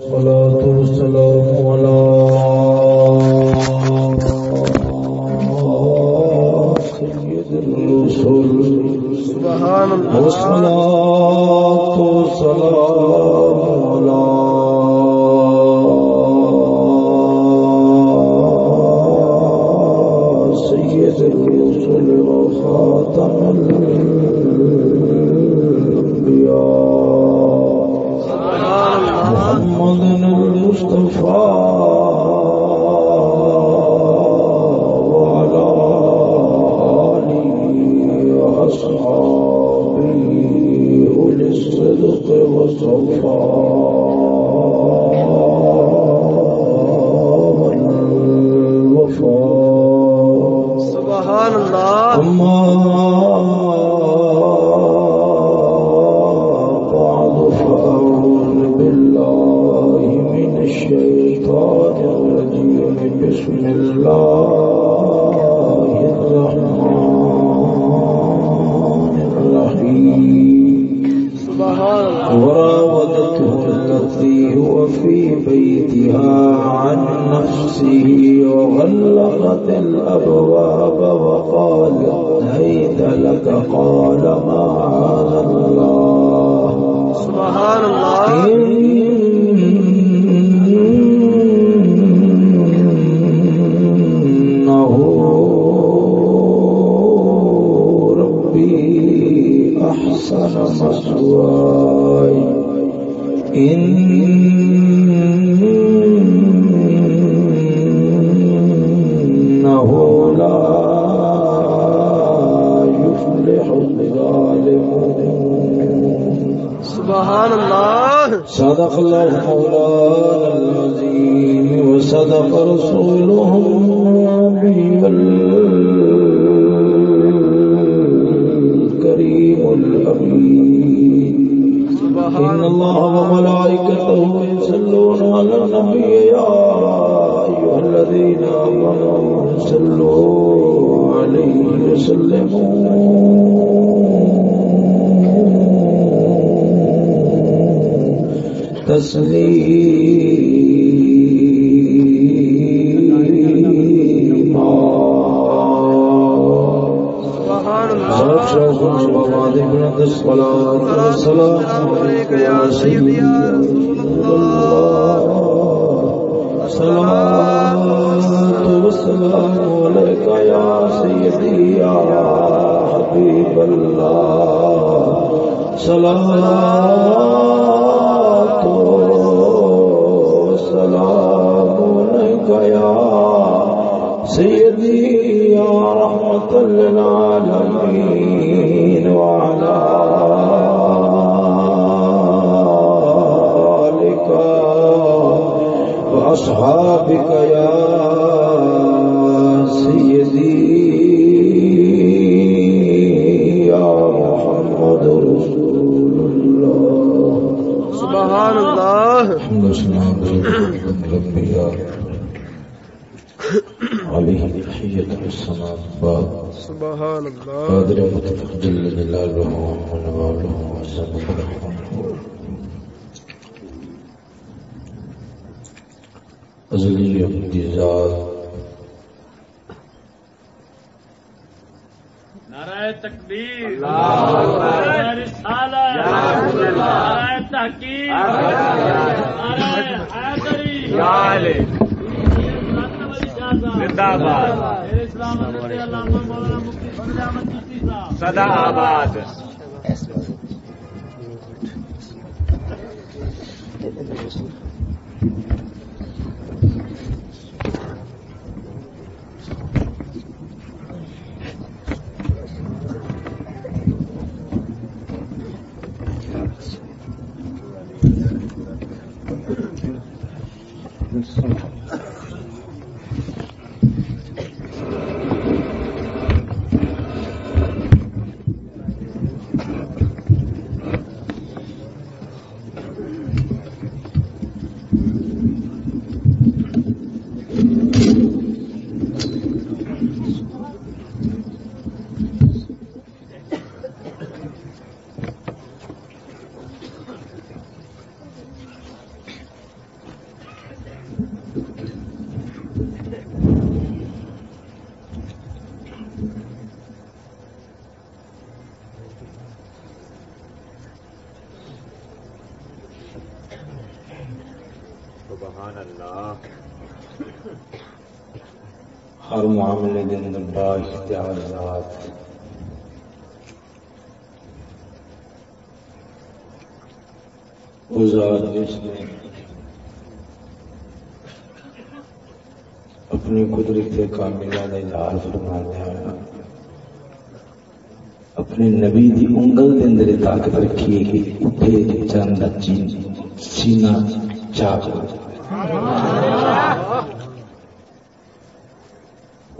الصلاة والسلام على سيد الرسل. زندہ آباد۔ سدا آباد۔ سنٹر معاملے کے اندر با اختیار ذات وہ ذات جس نے اپنی قدرت کاملہ کا اظہار فرما دیا اپنے نبی دی انگل دے اندر طاقت رکھی ہے کہ اٹھے چند سینہ چاک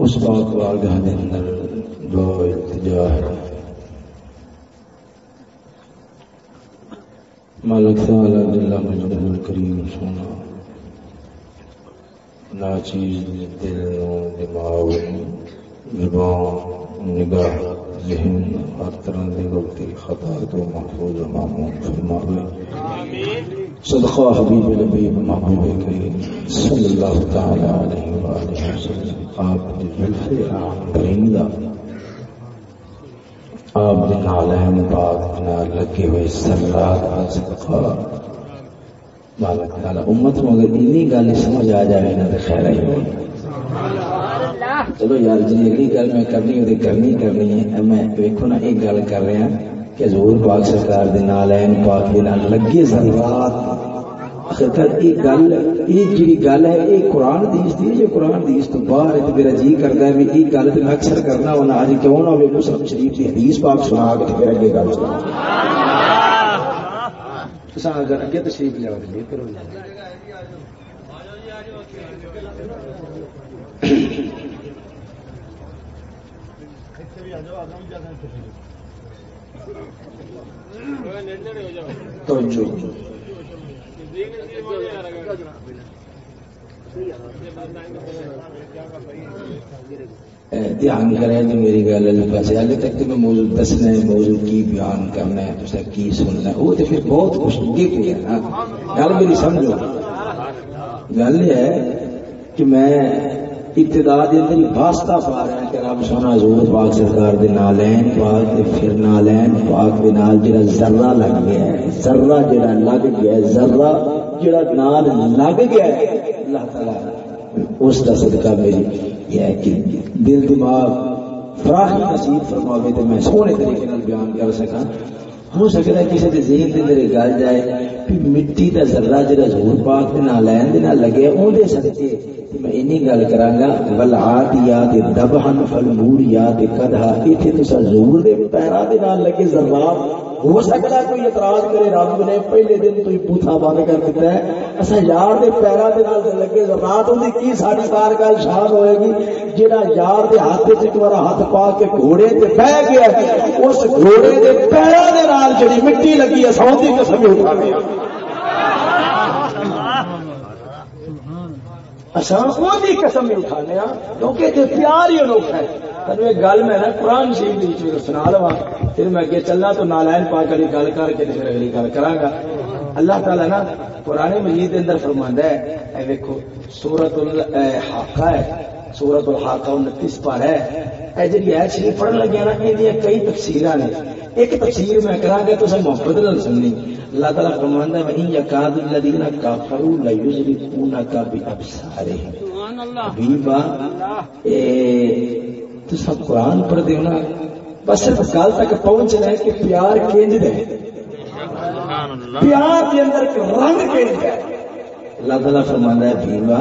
اس بات بارگاہ دے اندر دعا التجا ہے۔ مالک تعالی جل مجدہ الکریم سونا۔ ناچیز دل دماغ، زبان، نگاہ، ذہن، ہر طرح کی غلطی خطا تو محفوظ معمول فرماوے۔ صدقہ حبیب نبی محبوب کریم صلی اللہ تعالی علیہ وآلہ وسلم. آپ دی جلف عام پرندہ. آپ دی نالین پاک بنا لگے ہوئے سرات کا صدقہ. مالک تعالی امت اگر انی گل سمجھ آ جائے نا تو خیر ہی ہوئی چلو یار جی اگلی گل میں کرنی ہوتی کرنی کرنی ہے میں ویکو نا ایک گل کر رہا کہ حضور پاک سرکار دے نالین پاک دے نال لگے ضرورات خطر یہ گل یہ جی گل ہے یہ قرآن دیس دی جو قرآن دیس تو باہر ہے میرا جی کرتا ہے بھی یہ گل تو میں اکثر کرنا ہونا اج کیوں نہ ہوئے مسلم شریف کی حدیث پاک سنا کے پھر اگے گل سنا۔ اگر اگے تشریف لیا تو بہتر ہو جائے توجہ۔ دھیان کریں جو میری گل پیسے ہلے تک تو میں موضوع دسنا ہے، موضوع کی بیان کرنا ہے تو کی سننا ہے۔ وہ تو پھر بہت کچھ ڈگ گیا نا۔ گل میری سمجھو۔ گل یہ ہے کہ میں ابتدا دے اندر واسطہ پا رہا ہے کہ رب سونا حضور پاک سرکار دے نالین پاک دے پھر نالین پاک دے نال جڑا ذرہ لگ گیا ہے، ذرہ جڑا لگ گیا ہے، ذرہ جڑا نال لگ گیا ہے، اللہ تعالی اس کا صدقہ میری یہ ہے کہ دل دماغ فراہی نصیب فرماوے تو میں سونے طریقے نال بیان کر سکاں۔ ہو سکتا ہے کسی کے ذہن کے اندر گل جائے کہ مٹی کا ذرہ جہاں زور پاک کے نہ لین دے نال لگے اندر سدکے میں اینی گل کراں گا ول عادیات دبحن فالموریات قدھا ایتھے تو زور دے پیرا دے نال لگے ذرات ہو سکتا کوئی اعتراض کرے رب نے، پہلے دن تو ہی بوتھا بند کر دیتا ہے۔ اصا یار دے پیرا دے نال لگے، رات ہوندی کی ساری کار گل شان ہوئے گی؟ جڑا یار دے ہاتھ وچ ہاتھ پا کے گھوڑے تے بیٹھ گیا اس گھوڑے دے پیرا دے نال جڑی مٹی لگی ہے سو قسم اٹھا دیا اچھا وہ قسم اٹھانے ہاں، کیونکہ پیار ہی انوکھا ہے۔ تین ایک گل میں نا قرآن شریف کی سنا لوا پھر میں اگے چلنا تو نالائن پا کر گل کر کے پھر اگلی گل کرا گا اللہ تعالی نا قرآن مجید کے اندر فرماندا ہے اے ویکھو سورۃ الحاقہ ہے سورۃ الحاقہ 29 پر ہے۔ اے جڑی ہے شریف پڑھن لگیا نا یہ کئی تفسیراں نے۔ ایک تفسیر میں کرا گا تو محبت نال سننی۔ اللہ تعالی فرماندا ہے بابصارہم سبحان اللہ۔ حبیبا اے تو سب قرآن پڑھ دے نا بس صرف گل تک پہنچ رہے کہ پیار کینج دے پیار کے اندر رنگ کینج ہے اللہ تعالیٰ فرمانا ہے بھیوا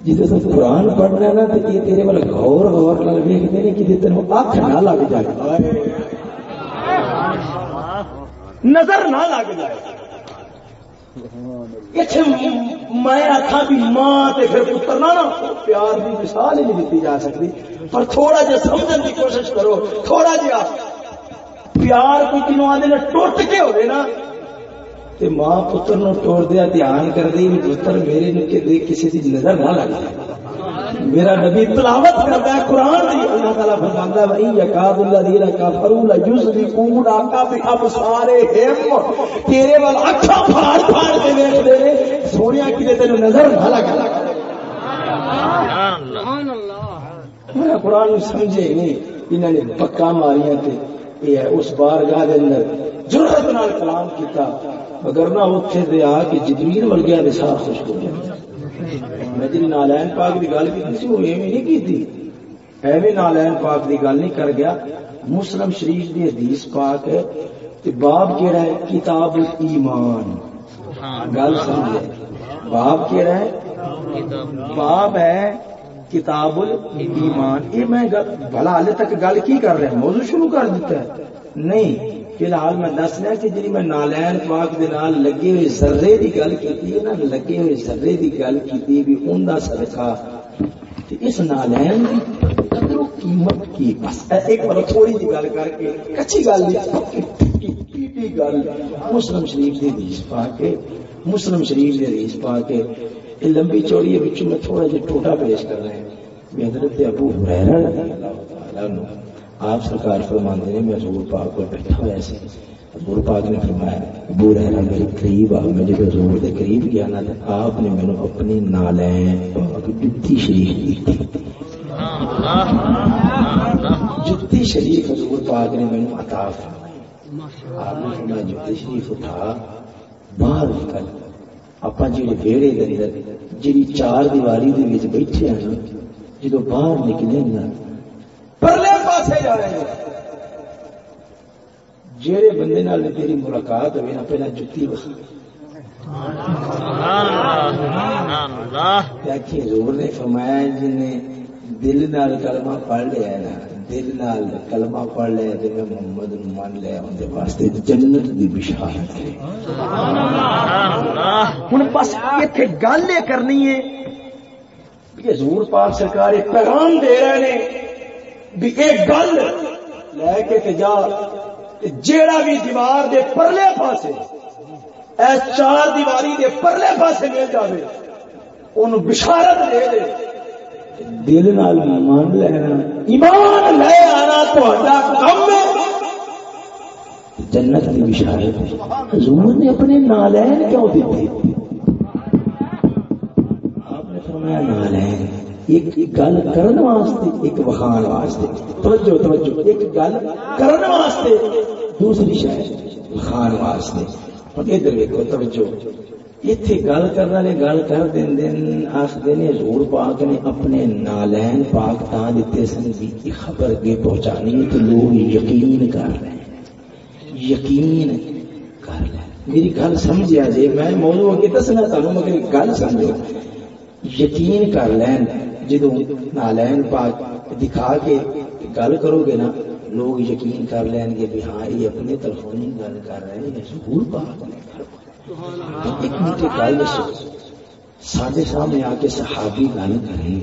جسے تو قرآن پڑھنا نا تو یہ تیرے والا غور غور لگ بھی کہ کہ تین اکھ نہ لگ جائے۔ نظر نہ لگ جائے۔ میں آخا بھی ماں پھر پتر نہ پیار کی مثال ہی نہیں دیتی جا سکتی۔ پر تھوڑا جہا سمجھنے کی کوشش کرو، تھوڑا جا پیار کوئی کنو آدھے ٹوٹ کے ہوئے نا، تے ماں پتر نو توڑ دیا دھیان کر دی، پتر میرے نے کہ دے کسی کی نظر نہ لگ میرا نبی تلاوت کرتا ہے قرآن دی۔ اللہ تعالیٰ فرماندا ہے، وَإِن يَكَادُ الَّذِينَ تیرے پھاڑ پھاڑ کے دے نے سونیا نظر نہ لگا سبحان اللہ۔ میں قرآن سمجھے نہیں۔ انہاں نے پکا ماریاں تے یہ اس بارگاہ دے اندر جرت نال کلام کیتا۔ اگر نہ اتنے دے آ کے جبریل ور گیا سارا خوش ہو گیا میں جی نالین پاک کی گل کی وہ ایویں نہیں کی تھی ایویں نالین پاک کی گل نہیں کر گیا۔ مسلم شریف کی حدیث پاک ہے۔ باب کہہ ہے؟ کتاب ایمان گل سمجھے۔ باب کہہ ہے؟ باب ہے کتاب ایمان یہ میں بھلا ہال تک گل کی کر رہا موضوع شروع کر دیتا ہے۔ نہیں۔ فی الحال میں دس رہا کہ جی میں نالین پاک دے نال لگے ہوئے ذرے دی گل کی نا، لگے ہوئے ذرے دی گل کی بھی ان کا صدقہ۔ اس نالین کی قیمت کی؟ بس ایک بار تھوڑی جی گل کر کے کچی گل گل۔ مسلم شریف کی حدیث پا کے، مسلم شریف کی حدیث پا کے یہ لمبی چوڑی ہے میں تھوڑا جہا ٹوٹا پیش کر رہا ہوں حضرت ابو ہریرا آپ سرکار فرماندے نے میں حضور پاک کو بیٹھا ہوا سی حضور پاک نے فرمایا، ابو ہریرا میرے قریب آ میں جب حضور کے قریب گیا نا آپ نے مینو اپنی نالین پاک جتی شریف دی جتی شریف حضور پاک نے مینو عطا فرمائی۔ آپ نے فرمایا، جتی شریف اٹھا، باہر نکل۔ آپ ویڑے جی چار دیواری بیٹھے ہیں جدو باہر نکلے نا، پرلے پاسے جا رہے ہیں۔ جہے بندے نال تیری ملاقات ہوئے نا پہلے جتی بس۔ زور نے فرمایا جن نے دل نال کلمہ پڑھ لیا نا دل نال کلمہ پڑھ لیا تے میں محمد مان لیا اون دے واسطے جنت دی بشارت ہے۔ ہن بس ایتھے گل یہ کرنی ہے۔ کہ حضور پاک سرکار پیغام دے رہے نے۔ بھی ایک گل لے کے تے جا جیڑا بھی دیوار دے پرلے پاسے، اے چار دیواری دے پرلے پاسے مل جاوے، اونوں بشارت دے دے دل نال مان لینا ایمان لے آنا تو کم ہے۔ جنت کی بشارت حضور نے اپنے نالین کیوں دیتے آپ نے فرمایا نالین۔ ایک گل کرن واسطے، ایک وخان واسطے۔ توجہ توجہ۔ ایک گل کرن واسطے، دوسری شاید وخان واسطے۔ اور ادھر دیکھو توجہ۔ اتنے گل کرنے والے گل کر دین دین آخر نے حضور پاک نے اپنے نالین پاک تا دیتے سن بھی خبر اگے پہنچانی تو لوگ یقین کر رہے ہیں۔ یقین کر رہے میری گل سمجھا جی میں موضوع اگے دسنا تمہیں مگر گل سمجھو۔ یقین کر لین۔ جدو نالین پاک دکھا کے گل کرو گے نا، لوگ یقین کر لین گے بھی ہاں یہ اپنے طرف گل کر رہے ہیں حضور پاک نے ایک میٹھے گل دسو۔ سارے سامنے آ کے صحابی گل کریں،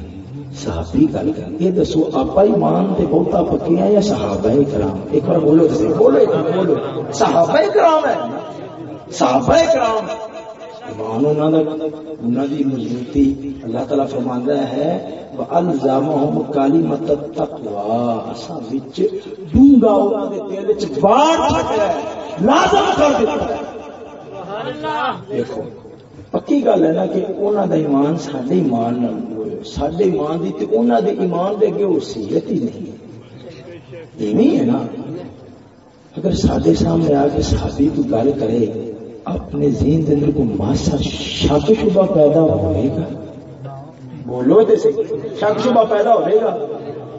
صحابی گل کریں۔ یہ دسو آپ ایمان تے بہتا پکے ہیں یا صحابہ کرام؟ ایک بار بولو جی، بولو بولو۔ صحابہ کرام ہے۔ صحابہ کرام۔ ہے ایمان انہوں نے انہوں دی مضبوطی اللہ تعالیٰ فرماندا ہے الزامہم کلمۃ التقوا اساں وچ ڈونگا انہاں دے دل وچ باڑ چھٹیا ہے۔ لازم کر دتا ہے۔ دیکھو، پکی گل ہے نا کہ انہوں کا ایمان سڈے ایمان سڈے ایمان کی تو انہوں دے ایمان دے اگے وسیعت ہی نہیں۔ ایویں ہے نا۔ اگر سڈے سامنے آ کے صحابی کو گل کرے اپنے ذہن کے اندر کو ماسا شک شبہ پیدا ہوئے گا۔ بولو تو شک شبہ پیدا ہوئے گا۔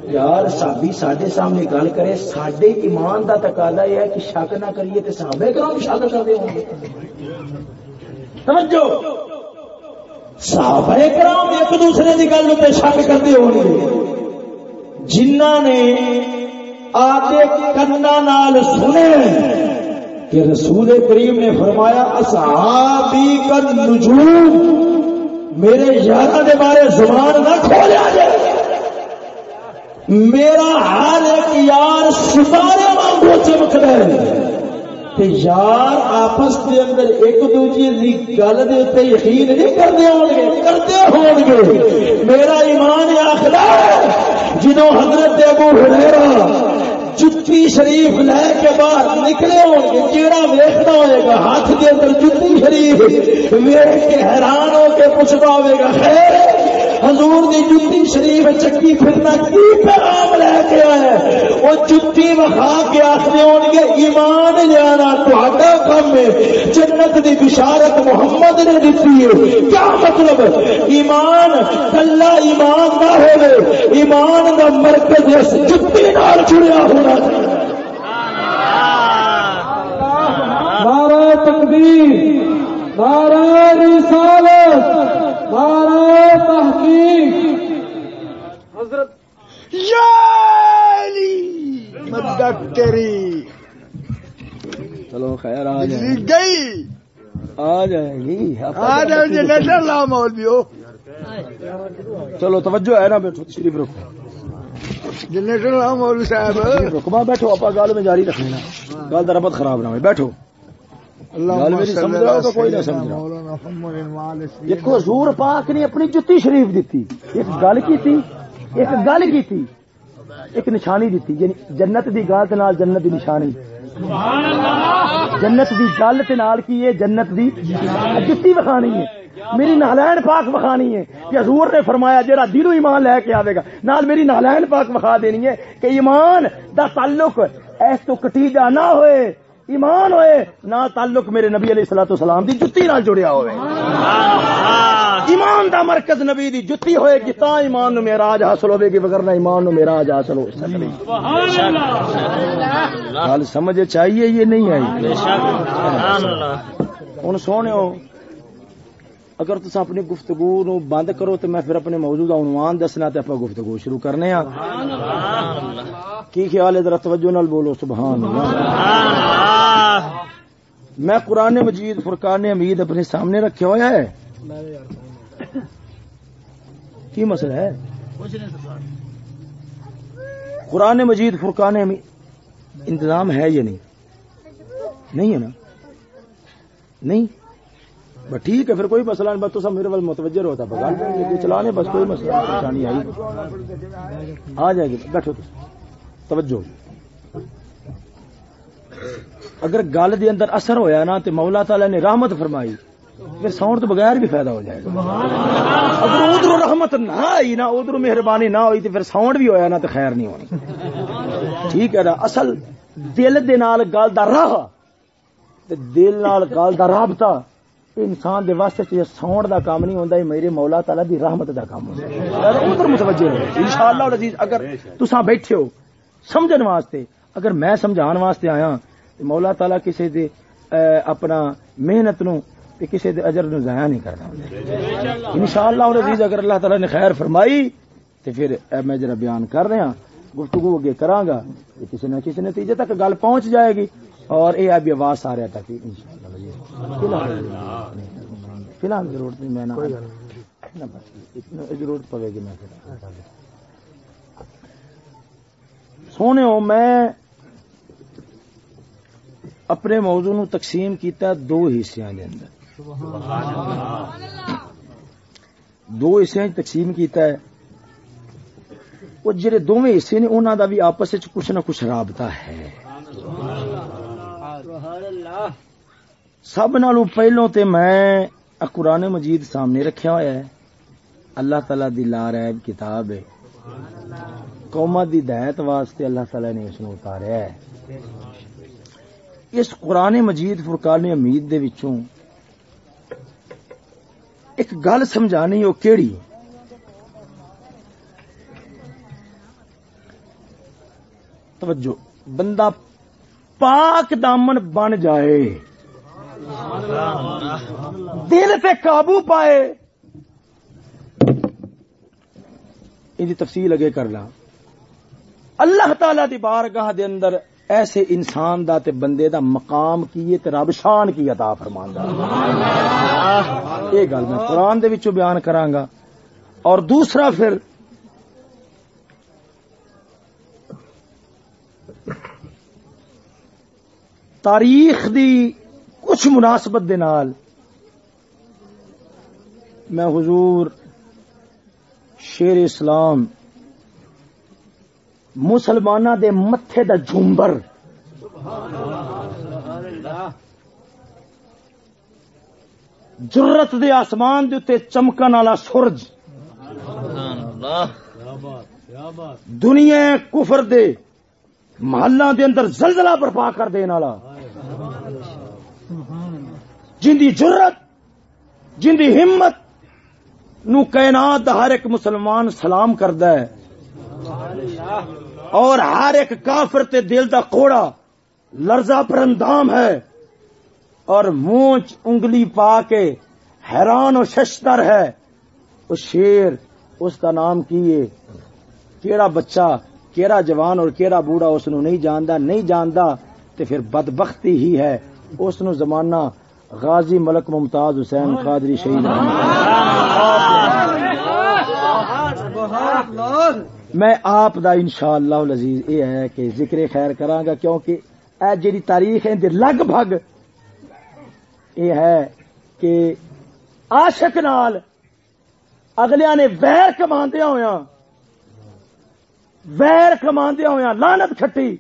یار سابی سڈے سامنے گل کرے سڈے ایمان کا تقاضا یہ ہے کہ شک نہ کریے تو سابے کرو شک کرتے ہوں گے۔ توجہ۔ صحابہ کرام ایک دوسرے کی گل پہ شک کرتے ہو گے۔ جنہ نے آتے کنا نال سنے کہ رسول کریم نے فرمایا، اصحابی کا نجوم میرے یار کے بارے زبان نہ کھولیا جائے۔ میرا ہر ایک یار ستارے واگ چمکتا ہے یار آپس کے اندر ایک دوجے کی گل کے یقین نہیں کرتے ہو گے، کرتے ہو گے۔ میرا ایمان آخر جدو حضرت ابو ہریرا جتی شریف لے کے باہر نکلے ہوں گے کیڑا ویخنا ہوئے گا، ہاتھ کے اندر جتی شریف ویخ کے حیران ہو کے پوچھنا ہوئے گا، خیر حضور دی جتی شریف چکی پھرنا کی پیغام لے کے آیا وہ جتی وکھا کے آخر ہون گے، ایمان لینا تا کم ہے۔ جنت دی بشارت محمد نے دیتی ہے۔ کیا مطلب؟ ایمان کلا ایمان نہ ہوئے، ایمان کا مرکز اس جتی نال جڑیا ہونا۔ چاہیے نعرہ تکبیر نعرہ رسالت۔ نعرہ تحقیق۔ حضرت یا علی مدد تیری۔ چلو خیر آ جائے گئی۔ آ جائے گی۔ آ جائے لا مولویو چلو توجہ ہے نا بیٹھو تشریف رکھو۔ جنریٹر لا مولوی صاحب۔ رکو بیٹھو آپ گل میں جاری رکھنا۔ گل کا ربط خراب نہ ہوئے۔ بیٹھو۔ دیکھو حضور پاک نے اپنی جتی شریف دیتی۔ ایک گل کی تھی ایک گل کی تھی ایک نشانی دیتی یعنی جنت دی گل نال جنت دی نشانی۔ جنت دی گل تے نال کی ہے؟ جنت دی جتی وکھانی ہے۔ میری نالین پاک وکھانی ہے۔ کہ حضور نے فرمایا جہاں دلو ایمان لے کے آئے گا نال میری نالین پاک وکھا دینی ہے کہ ایمان دا تعلق ایس تو کٹیجا نہ ہوئے۔ ایمان ہوئے نہ تعلق میرے نبی علیہ السلام سلام دی جتی نال جڑیا ہوئے۔ ایمان دا مرکز نبی دی جتی ہوئے گی تا ایمان نو میراج حاصل ہوئے گی وگرنہ ایمان نو میراج حاصل ہو سکتی گل سمجھ چاہیے یہ نہیں آئی؟ ہوں سونے اگر تصا اپنی گفتگو نو بند کرو تو میں پھر اپنے موجودہ عنوان دسنا تے اپنا گفتگو شروع کرنے ہاں کی خیال ہے؟ ذرا توجہ نال بولو، سبحان اللہ۔ میں قرآن مجید، فرقان امید اپنے سامنے رکھا ہوا ہے کی مسئلہ ہے؟ قرآن مجید، فرقان امید انتظام ہے یا نہیں؟ نہیں ہے نا؟ نہیں؟ بس ٹھیک ہے، پھر کوئی مسئلہ نہیں، بس تو سب میرے وال متوجہ ہوتا بغیر چلانے بس کوئی مسئلہ پریشانی آئی۔ آ جائے گی، بیٹھو توجہ۔ اگر گل دے اندر اثر ہویا نا تو مولا تعالی نے رحمت فرمائی، پھر ساؤنڈ تو بغیر بھی فائدہ ہو جائے گا۔ اگر ادھر رحمت نہ آئی نا، ادھر مہربانی نہ ہوئی تو پھر ساؤنڈ بھی ہویا نا تو خیر نہیں ہونی۔ ٹھیک ہے نا، اصل دل دے نال گل دا راہ دل نال گل دا رابطہ انسان دے واسطے چ ساؤنڈ دا کام نہیں ہوندا میرے مولا تعالی دی رحمت دا کام ہوندا۔ ادھر متوجہ ہو۔ انشاءاللہ العزیز، اگر تساں بیٹھے ہو سمجھن واسطے، اگر میں سمجھان واسطے آیا تو مولا تعالی کسی دے اپنا محنت نو تے کسی دے اجر نو ضائع نہیں کرنا انشاءاللہ العزیز، اگر اللہ تعالی نے خیر فرمائی تے پھر میں جرا بیان کر رہا، گفتگو اگے کراں گا کسی نہ کسی نتیجے تک گل پہنچ جائے گی۔ اور یہ ابھی آواز آ رہا تھا فی الحال ضرورت نہیں میں ضرورت پڑے گی میں سونے ہو میں اپنے موضوع نو تقسیم کیتا دو حصوں دے اندر۔ دو حصے تقسیم کیتا ہے۔ وہ جڑے دونوں حصے نے انہوں دا بھی آپس کچھ نہ کچھ رابطہ ہے۔ سب نالوں پہلو تے میں قرآن مجید سامنے رکھیا ہوا ہے۔ اللہ تعالی دی لا ریب کتاب ہے۔ قوما دی دایت واسطے اللہ تعالی نے اس نو اتاریا ہے۔ اس قرآن مجید فرقان امید دے وچوں ایک گل سمجھانی وہ کیڑی؟ توجہ، بندہ پاک دامن بن جائے۔ دل پہ قابو پائے۔ ان تفصیل اگے کرنا اللہ تعالی دی بارگاہ دے اندر ایسے انسان دا تے بندے دا مقام کی تے رب شان کی عطا فرماندا یہ گل میں قرآن دے وچوں بیان کراں گا۔ اور دوسرا پھر تاریخ دی کچھ مناسبت دے نال میں حضور شیر اسلام مسلمانہ دے متھے دا جھومبر جرت دے آسمان دے اتنے چمکن والا سورج دنیا کفر دے محلہ دے اندر زلزلہ برپا کر دین والا جن دی جرت جن دی ہمت نو کائنات ہر ایک مسلمان سلام کردا ہے۔ اور ہر ایک کافر تے دل دا کوڑا لرزا پر اندام ہے۔ اور مونچ انگلی پا کے حیران و ششتر ہے۔ وہ شیر، اس کا نام کی ہے؟ کیڑا بچہ، کیڑا جوان اور کیڑا بوڑھا اس نو نہیں جاندا نہیں جاندا۔ تے پھر بدبختی ہی ہے۔ اس نو زمانہ غازی ملک ممتاز حسین قادری شہید میں آپ دا انشاءاللہ العزیز یہ ہے کہ ذکر خیر کراں گا کیونکہ اے جڑی تاریخ ہے لگ بھگ یہ ہے کہ عاشق نال اگلیاں نے ویر کماندیا ہویا ویر کماندیا ہویا لانت کھٹی۔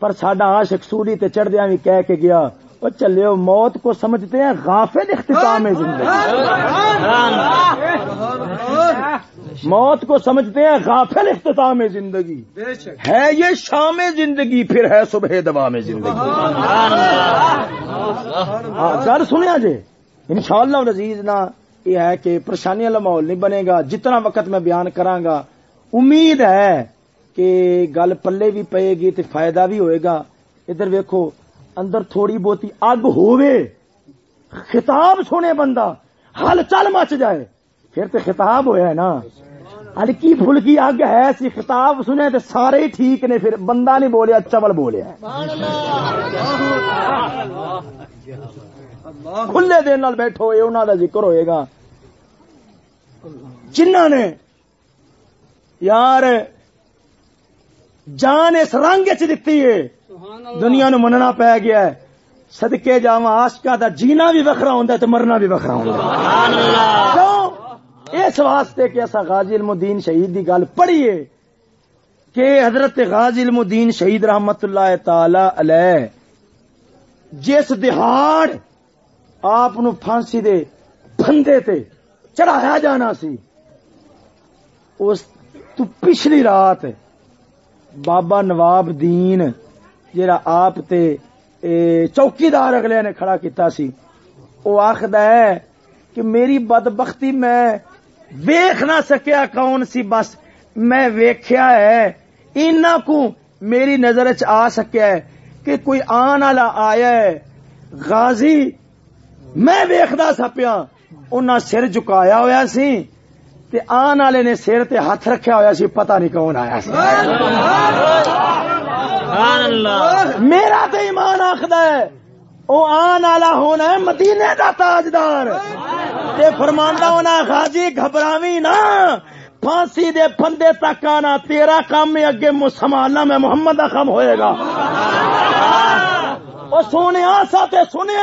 پر ساڈا عاشق سولی تے چڑھدیا بھی کہہ کے گیا وہ چلے موت کو سمجھتے ہیں، غافل اختتام زندگی۔ موت کو سمجھتے ہیں، غافل اختتام زندگی۔ ہے یہ شام زندگی، پھر ہے صبح دبا میں زندگی ہاں، گھر سنیا جی؟ ان شاء اللہ نا، یہ ہے کہ پریشانی والا ماحول نہیں بنے گا۔ جتنا وقت میں بیان کراگا امید ہے کہ گل پلے بھی پے گی تو فائدہ بھی ہوئے گا۔ ادھر ویکو اندر تھوڑی بہتی اگ ہووے۔ خطاب سنے بندہ ہل چل مچ جائے۔ پھر تو خطاب ہویا ہے نا۔ ہلکی پھلکی اگ ہے سی، خطاب سنے تو سارے ٹھیک نے۔ پھر بندہ نہیں بولیا چول بولیا کھلے دن نال بیٹھو انہوں کا ذکر ہوئے گا۔ جنہ نے، یار جان اس رنگ چ دتی ہے۔ دنیا نو مننا پی گیا ہے۔ سدکے جا آشکا دا جینا بھی وکھرا ہوں تو مرنا بھی وکھرا ہوں اس واسطے کہ ایسا غازی علم الدین شہید دی گل پڑھیے کہ حضرت غازی علم الدین شہید رحمت اللہ تعالی علیہ جس دہاڑ آپ پھانسی دے پھندے تے چڑھایا جانا سی اس تو پچھلی رات بابا نواب دین جڑا آپ تے چوکیدار اگلے نے کھڑا کیتا سی وہ آخد ہے کہ میری بدبختی میں ویخ نہ سکیا کون سی بس میں ویخیا ہے ان کو میری نظر چ آ سکیا ہے کہ کوئی آن والا آیا ہے غازی میں ویخدا سا پیا انہاں سر جکایا ہوا سی تے آن والے نے سر تے ہاتھ رکھیا ہوا سی پتہ نہیں کون آیا سی۔ میرا تو ایمان آخد ہے وہ آن والا ہونا ہے مدینے دا تاجدار۔ تے فرماندہ ہونا غازی گھبراوی نا پھانسی دے پھندے تک آنا تیرا کام میں اگے سنبھالنا میں محمد کا کام ہوئے گا۔ وہ سونے آسا تے سنے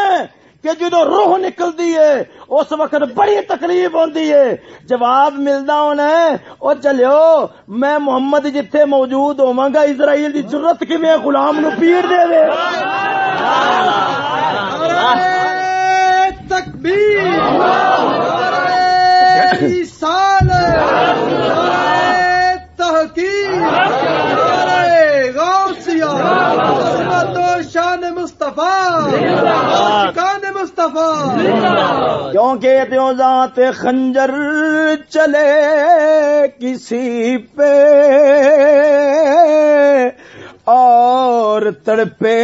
کہ جدو روح نکلتی ہے اس وقت بڑی تکلیف ہوتی ہے جواب ملتا ہونا وہ چلو میں محمد جتھے موجود ہوا گا اسرائیل کی ضرورت کی میں غلام نو پیڑ دے دے تکبیر سال تحقیق غوثیہ عظمت و شان مصطفیٰ۔ شان مصطفیٰ۔ کیونکہ دیو ذات خنجر چلے کسی پہ اور تڑپے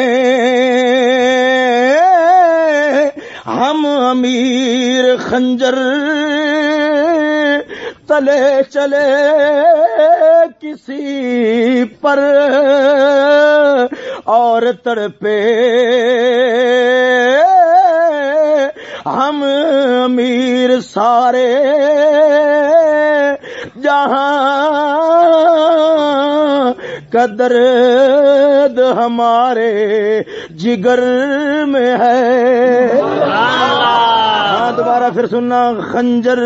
ہم امیر خنجر تلے چلے کسی پر اور تڑپے ہم امیر سارے جہاں قدر ہمارے جگر میں ہے۔ دوبارہ پھر سننا خنجر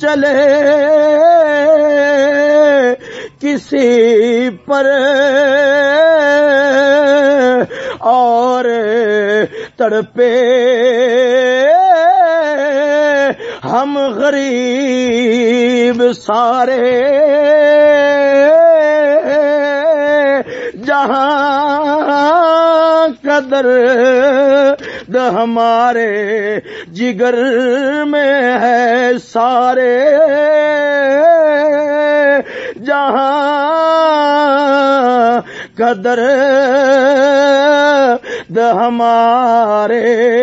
چلے۔ کسی پر اور تڑپے۔ ہم غریب سارے۔ جہاں قدر د ہمارے جگر میں ہے سارے۔ جہاں قدر د ہمارے۔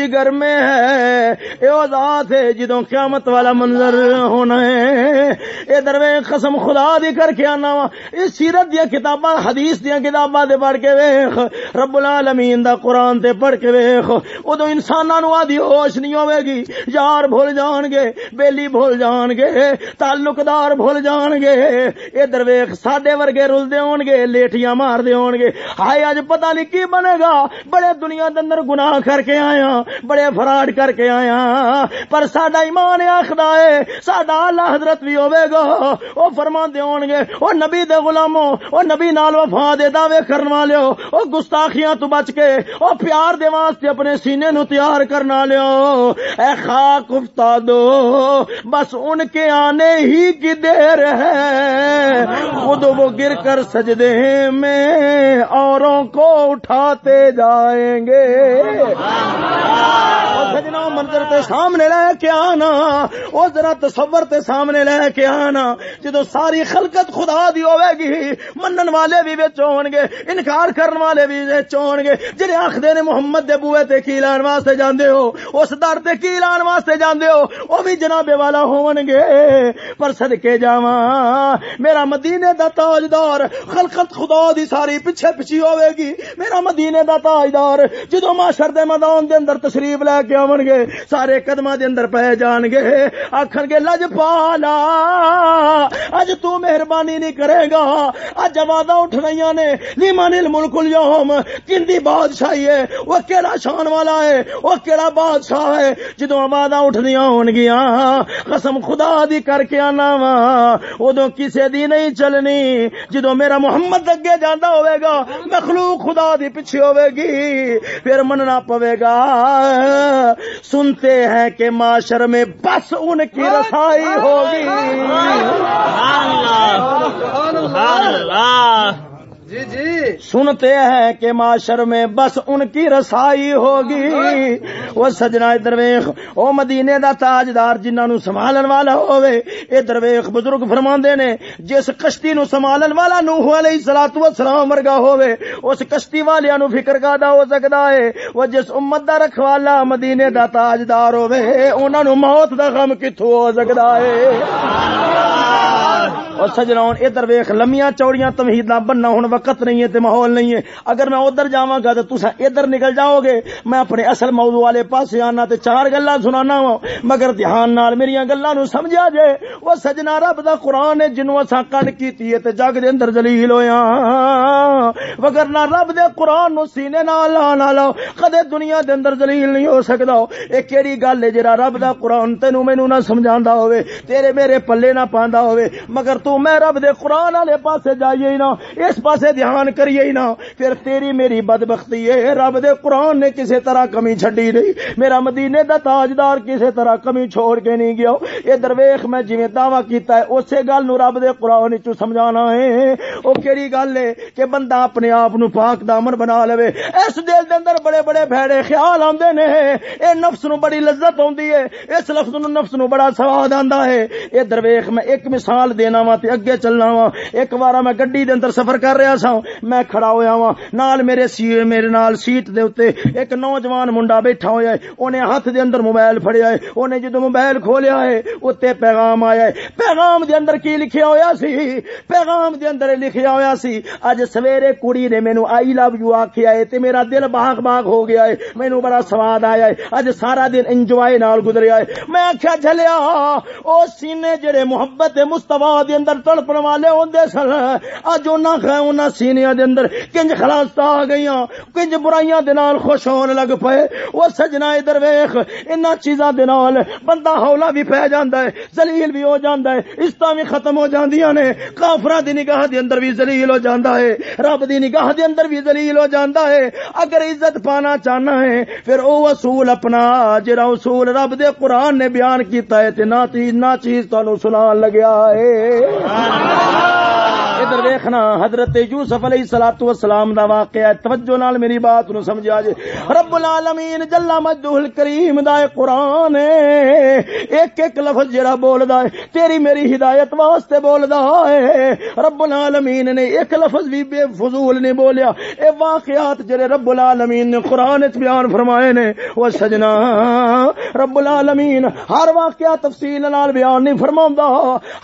جگر میں ہے۔ اے ذات ہے جدوں قیامت والا منظر ہونا ہے۔ اے دروے قسم خدا دی کر کے آنا وا۔ اس سیرت دیا کتاباں، حدیث دیا کتاباں دے پڑھ کے ویکھ۔ رب العالمین دا قرآن تے پڑھ کے ویکھ۔ ادو انساناں نو آدی ہوش نہیں ہوے گی یار بھول جان گے، بیلی بھول جان گے تعلق دار بھول جان گے۔ اے درویخ ساڈے ورگے رل دے ہون گے، لیٹیاں مار دے ہون گے۔ ہائے اج پتہ نہیں کی بنے گا۔ بڑے دنیا دے اندر گناہ کر کے آیا۔ بڑے فراڈ کر کے آیا۔ پر ساڈا ایمان آخدا ہے، ساڈا اللہ حضرت بھی ہوے گا۔ او فرما دے ہون گے، او نبی دے غلاموں او نبی نال وفا دے دعوے کرن والےو او گستاخیاں تو بچ کے، او پیار دے واسطے اپنے سینے نو تیار کرنا لیو اے خاک افتادو بس ان کے آنے ہی کی دیر ہے۔ خود وہ گر کر سجدے میں اوروں کو اٹھاتے جائیں گے۔ سجنا منظر تے سامنے لے کے آنا، او ذرا تصور تے سامنے لے کے آنا۔ جدو ساری خلقت خدا دی ہوے گی، منن والے بھی وچ ہون گے، انکار کرن والے بھی وچ ہون گے۔ جڑے آکھدے نے محمد دے بوئے تے کی لان واسطے جاندے ہو، اس در تے کی لان واسطے جاندے ہو، او بھی جناب والا ہون گے۔ پر صدکے جاواں، میرا مدینے دا تاجدار خلقت خدا دی ساری پیچھے پیچھے ہوے گی۔ میرا مدینے دا تاجدار، جدو معاشر دے میدان دے اندر تشریف لے کے آون گے، سارے قدماں دے اندر پے جان گے۔ آکھن گے، لج پالا، اج تو مہربانی نہیں کرے گا۔ اج آوازاں اٹھ رہی نے لیمان الملک اليوم کندی بادشاہی ہے، وہ کیڑا شان والا ہے، وہ کیڑا بادشاہ ہے۔ جدو آوازاں اٹھدیاں ہون گیاں، قسم خدا دی کر کے آنا وا۔ ادو کسے دی نہیں چلنی۔ جدو میرا محمد اگے جاندا ہوے گا، مخلوق خدا دی پیچھے ہوے گی، پھر مننا پوے گا۔ سنتے ہیں کہ معاشر میں بس ان کی رسائی ہوگی۔ جی جی۔ سنتے ہیں کہ معاشر میں بس ان کی رسائی ہوگی۔ وہ سجنا درویخ او مدینے دا تاجدار جنہاں نو سنبھالن والا ہوے اے درویخ بزرگ فرماندے نے جس کشتی نو سنبھالن والا نوح علیہ الصلوۃ والسلام ورگا ہوے اس کشتی والیاں نو فکر کادا ہو سکدا ہے۔ وہ جس امت دا رکھوالا مدینے دا تاجدار ہوے انہاں نو موت دا غم کتھوں ہو سکدا ہے۔ اور سجنا ادھر ویخ لمیاں چوڑیاں تمہیداں بننا ہوں وقت نہیں ہے تے ماحول نہیں ہے۔ اگر میں ادھر جاواں گا تو تسا ادھر نکل جاؤ گے۔ میں اپنے اصل موضوع والے پاسے آنا تے چار گلاں سنانا وا۔ مگر دھیان نال میریاں گلاں نو سمجھا جے۔ وہ سجنا رب دا قرآن ہے جنوں اساں کڈ کیتی ہے تے جگ دے اندر ذلیل ہویا ہاں۔ وگرنہ رب دے قرآن نو سینے نال لا نہ کدے دنیا دے اندر ذلیل نہیں ہو سکدا۔ اے کیڑی گل ہے جڑا رب دا قرآن تینوں مینوں نہ سمجھاندا ہوے تیرے میرے پلے نہ پاندا ہوے مگر تو میں رب دے قرآن والے پاسے جائیے ہی نہ۔ اس پاسے دھیان کریے ہی نہ۔ پھر تیری میری بدبختی ہے۔ رب دے قرآن نے کسی طرح کمی چھڈی نہیں۔ میرا مدینے دا تاجدار کسی طرح کمی چھوڑ کے نہیں گیا۔ یہ درویخ میں جویں دعویٰ کیتا ہے، اسی گل نو رب دے قرآن چ سمجھانا ہے۔ او کیڑی گل ہے کہ بندہ اپنے آپ نو پاک دامن بنا لے اس دل دے اندر بڑے بڑے بھڑے خیال آندے نے۔ اے نفس نو بڑی لذت ہوندی ہے۔ اس لفظ نو نفس نو بڑا سواد آندا ہے۔ اے درویخ میں ایک مثال دینا وا تے اگے چلنا وا۔ ایک بار میں گڈی دے اندر سفر کر رہا سا میں کھڑا ہویا وا نال میرے سی میرے نال سیٹ دے اوتے ایک نوجوان منڈا بیٹھا ہویا ہے۔ اونے ہاتھ دے اندر موبائل پھڑیا ہے۔ اونے جدوں موبائل کھولیا ہے اوتے پیغام آیا ہے۔ پیغام دے اندر کی لکھیا ہویا سی؟ پیغام دے اندر لکھیا ہویا سی، اج سویرے کڑی نے مینوں آئی لو یو آکھیا ہے تے میرا دل باغ باغ ہو گیا ہے۔ مینوں بڑا سواد آیا ہے۔ اج سارا دن انجوائے نال گزریا ہے۔ میں آکھیا، جھلیا، او سینے جڑے محبت مصطفی دے اندر اندر تڑپن والے ہوندے سن، اج انہاں انہاں سینیاں دے اندر کنج خلاصتا آ گئیاں کنج برائیاں دے نال خوش ہون لگ پئے۔ او سجنا ادھر ویکھ انہاں چیزاں دے نال بندہ ہولا بھی پہ جاندا ہے ذلیل بھی ہو جاندا ہے عزتاں بھی ختم ہو جاندیاں نے۔ کافراں دی نگاہ دے اندر بھی ذلیل ہو جاندا ہے رب دی نگاہ دے اندر بھی ذلیل ہو جاندا ہے۔ اگر عزت پانا چاہنا ہے پھر او اصول اپنا جڑا اصول رب دے قرآن نے بیان کیتا ہے تے نہ چیز نہ چیز تانوں سنان لگیا ہے۔ ادھر دیکھنا حضرت یوسف علیہ الصلوۃ والسلام دا واقعہ ہے۔ توجہ نال میری بات نو سمجھا جے رب العالمین جل مجدہ الکریم دا قرآن ہے۔ ایک ایک لفظ جڑا بولدا ہے، تیری میری ہدایت واسطے بولدا ہے۔ رب العالمین نے ایک لفظ بھی بے فضول نہیں بولیا۔ اے واقعات جڑے رب العالمین نے قرآن وچ بیان فرمائے نے او سجنا۔ رب العالمین ہر واقعہ تفصیل نال بیان نہیں فرماوندا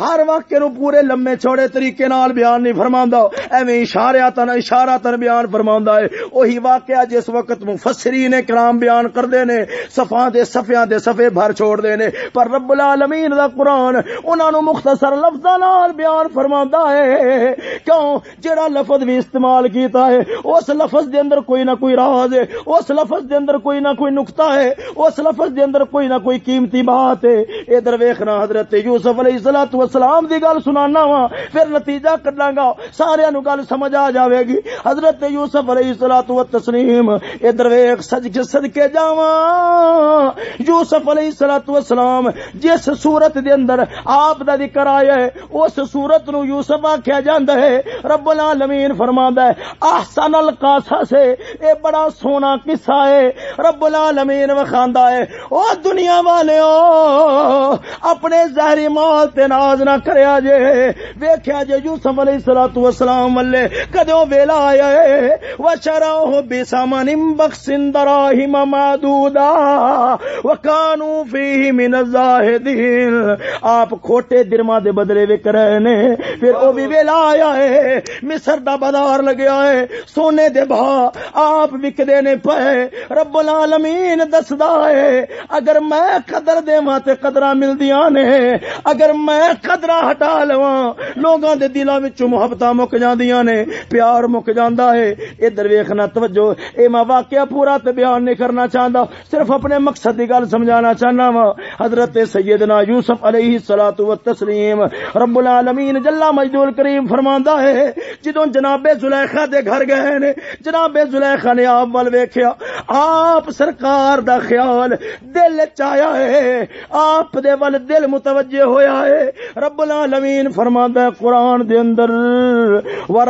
ہر واقعے نو پورے لمے چھوڑے طریقے نال بیان نہیں فرما ایویں اشارہ تن اشارہ تن بیان فرما ہے۔ وہی واقعہ جس وقت مفسرین کرام بیان کرتے نے سفا دے سفیا دے سفے بھر چھوڑ دے نے، پر رب العالمین دا قرآن انہوں نے مختصر لفظ بیان فرما ہے۔ کیوں؟ جڑا لفظ بھی استعمال کیتا ہے، اس لفظ دے اندر کوئی نہ کوئی راز ہے، اس لفظ دے اندر کوئی نہ کوئی نقطہ ہے، اس لفظ دے اندر کوئی نہ کوئی قیمتی بات ہے۔ ادھر ویکھنا حضرت یوسف علیہ الصلوۃ والسلام دی گل سنانا وا، پھر نتیجہ کرنا گا؟ سارے نو گل سمجھ آ جاوے گی۔ حضرت یوسف علیہ الصلوۃ والتسلیم ادھر ویکھ سج کے صدکے جاواں۔ یوسف علیہ الصلوۃ والسلام، جس صورت دے اندر آپ دا ذکر آیا ہے، اس صورت نو یوسف آکھیا جاندا ہے۔ رب العالمین فرماندا ہے، احسن القصص اے بڑا سونا قصہ ہے۔ رب العالمین وکھاندا ہے، او دنیا والےو اپنے ظاہری مال تے ناز نہ کریا جے۔ ویکھیا جے یوسف علیہ الصلوۃ والسلام والے کدو ویلا آیا ہے؟ وشراہ بسمن بخس دراہم معدودا وکانو فیہ من الزاہدین۔ آپ کھوٹے درما دے بدلے وک رہے نے، پھر او بھی ویلا آیا ہے۔ مصر دا بازار لگیا ہے سونے دے بھا آپ وکدے نے پے رب العالمین دسدا ہے، اگر میں قدر دیواں تے قدراں ملدیاں نے، اگر میں قدراں ہٹا لواں، لوگاں دے دلاں وچ محبت مک جاندیاں نے پیار مک جاندا ہے۔ ادھر ویکھنا توجہ۔ اے میں واقعہ پورا تے بیان نہیں کرنا چاہندا۔ صرف اپنے مقصد دی گل سمجھانا چاہنا وا۔ حضرت سیدنا یوسف علیہ الصلوۃ والتسلیم رب العالمین جل مجد الکریم فرماندا ہے، جدوں جناب زلیخا دے گھر گئے نے، جناب زلیخا نے آپ ول ویکھیا، آپ سرکار دا خیال دل چایا ہے، آپ دے ول دل متوجہ ہویا ہے۔ رب العالمین فرماندا ہے قرآن دے اندر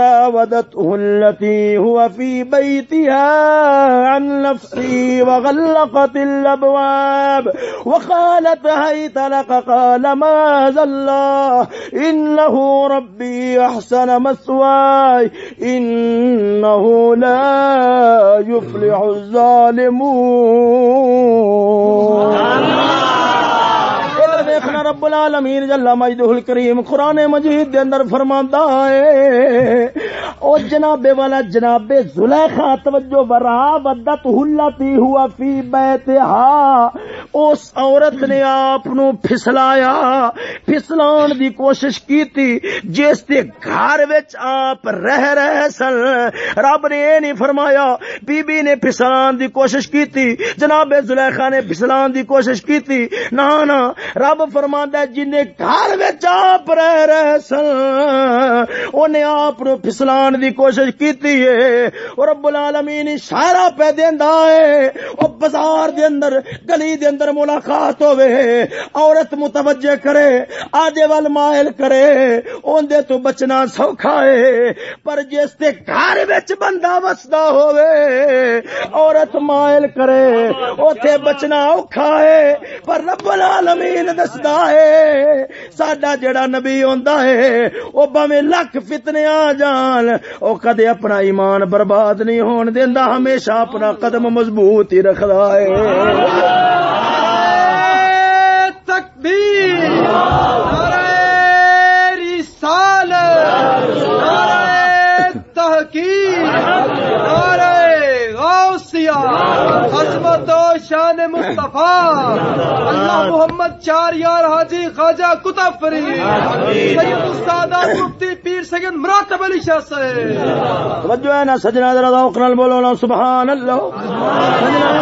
وراودته التي هو في بيتها عن نفسي وغلقت الأبواب وقالت هيت لك؟ قال ما الله إنه ربي أحسن مسواي إنه لا يفلح الظالمون. دیکھنا العالمین جل مجدہ الکریم قرآن مجید دے اندر فرماندا ہے۔ او جناب والا جناب زلیخا، توجہ برا ودت ہلتی ہوا فی بیتہا۔ اس عورت نے آپ نو پھسلایا، پھسلان دی کوشش کیتی، جس دے گھر وچ آپ رہ رہے سن۔ رب نے اے نہیں فرمایا، بی بی نے پھسلان دی کوشش کیتی، جناب زلیخا نے پھسلان دی کوشش کیتی۔ نہ نہ رب فرماندا ہے جن گھر آپ رہ رہے سن اونے آپ نو پھسلان دی کوشش کیتی ہے۔ اور رب العالمین اشارہ پہ دیندا ہے، او بازار دے اندر، گلی دے اندر ملاقات ہوے عورت متوجہ کرے آدے ول مائل کرے اون دے تو بچنا سوکھا ہے۔ پر جس تے گھر وچ بندہ وسدا ہوے عورت مائل کرے، اوتھے بچنا اوکھا ہے۔ پر رب العالمین دسدا ہے ساڈا جڑا نبی ہوندا ہے او بھویں لکھ فتنے آ جان۔ او کدے اپنا ایمان برباد نہیں ہون دیندا ہمیشہ اپنا قدم مضبوط ہی رکھدا ہے۔ تکبیر نعرہ رسالت نعرہ عظمت و شان مصطفیٰ۔ اللہ محمد چار یار حاجی خواجہ کتب فری سید استاد مفتی پیر سید مراتب علی شاہ صاحب۔ توجہ ہے نا سجنا ذرا ذوق نال بولو نا سبحان اللہ سجنا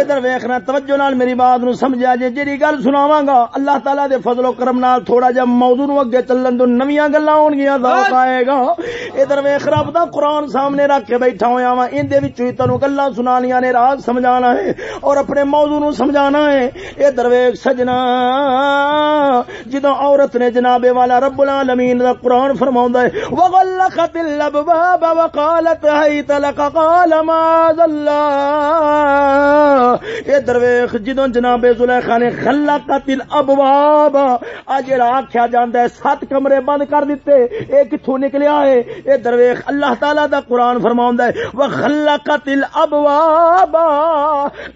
ادھر ویکھنا توجہ نال میری بات نو سمجھا جے، جیڑی گل سناواں گا، اللہ تعالی دے فضل و کرم نال تھوڑا جا موضوع نو اگے چلن تو نویاں گلاں ہون گیاں، ذوق آئے گا۔ ادھر ویکھ رب دا قرآن سامنے رکھ کے بیٹھا ہویا وا ان دے وچوں ہی تانوں گلاں سنانی سنانیاں نے راز سمجھانا ہے اور اپنے موضوع نو سمجھانا ہے۔ ادھر ویکھ سجنا، جدوں عورت نے جناب والا رب العالمین دا قرآن فرماوندا ہے، وغلقت الابواب وقالت هيت لك؟ قال معاذ الله اے درویش، جدوں جناب زلیخا نے خلقت الابواب ا جڑا آکھیا جاندا ہے، سات کمرے بند کر دتے، اے کتھوں نکلیا ہے؟ اے درویش، اللہ تعالی دا قرآن فرماوندا ہے وخلقت الابواب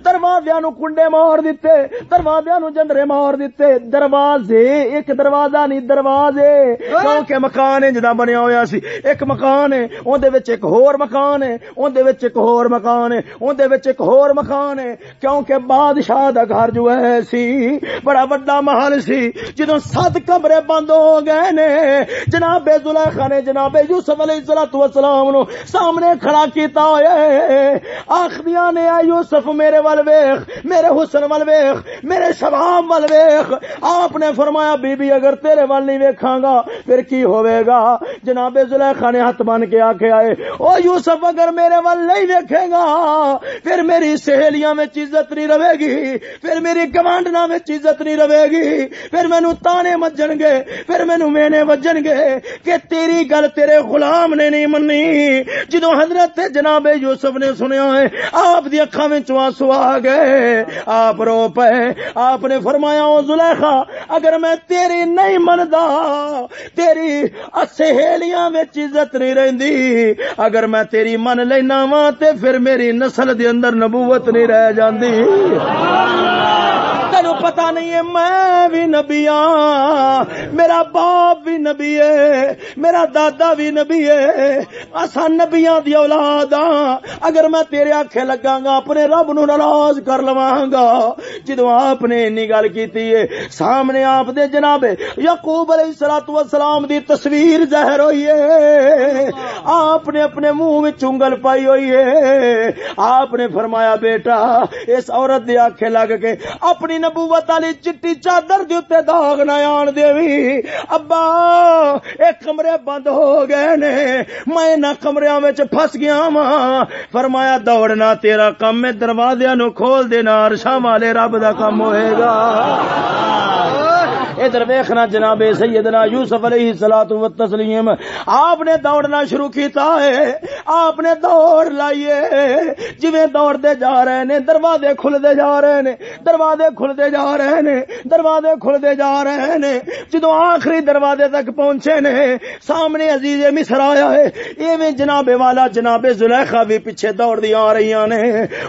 دروازیاں نو کنڈے مار دتے دروازیاں نو جندرے مار دتے دروازے ایک دروازہ نہیں دروازے کیونکہ مکان ہے جدا بنیا ہویا سی ایک مکان ہے اون دے وچ ایک ہور مکان ہے اون دے وچ ایک ہور مکان ہے اون دے وچ ایک ہور مکان ہے کیونکہ بادشاہ دا گھر جو ہے سی بڑا بڑا محل سی جدوں سات کمرے بند ہو گئے نے جناب زلیخا نے جناب یوسف علیہ الصلوۃ والسلام نو سامنے کھڑا کیتا ہویا ہے آخریاں نے اے یوسف میرے ول ویکھ میرے حسن ول ویکھ میرے شباب ول ویکھ آپ نے فرمایا بی بی اگر تیرے ول نہیں ویکھاں گا، پھر کی ہوے گا؟ جناب زلیخا نے ہاتھ بن کے آکھے آئے، او یوسف، اگر میرے ول نہیں ویکھے گا، پھر میری سہیلیاں میں عزت نہیں رہے گی پھر میری گوانڈنا میں عزت نہیں رہے گی پھر مینو تانے مجن گے، پھر مینو مینے وجن گے کہ تیری گل تیرے غلام نے نہیں منی جدو حضرت جناب یوسف نے سنیا ہے آپ دی اکھاں وچ آنسو آ گئے۔ آپ رو پے۔ آپ نے فرمایا، او زلیخا، اگر میں تیری نہیں مندا تیری سہیلیاں میں عزت نہیں رہندی، اگر میں تیری من لینا وا، تے پھر میری نسل دے اندر نبوت نہیں رہ جاندی۔ تینو پتا نہیں ہے، میں بھی نبی ہاں۔ میرا باپ بھی نبی ہے، میرا دادا بھی نبی ہے۔ اسا نبیاں دی اولاد ہاں۔ اگر میں تیرے آکھے لگا گا اپنے رب نو ناراض کر لواں گا جدو آپ نے انی گل کیتی ہے، سامنے آپ دے جناب یعقوب علیہ الصلوۃ والسلام دی تصویر ظاہر ہوئی ہے۔ آپ نے اپنے منہ میں چنگل پائی ہوئی ہے۔ آپ نے فرمایا، بیٹا، اس عورت دے آکھے لگ کے اپنی نبوت والی چٹی چادر دے داغ نہ آن دیوی ابا، اے کمرے بند ہو گئے نے۔ میں نہ کمریاں وچ پھس گیا وا فرمایا دوڑنا تیرا کم ہے دروازیاں نو کھول دینا عرشاں والے رب دا کم ہوئے گا۔ ادھر ویکھنا جناب سیدنا یوسف علیہ الصلوۃ والتسلیم، آپ نے دوڑنا شروع کیتا ہے، آپ نے دوڑ لائیے جویں دوڑدے جا رہے نے دروازے کھلدے جا رہے نے دروازے کھلدے جا رہے نے دروازے کھلدے جا رہے نے جدوں آخری دروازے تک پہنچے نے، سامنے عزیز مصر آیا ہے۔ ایویں جناب والا جناب زلیخا بھی پیچھے دوڑ دی آ رہی نے۔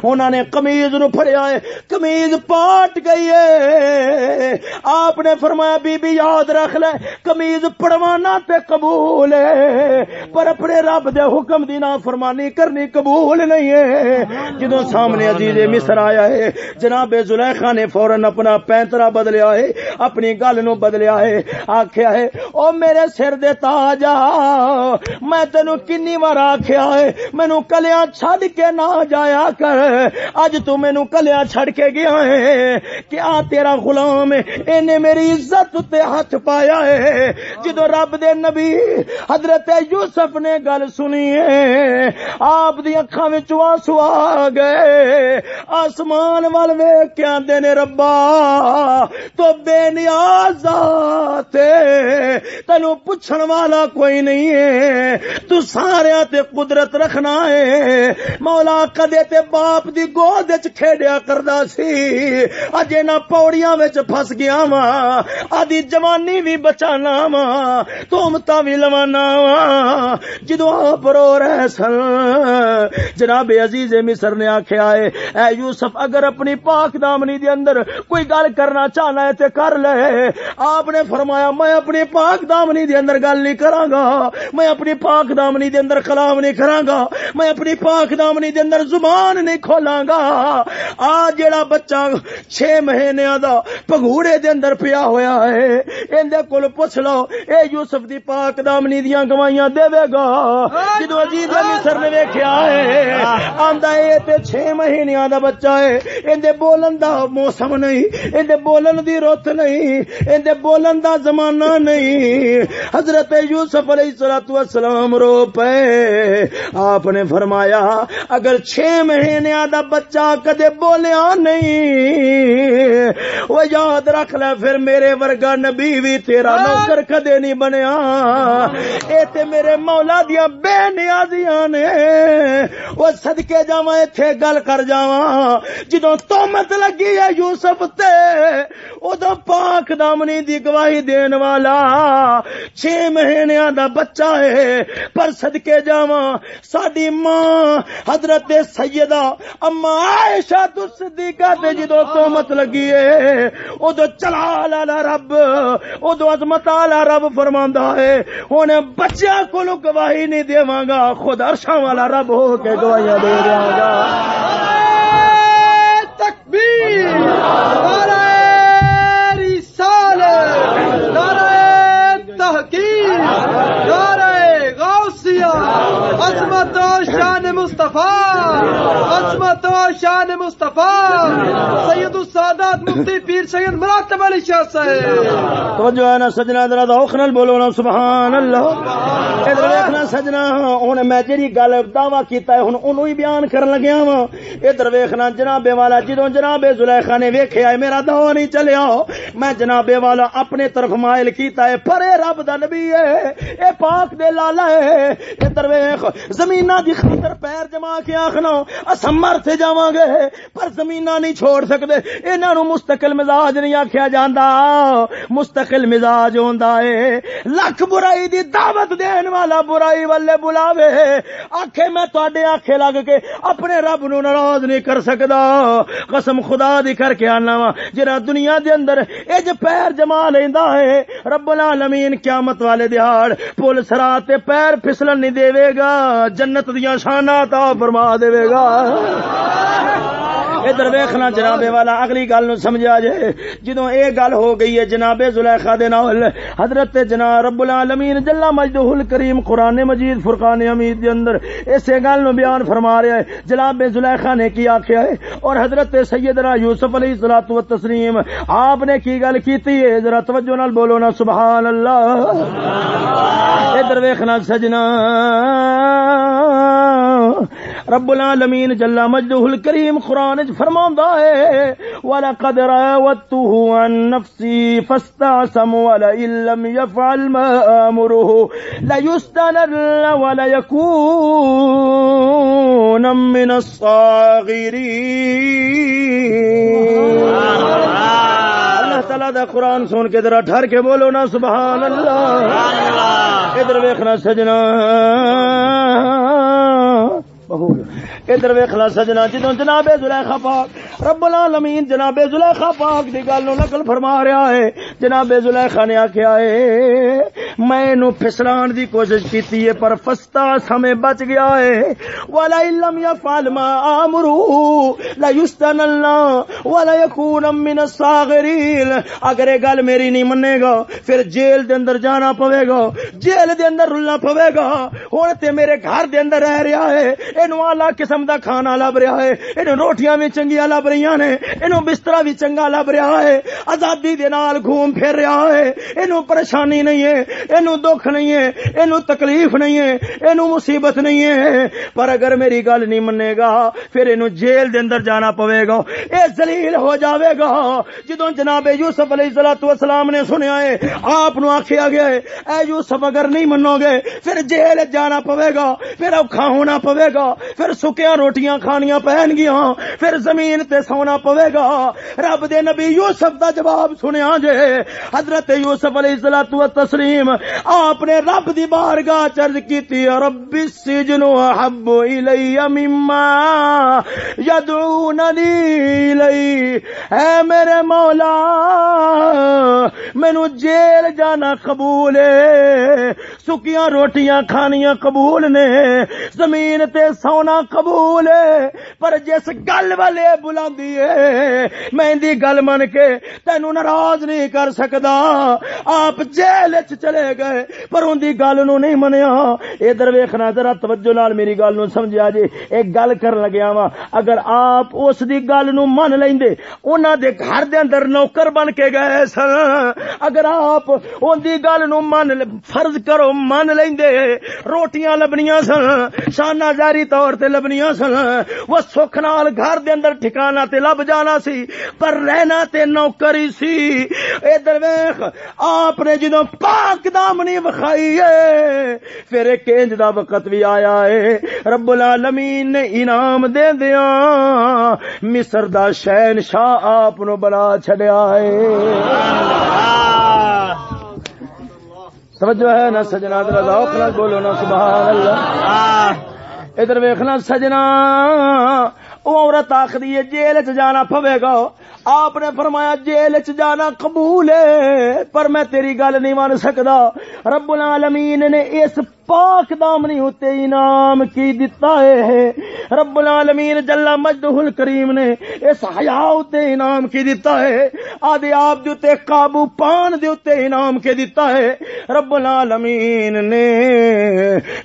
انہوں نے قمیض نو پھڑیا ہے، قمیض پاٹ گئی ہے۔ آپ نے فرمایا فرمایا بی بی یاد رکھ لے، قمیض پڑوانا تے قبول ہے، پر اپنے رب دے حکم دی نا فرمانی کرنی قبول نہیں ہے۔ جدوں سامنے عزیز مصر آیا ہے، جناب زلیخا نے فورن اپنا پینترا بدلیا ہے، اپنی گل نو بدلیا ہے، آکھیا ہے، او میرے سر دے تاج آ میں تینو کنی بار آکھیا ہے مینو کلیاں چھڈ کے نہ جایا کر، اج تو مینو کلیاں چھڈ کے گیا ہے کہ آ تیرا غلام اینے میری عزت تے ہاتھ پایا ہے۔ جدو رب دے نبی حضرت یوسف نے گل سنی ہے، آپ دی اکھاں وچ آنسو آ گئے۔ آسمان وال ویکھ کے آندے نے، ربا، تو بے نیاز تے تینو پوچھن والا کوئی نہیں ہے۔ تو سارے تے قدرت رکھنا ہے۔ مولا کدے تے باپ دی گود وچ کھیڈیا کردا سی۔ اج انہاں پوڑیاں وچ پھس گیا وا آدی جوانی بھی بچانا وا تومتا بھی لوانا وا۔ جدو آپ رو رہے سن، جناب عزیز مصر نے آخیا ہے، اے یوسف، اگر اپنی پاک دامنی دے اندر کوئی گل کرنا چاہنا ہے تے کر لے۔ آپ نے فرمایا، میں اپنی پاک دامنی دے اندر گل نہیں کراں گا۔ میں اپنی پاک دامنی دے اندر کلام نہیں کراں گا۔ میں اپنی پاک دامنی دے اندر زبان نہیں کھولاں گا۔ آ جیڑا بچہ چھ مہینے دا پگوڑے دے اندر پیا ہویا ہے۔ ایندے کول پوچھ لو، اے یوسف دی پاک دامنی دیاں گواہیاں دے گا۔ جدو عزیز مصر نے ویکھیا ہے، آندا اے تے چھ مہینے دا بچہ ہے۔ ایندے بولن دا موسم نہیں ایندے بولن دی رت نہیں ایندے بولن دا زمانہ نہیں۔ حضرت یوسف علیہ الصلوۃ والسلام رو پے۔ آپ نے فرمایا، اگر چھ مہینے دا بچہ کدے بولیا نہیں، وہ یاد رکھ لے پھر میرے ورگا نبی بھی تیرا نوکر کدے نہیں بنیا؟ اے تے میرے مولا دیا بے نیازیاں نے۔ وہ صدقے جاواں ایتھے گل کر جاواں۔ جدوں تومت لگی ہے یوسف تے او دا پاک دامنی دی گواہی دین والا۔ چھ مہینیاں دا بچہ ہے پر صدقے جاواں۔ ساڈی ماں حضرت سیدہ اما عائشہ تو صدیقہ تے جدوں تومت لگی ہے او دو چلا لا رب ادو عظمت والا رب فرماندا ہے۔ ہن بچیاں کولو گواہی نہیں دیواں گا، خود عرشاں والا رب ہو کے گواہیاں دے دیاں گا تکبیر نعرہ رسالت نعرہ تحقیق نعرہ غوثیہ عظمت و شان مصطفیٰ عظمت و شان مصطفیٰ سید السادات مفتی پیر سید مراتب علی شاہ صاحب۔ توجہ ہے نا سجنا، ذرا ذوق نال بولو نا، سبحان اللہ۔ ادھر ویکھنا سجنا، ہن میں جڑی گل دعویٰ کیتا ہے، ہن اونوں ہی بیان کرن لگیا وا ادھر ویکھنا جناب والا، جدوں جناب زلیخا نے ویکھیا ہے، میرا دعویٰ نہیں چلیا۔ میں جناب والا اپنے طرف مائل کیتا ہے پر اے رب دا نبی ہے، اے پاک دے لالا ہے۔ ادھر ویکھ زمیناں دی خاطر پیر جما کے آکھنا، اساں مر تے جاواں گے، پر زمیناں نہیں چھوڑ سکدے۔ اے انہاں نو مستقل مزاج نہیں آکھیا جاندا، مستقل مزاج ہوندا ہے لکھ برائی دی دعوت دین والا برائی والے بلاوے۔ آکھے میں تواڈے آکھے لگ کے اپنے رب نو ناراض نہیں کر سکدا۔ قسم خدا دی کر کے آنا وا جرا دنیا دے اندر اج پیر جما لیندا ہے رب العالمین قیامت والے دیہاڑ پل سرا تے پیر پھسلن نہیں دے گا، جنت دیاں شاناں تا فرما دے گا۔ ادھر ویکھنا جناب والا، اگلی گل نو سمجھا جائے جدوں اے گل ہو گئی ہے جناب زلیخا دے نال، حضرت جناب رب العالمین جل مجدہ الکریم قران مجید فرقان حمید دے اندر اسے گل نو بیان فرما رہا ہے جناب زلیخا نے کی آکھیا ہے؟ اور حضرت سیدنا یوسف علیہ الصلوۃ والتسلیم، آپ نے کی گل کیتی ہے؟ ذرا توجہ نال بولو نا سبحان اللہ ادھر ویکھنا سجنا۔ رب العالمین جل مجدہ الکریم قران وچ فرماندا ہے ولقد راودته عن نفسي فاستعصم ولا ان لم يفعل ما امره لا يستنر ولا من الصاغرين. اللہ تعالی دا قرآن سن کے ذرا ٹھہر کے بولو نا، سبحان اللہ۔ ادھر ویکھنا سجنا۔ بہت ادھر ویکھنا سجنا، جدوں جناب زلیخا پاک، رب العالمین جناب زلیخا پاک دی گل نو نقل فرما رہا ہے، جناب زلیخا نے آکھیا ہے، میں نو پھسلان دی کوشش کیتی ہے، پر فستا سمے بچ گیا ہے۔ ولا لم يفعل ما امرو لا يستنن ولا يكون من الصاغرين۔ اگر یہ گل میری نہیں منے گا، پھر جیل دے اندر جانا پوے گا، جیل دے اندر رلنا پوے گا۔ ہن تے میرے گھر دے اندر رہ رہا ہے، اینو اعلی قسم قسم دا کھانا لب رہا ہے۔ اینو روٹیاں بھی چنگیاں لب رہی نے۔ اینو بستر بھی چنگا لب رہا ہے۔ آزادی دے نال گھوم پھر رہا ہے۔ اینو پریشانی نہیں ہے۔ اینو دکھ نہیں ہے۔ اینو تکلیف نہیں ہے۔ اینو مصیبت نہیں ہے۔ پر اگر میری گل نہیں منے گا، پھر اینو جیل دے اندر جانا پوے گا۔ اے ذلیل ہو جاوے گا۔ جدوں جناب یوسف علیہ الصلوۃ والسلام نے سنیا ہے، آپ نو آکھیا گیا ہے، اے یوسف اگر نہیں منو گے، پھر جیل جانا پوے گا، پھر اوکھا ہونا پوے گا، پھر سکے سکیاں روٹیاں کھانیاں پہن گیا پھر زمین تے سونا پوے گا۔ رب دے نبی یوسف دا جواب سنیا جے۔ حضرت یوسف علیہ الصلوۃ والتسلیم آپ نے رب دی بارگاہ چرج کیتی رب السجن احب الی مما یدعوننی الی اے میرے مولا مینو جیل جانا قبول ہے۔ سکیاں روٹیاں کھانیاں قبول نے۔ زمین تے سونا قبول ہے۔ پر جس گل والے بلاندی ہے، میں دی گل من کے تینو ناراض نہیں کر سکدا۔ آپ جیل چلے گئے، پر ان دی گل نو نہیں منیا۔ ادھر ویکھنا ذرا توجہ نال میری گل نو سمجھا جی۔ ایک گل کرن لگیا وا اگر آپ اس دی گل نو من لیندے، انہاں دے گھر دے اندر نوکر بن کے گئے سن۔ اگر آپ ان دی گل نو من فرض کرو، من لیندے، روٹیاں لبنیاں سن۔ شانہ جاری طور تے لبنیاں سن، وہ سکھ نال گھر دے اندر ٹھکانہ تے لب جانا سی، پر رہنا تے نوکری سی۔ ادھر ویخ آپ نے جدو پاک دامنی وکھائی ہے، پھر ایک انج دا وقت بھی آیا ہے۔ رب العالمین نے انعام دے دیا مصر دا شہن شاہ آپ نو بنا چھڈیا ہے۔ توجہ ہے نہ سجنا ذرا ذوق نال بولو نا، سبحان اللہ۔ ادھر ویخنا سجنا، او عورت آخری ہے، جیل چ جانا پوے گا۔ آپ نے فرمایا، جیل چ جانا قبول ہے، پر میں تیری گل نہیں مان سکدا۔ رب العالمین نے اس پاک دامنی ہوتے، انعام کی دیتا ہے۔ رب العالمین جل مجدہ الکریم نے اس حیا ہوتے انعام کی دیتا ہے۔ آدھے آپ جو تے قابو پان دے ہوتے انعام کے دیتا ہے۔ رب العالمین نے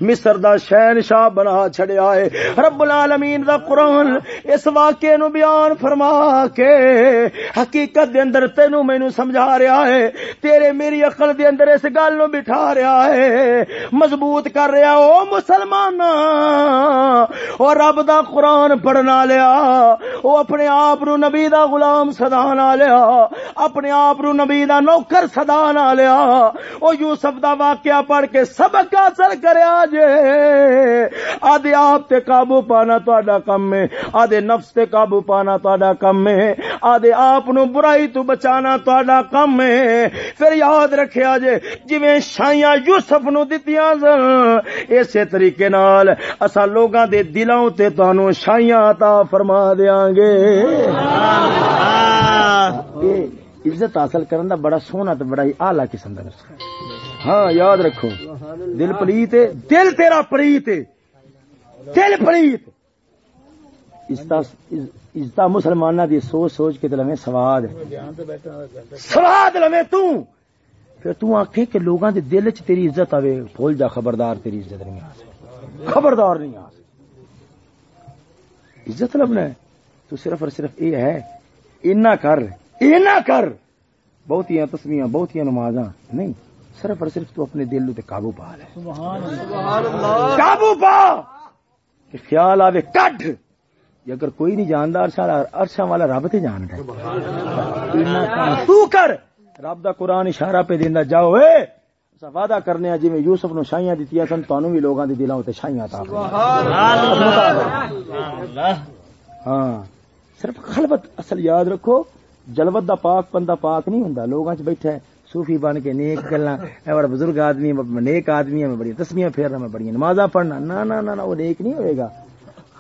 مصر دا شہنشاہ بنا چھڑیا ہے۔ رب العالمین دا قرآن اس واقعے نو بیان فرما کے حقیقت دے اندر تینو مینو سمجھا رہا ہے۔ تیرے میری عقل دے اندر اس گل نو بٹھا رہا ہے۔ مضبوط کر رہا او مسلمان، او رب دا قرآن پڑھنا لیا، او اپنے آپ نو نبی دا غلام صدانا لیا، اپنے آپ نو نبی دا نوکر صدانا لیا، او یوسف دا واقعہ پڑھ کے سبق حاصل کریا جے آدھے آپ تے قابو پانا تہاڈا کم ہے، آدھے نفس تے قابو پانا تہاڈا کم ہے، آدھے آپ نو برائی تو بچانا تہاڈا کم ہے، پھر یاد رکھیا جے جویں شایاں یوسف نو دتیاں سن اسی طریقے نال اسا لوگاں دے دلاں تے تانوں شایاں عطا فرما دیاں گے۔ عزت حاصل کرن دا بڑا سونا تے بڑا ہی اعلی قسم دا نسخہ ہاں یاد رکھو۔ دل پلیت ہے۔ دل تیرا پلیت ہے۔ دل پلیت۔ عزت مسلمانہ دی سوچ سوچ کے لویں سواد سواد لویں تو۔ پھر تو آکھیں کہ لوگاں دے دل چ تیری عزت آوے بھول جا خبردار تیری عزت نہیں آ خبردار نہیں آ عزت لبنا ہے۔ تو صرف اور صرف یہ ہے اینا کر اینا کر۔ بہتیاں تسمیاں بہتیاں نمازاں۔ نہیں صرف اور صرف تو اپنے دل تے قابو پا لے۔ قابو پا! کہ خیال آوے کڈ اگر کوئی نہیں جاندا عرشاں والا رب تے جان ہے۔ تو کر! رب دا قرآن اشارہ پہ دیندا جاؤ اے! وعدہ کرنے جی میں یوسف نو شائیاں دتیاں سن تانوں بھی لوگاں دے دلاں تے شائیاں عطا ہاں صرف خلوت اصل یاد رکھو جلوت دا پاک بندہ پاک نہیں ہوندا۔ لوگاں چ بیٹھا ہے صوفی بن کے نیک گلاں اے بڑا بزرگ آدمی نیک آدمی میں بڑی تسمیاں پھیرنا میں بڑی نمازاں پڑھنا۔ نہ نہ نہ وہ نیک نہیں ہوئے گا۔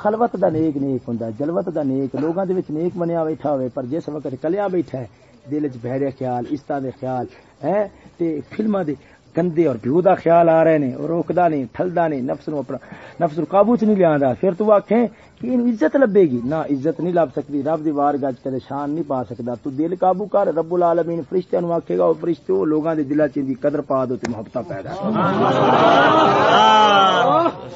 خلوت دا نیک نیک ہوندا جلوت دا نیک لوگاں دے وچ نیک بنیا بیٹھا ہوئے پر جس وقت کلیا بیٹھا ہے دل چ بہرے خیال استا دے خیال ہے تے فلماں دے گندے اور بیہودہ خیال آ رہے نے اور روکدا نہیں، ٹھلدا نہیں، نفس نو اپنا، نفس نو قابو چ نہیں لیا پھر تو آکھیں کہ ان عزت لبے گی۔ نہ عزت نہیں لب سکتی رب دی بارگاہ چ کدے شان نہیں پا سکدا تو دل قابو کر رب العالمین فرشتیاں نو آکھے گا او فرشتے او لوگاں دے دلاں چ دی قدر پا دو تے محبت پیدا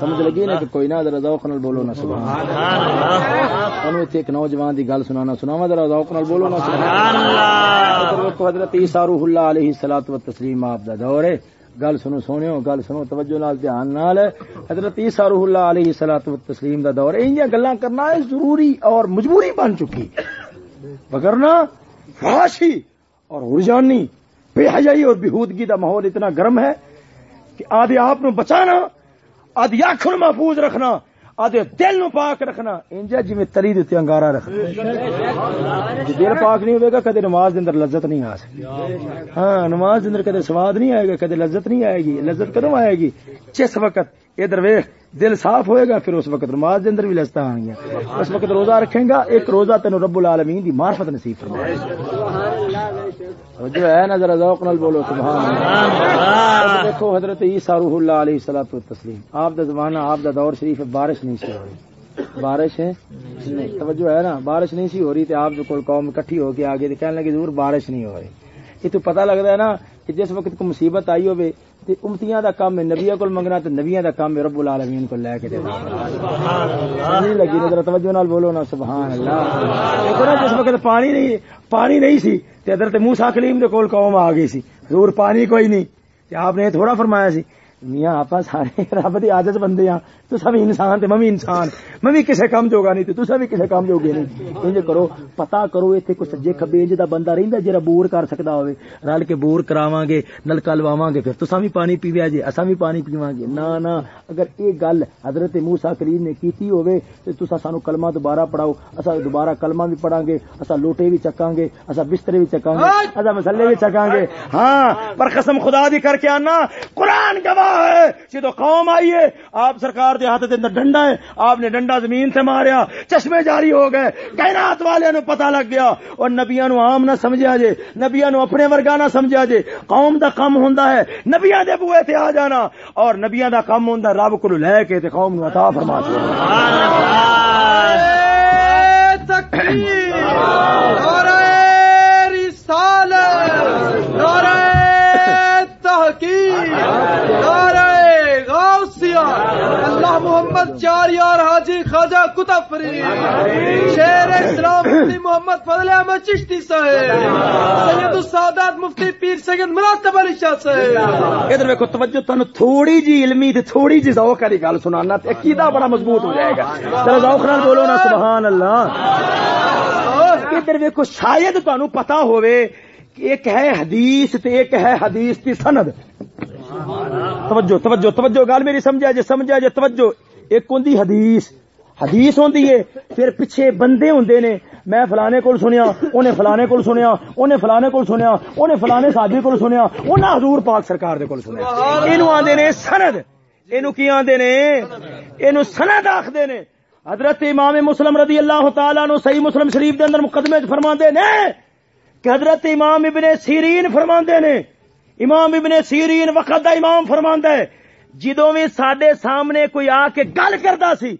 سمجھ لگی نا کہ کوئی نہ ذرا ذوق نال بولو نا سبحان اللہ۔ انو ایتھے ایک نوجوان دی گل سنانا سناواں ذرا ذوق نال بولو نا سبحان اللہ۔ حضرت عیسی روح اللہ علیہ الصلوۃ والتسلیم آپ دا دور ہے۔ گل سنو سونے گل سنو، توجہ نال دھیان نال۔ حضرت عیسیٰ روح اللہ علیہ الصلوۃ والتسلیم دا دور انجیاں گلاں کرنا ضروری اور مجبوری بن چکی۔ وگرنا فاشی اور ہرجانی، بے حیائی اور بہودگی دا ماحول اتنا گرم ہے کہ آدھے آپ نو بچانا آدھی آخر محفوظ رکھنا۔ آدھے دل نو پاک رکھنا۔ انجا جی میں تری دیتے انگارا رکھنا۔ جی دل پاک نہیں ہوئے گا، کدے نماز دے اندر لذت نہیں آ سکتی۔ ہاں نماز دے اندر کدے سواد نہیں آئے گا، کدے لذت نہیں آئے گی۔ لذت کدو آئے گی؟ جس وقت ادھر ویخ دل صاف ہوئے گا، پھر اس وقت نماز دے اندر بھی لذت آنگیا اس وقت روزہ رکھیں گا، ایک روزہ تینوں رب العالمین دی معرفت نصیب فرمائے۔ جو ہے نا ذرا ذوق نال بولو سبحان دیکھو حضرت عیسیٰ روح اللہ علیہ الصلوۃ والتسلیم آپ دا زمانہ آپ دا دور شریف بارش نہیں سی ہو رہی۔ بارش ہے؟ نہیں توجہ ہے نا۔ بارش نہیں سی ہو رہی تے آپ کوئی قوم اکٹھی ہو کے آگے کہنے لگے ضرور بارش نہیں ہو رہی. یہ تو پتہ لگتا ہے نا کہ جس وقت کو مصیبت آئی ہوے تے امتیاں دا کام ہے نبیوں کو منگنا تے نبیوں دا کام ہے رب العالمین کو لے کے دینا لگی نظر توجہ نال بولو نا سبحان اللہ۔ دیکھو نا جس وقت پانی نہیں پانی نہیں سی، تے حضرت موسی کلیم دے کول قوم آ گئی سی۔ حضور پانی کوئی نہیں۔ تے آپ نے تھوڑا فرمایا سی، میاں، آپ سارے رب دی عادت بندے ہاں۔ تو سب انسان تے ممی انسان۔ ممی کسے کام جوگا نہیں تے تسا بھی کسے کام جوگے نہیں۔ انج کرو پتا کرو ایتھے کوئی سجے کھبے انج دا بندہ رہندا جڑا بور کر سکدا ہوے۔ رل کے بور کراواں گے نلکا لواواں گے پھر تسا بھی پانی پیویا جے، اساں بھی پانی پیواں گے نا نا اگر اے گل حضرت موسی کلیم نے کیتی ہوے تے تسا سانو کلمہ دوبارہ پڑھاؤ، اساں دوبارہ کلمہ بھی پڑھاں گے اساں لوٹے بھی چکاں گے اساں بسترے بھی چکاں گے اساں مسلے بھی چکاں گے ہاں پر قسم خدا دی کر کے آنا، قرآن گواہ ہے، جدو قوم آئی ہے، آپ سرکار دے ہاتھ دے اندر ڈنڈا ہے آپ نے ڈنڈا زمین سے ماریا چشمے جاری ہو گئے کائنات والے نو پتہ لگ گیا۔ اور نبیاں نو عام نہ سمجھا جے نبیاں نو اپنے ورگا نہ سمجھا جے۔ قوم دا کم ہوندا ہے نبیاں دے بوئے تے آ جانا۔ اور نبیاں دا کم ہوندا رب کو لے کے تے قوم نو عطا فرما دے۔ تکبیر نعرہ رسالت نعرہ تحقیق نعرہ اللہ محمد چار یار حاجی خواجہ کتب فرید شیر اسلام مفتی محمد فضل احمد چشتی صاحب۔ سید السادات مفتی پیر سید مراتب علی شاہ صاحب۔ ادھر ویکو توجہ تن تھوڑی جی علمی تے تھوڑی جی ذوق والی گل سنانا تے عقیدہ بڑا مضبوط ہو جائے گا۔ ذرا ذوق نال بولو نا، سبحان اللہ۔ ادھر ویکو شاید تانوں پتہ ہوے کہ ایک ہے حدیث تے ایک ہے حدیث دی سند۔ توجہ توجہ توجہ گل میری سمجھا جے سمجھا جے توجہ۔ ایک ہوندی حدیث حدیث ہوندی ہے پھر پیچھے بندے ہوندے نے میں فلانے کول سنیا اونے فلانے کول سنیا اونے فلانے کول سنیا اونے فلانے صحابی کول سنیا اونا حضور پاک سرکار دے کول سنیا۔ اینو آندے نے سند۔ اینو کی آندے نے؟ اینو سند آکھدے نے۔ حضرت امام مسلم رضی اللہ تعالی عنہ صحیح مسلم شریف دے اندر مقدمے فرماندے نے کہ حضرت امام ابن سیرین فرماندے نے امام ابن سیرین وقت دا امام فرماندا ہے، جدوں بھی ساڈے سامنے کوئی آ کے گل کردا سی،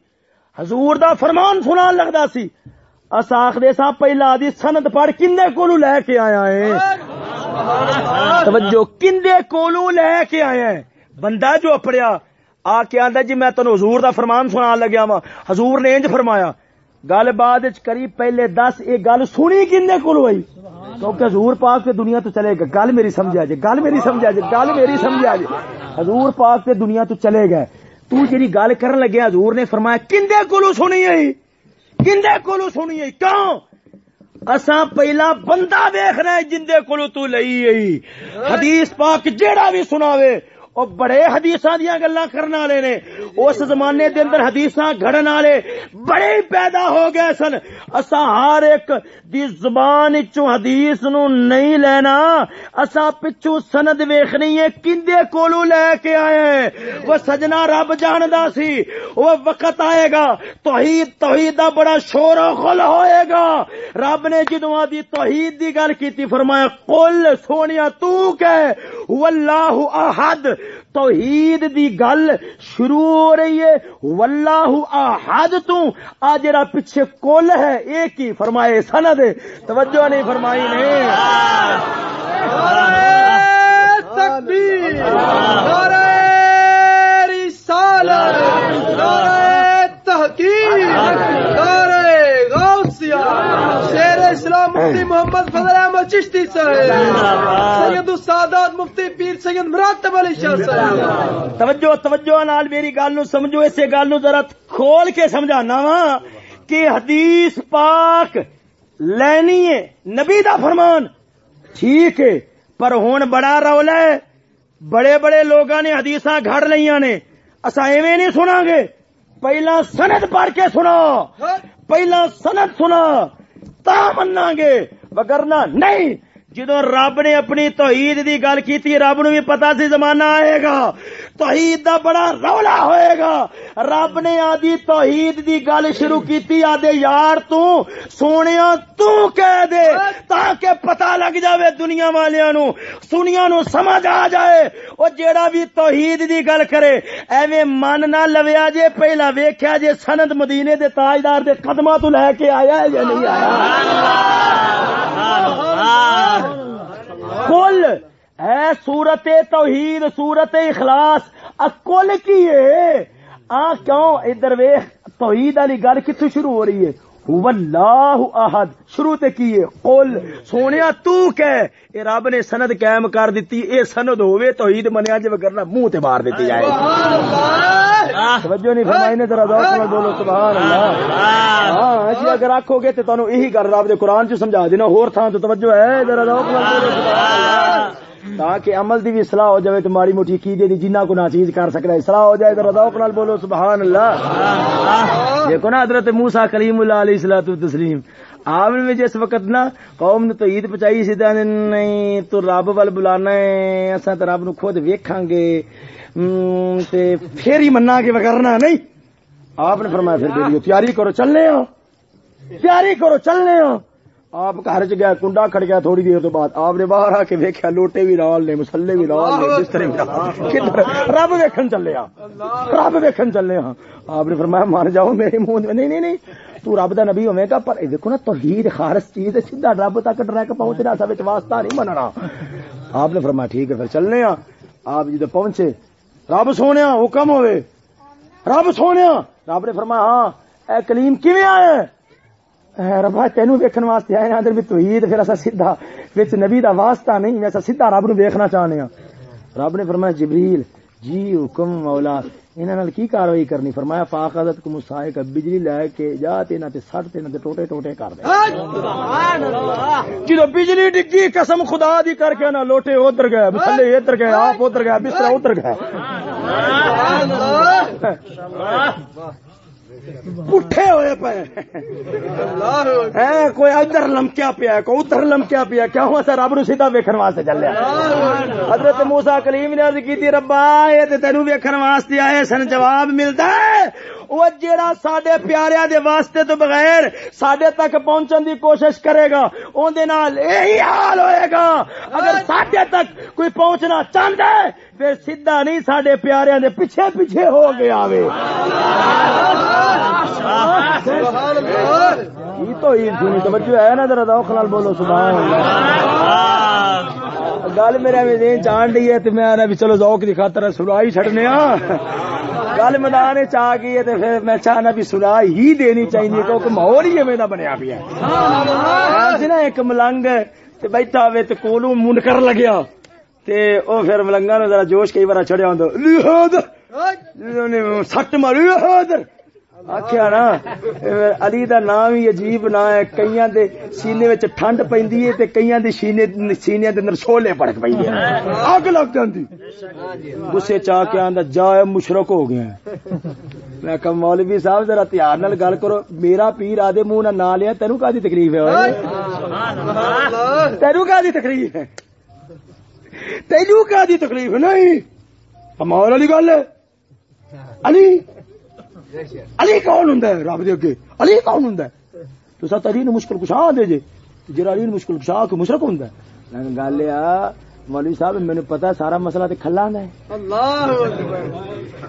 حضور دا فرمان سنان لگدا سی، اس آخدے سا پہلا دی سند پڑھ کندے کولو لے کے آیا ہے۔ توجہ، کندے کولو لے کے آیا ہے۔ بندہ جو اپڑیا، آ کے آندا جی میں تنو حضور دا فرمان سنان لگیا وا حضور نے انج فرمایا، گل بعد وچ کری پہلے دس یہ گل سنی کنے کولو آئی۔ کیونکہ حضور پاک تے دنیا تو چلے گئے۔ گل میری سمجھا جی گل میری سمجھا جی گل میری سمجھا جی۔ حضور پاک تے دنیا تو چلے گئے۔ تو جی گل کرن لگے، حضور نے فرمایا، کندے کولو سنی آئی کندے کولو سنی آئی کیوں؟ اساں پہلا بندہ ویکھنا ہے جندے کولو تو لئی آئی حدیث پاک جیڑا بھی سناوے او بڑے حدیثاں دیاں گلاں کرن والے نے۔ اس زمانے دے اندر حدیثاں گھڑن والے بڑے ہی پیدا ہو گئے سن۔ اساں ہر ایک دی زبان وچوں حدیث نو نہیں لینا۔ اساں پچھوں سند ویکھنی ہے، کیندے کولو لے کے آئے ہیں۔ وہ سجنا رب جاندا سی، وہ وقت آئے گا۔ توحید توحید دا بڑا شور و غل ہوئے گا۔ رب نے جدوں دی توحید دی گل کیتی، فرمایا، قل سونیا تو کہ واللہ احد، توحید دی گل شروع ہو رہی ہے۔ واللہ احد تو، آ جڑا پیچھے کل ہے ایک ہی فرمائے سند؟ توجہ نہیں فرمائی نے تکبیر نعرہ رسالت نعرہ تحقیق، نعرہ غوثیہ اسلام مفتی محمد فضل احمد چشتی صاحب. سید السادات مفتی پیر سید مراتب علی شاہ صاحب. توجہ توجہ نال میری گل نو سمجھو اسے گل نو ذرا کھول کے سمجھانا وا کہ حدیث پاک لینی ہے نبی دا فرمان ٹھیک ہے پر ہن بڑا رولا ہے بڑے بڑے لوگاں نے حدیثاں گھڑ لیاں نے اسا ایویں نہیں سنا گے پہلا سند پڑھ کے سنا پہلا سند سنا تا منا گے وگرنا نہیں جدو رب نے اپنی توحید دی گل کی رب نو بھی پتا سی زمانہ آئے گا توحید دا بڑا رولا ہوئے گا۔ رب نے آدھی توحید دی گل شروع کیتی آدھے یار تو سونیا تو کہہ دے تاکہ پتا لگ جاوے دنیا والیاں نو۔ سنیا نو سمجھ آ جائے۔ او جیڑا بھی توحید دی گل کرے ایویں من نہ لویا جے پہلا ویکھیا جے سند مدینے دے تاجدار دے قدماں تو لے کے آیا ہے یا نہیں آیا؟ کل ہے سورت توحید سورت اخلاص کل کی ہے؟ آ کیوں؟ ادھر ویخ توحید والی گل کتوں شروع ہو رہی ہے؟ هو اللہ احد۔ شروع تے کیے قل۔ سونیا تو کہہ اے رب نے سند قائم کر دیتی اے سند ہوے توحید منیا جے کرنا منہ تے مار دیتی جائے توجہ نہیں فرمائی نے ذرا ذوق نال بولو سبحان اللہ! ہاں جی اگر آکھو گے تے تانوں یہی گل رب دے قران چ سمجھا دینا ہور تھاں تو توجہ ہے ذرا ذوق نال بولو سبحان اللہ! تاکہ عمل دی بھی اصلاح ہو جائے تو ماری موٹی کی دی جنہ کو نہ چیز کر سکتا ہے۔ اصلاح ہو جائے تو ذوق نال بولو سبحان اللہ۔ دیکھو نا حضرت موسی کلیم اللہ علیہ الصلوۃ والتسلیم آپ نے جس وقت نا قوم نے تو عید پچائی سی تے نہیں تو رب ول بلانا ہے اساں تے رب نو خود ویکھاں گے۔ تے پھر ہی مننا گے وگرنا نہیں۔ آپ نے فرمایا پھر تیاری کرو چلنے ہو۔ تیاری کرو چلنے ہو۔ آپ گھر چ گیا، کنڈا کھڑ گیا تھوڑی دیر تو بعد۔ آپ نے باہر آ کے ویکھیا لوٹے بھی رال نے، مسلے بھی رال نے بسترے بھی رب ویکھن چلے آ رب ویکھن چلے ہاں۔ آپ نے فرمایا مار جاؤ میرے منہ نہیں نہیں نہیں۔ تو رب دا نبی ہوے گا، پر دیکھو نا، توحید خالص چیز ہے، سیدھا رب تک ڈائریکٹ پہنچنا سب واسطہ نہیں مننا۔ آپ نے فرمایا، ٹھیک ہے، پھر چلنے ہاں۔ آپ جدو پہنچے، رب سونیا، حکم ہوئے رب سونیا۔ رب نے فرمایا ہاں اے کلیم کیویں آئے ربا تینو ویکھن واسطے آئے اندر بھی توحید پھر اسا سیدھا وچ نبی دا واسطہ نہیں ویسا سیدھا رب نو ویکھنا چاہنے ہاں۔ رب نے فرمایا جبریل جی حکم مولا انہاں نال کی کاروائی کرنی؟ فرمایا فاخذت کو کا بجلی لے کے جا تے نہ تے سٹ تے نہ تے ٹوٹے ٹوٹے کر دے۔ جدو بجلی ڈگی قسم خدا دی کر کے نہ لوٹے ادھر گئے تھلے ادھر گئے آپ ادھر گئے بستر ادھر گئے۔ پٹھے ہوئے پے۔ کوئی ادھر لمکیا پیا کوئی ادھر لمکیا پیا کیا ہوا سر رب نو سیدھا ویکھن واسطے چلیا حضرت موسی کلیم نے عرض کیتی، ربا، اے تے تینو ویکھن واسطے آئے سن، جواب ملدا ہے۔ وہ جیڑا ساڈے پیاریاں دے واسطے تو بغیر ساڈے تک پہنچن دی کوشش کرے گا اون دے نال یہی حال ہوئے گا۔ اگر ساڈے تک کوئی پہنچنا چاہندا ہے پھر سیدھا نہیں ساڈے پیاریاں دے پیچھے پیچھے ہو گیا وے یہ تو سنی توجہ ہے نا ذرا ذوق نال بولو سبحان اللہ۔ گل میرے میں ذہن چان ڈی ہے تے میں بھی چلو ذوق دی خاطر سنا ہی چھڑنے ہاں گل میدان چ آ گئی ہے تے پھر میں چاہنا بھی سنا ہی دینی چاہیے کیونکہ ماحول ہی ایویں دا بنیا پیا ہے۔ سی نا ایک ملنگ تے بیٹھا ہوئے تے کولوں منکر لگیا۔ تے او پھر ملنگا نو ذرا جوش کئی بار چڑیا ہوندا لیہد سٹ ماری آخیا نا علی دا نام ہی عجیب نا ہے کئیاں دے سینے وچ ٹھنڈ پیندی ہے تے کئیاں دے سینے سینے دے اندر چھولے پڑک پیندے ہیں۔ اگ لگ جاندی۔ غصے چا کے آندا جا اے مشرک ہو گیا میں کہ مولوی صاحب ذرا تیار نال گل کرو میرا پیر آدے منہ نہ لیا تینو کادی تکلیف ہے؟ اوئے تینو کادی تکلیف ہے؟ تینو کادی تکلیف ہے نہیں کمال والی گل ہے۔ علی؟ علی کون ہوں رب دے اگے؟ علی کون ہوں تو سات علی نو مشکل کشا دے جے۔ جرا علی مشکل کشا کے مشرک ہوں لیکن گل یہ مولوی صاحب مینو پتا سارا مسئلہ تے کھلا ہے۔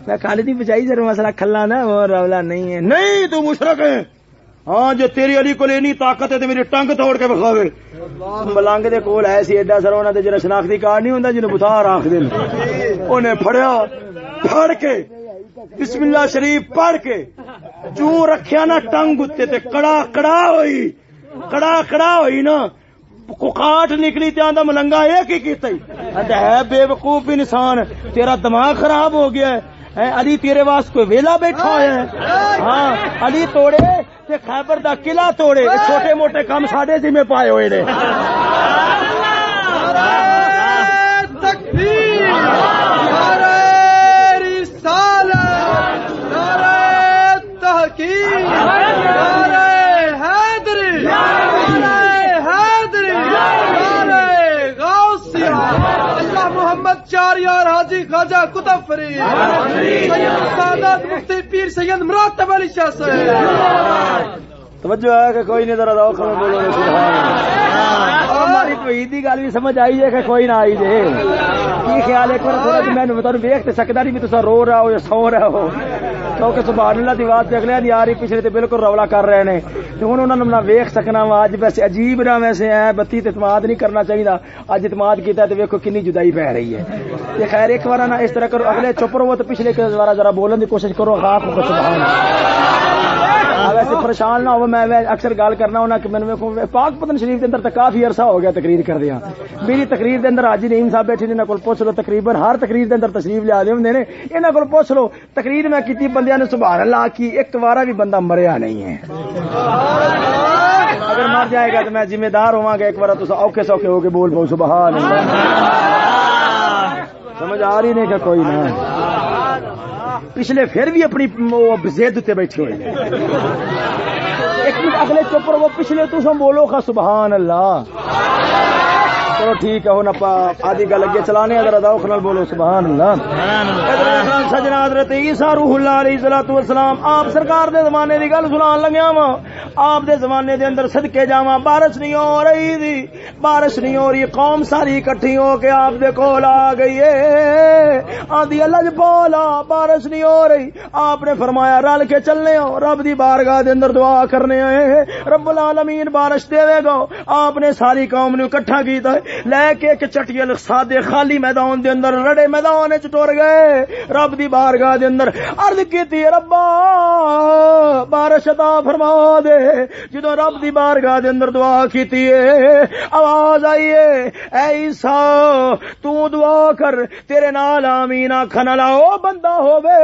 میں کھال دی بچائی سر مسئلہ کھلا نا وہ رولا نہیں ہے۔ نہیں تو مشرک ہے ہاں جو تیری علی کو اینی طاقت ہے تے میری ٹنگ توڑ کے بخاوے ملنگ دے کول ہے سی ایڈا سر انہاں دے جڑا شناختی کارڈ نہیں ہوندا جنوں بثار آکھدے نے اونے پھڑیا، پھڑ کے، بسم اللہ شریف پڑھ کے جو رکھیا نا ٹنگ اتے تے کڑا کڑا ہوئی، کڑا کڑا ہوئی نا۔ کاٹ نکلی تے آندا ملنگا یہ کی کیتا ہے بے وقوف انسان، تیرا دماغ خراب ہو گیا ہے۔ علی تیرے واسطے کوئی ویلا بیٹھا ہوا ہے؟ ہاں علی توڑے تے خیبر دا قلعہ توڑے چھوٹے موٹے کام ساڈے ذمہ پائے ہوئے نے تکبیر نعرہ رسالت نعرہ تحقیق نعرہ حیدری نعرہ حیدری نعرہ غوثیہ اللہ محمد چار یار حاجی خواجہ کتب سعادت مفتی پیر سید مراتب علی شاہ صاحب۔ توجہ ہے کہ کوئی نہیں ذرا روک میں بولو۔ سبحان اللہ۔ ہماری کوئی دی گل بھی سمجھ آئی ہے کہ کوئی نہ آئی جے۔ کی خیال ہے؟ کہ تھوڑا جی میں تانوں ویکھ تے سکدا نہیں بھی تسا رو رہا ہو یا سو رہا ہو۔ کیونکہ سبحان اللہ دی بات تے اگلے دی رہی پچھلے تے بالکل رولا کر رہے نے۔ تے ہن انہاں نوں نہ ویکھ سکنا وا، اج ویسے عجیب نہ ویسے ہے بتی تے اعتماد نہیں کرنا چاہیے اج اعتماد کیتا تے ویکھو کنی جدائی پہ رہی ہے۔ تے خیر، ایک بار نہ اس طرح کرو۔ اگلے چپ رہو تے پچھلے کے ذرا ذرا بولن دی کوشش کرو۔ خاک کو سبحان اللہ۔ ویسے پریشان نہ ہو، میں اکثر گل کرنا ہونا کہ میں پاک پتن شریف کے اندر تو کافی عرصہ ہو گیا تقریر کر دیا میری تقریر دے اندر حاجی نعیم صاحب بیٹھے انہاں کول پوچھ لو، تقریباً ہر تقریر دے اندر تشریف لیا دے ہوندے نے۔ انہاں کول پوچھ لو، تقریر میں کیتی بندیاں نے سبحان اللہ کی ایک وارا بھی بندہ مریا نہیں ہے۔ اگر مر جائے گا تو میں ذمہ دار ہوا گا، ایک بار تو اوکھے سوکھے ہو کے بول پاؤ سبحان اللہ سمجھ آ رہی نہیں کہ کوئی نہ۔ پچھلے پھر بھی اپنی زد تے بیٹھے ہوئے ہیں۔ ایک منٹ اگلے چپر وہ پچھلے تو سم بولو خا سبحان اللہ۔ چلو ٹھیک ہے ہوں اپا آدھی گل اگے چلانے اگر ادا نال بولو سبحان اللہ سجنا حضرت عیسیٰ روح اللہ علیہ الصلوۃ والسلام، آپ سرکار دے زمانے دی گل سنان لگیا وا آپ دے زمانے دے اندر صدقے جاواں، بارش نہیں ہو رہی دی، بارش نہیں ہو رہی، قوم ساری اکٹھی ہو کے آپ دے کول آ گئی ہے آدھی اللہ بولا بارش نہیں ہو رہی۔ آپ نے فرمایا، رل کے چلنے ہو، رب دی بارگاہ دے اندر دعا کرنے ہیں۔ رب العالمین بارش دے گا۔ آپ نے ساری قوم نو اکٹھا کیتا ہے۔ لے کے ایک چٹیل سادے خالی میدان دے اندر رڑے میدان وچ ٹر گئے۔ رب دی بارگاہ دے اندر عرض کیتی ربا، بارش عطا فرما دے۔ جدو رب دی بارگاہ دے اندر دعا کیتی ہے، آواز آئی ہے، اے عیسیٰ، تو دعا کر، تیرے نال آمین آکھن والا او بندہ ہووے۔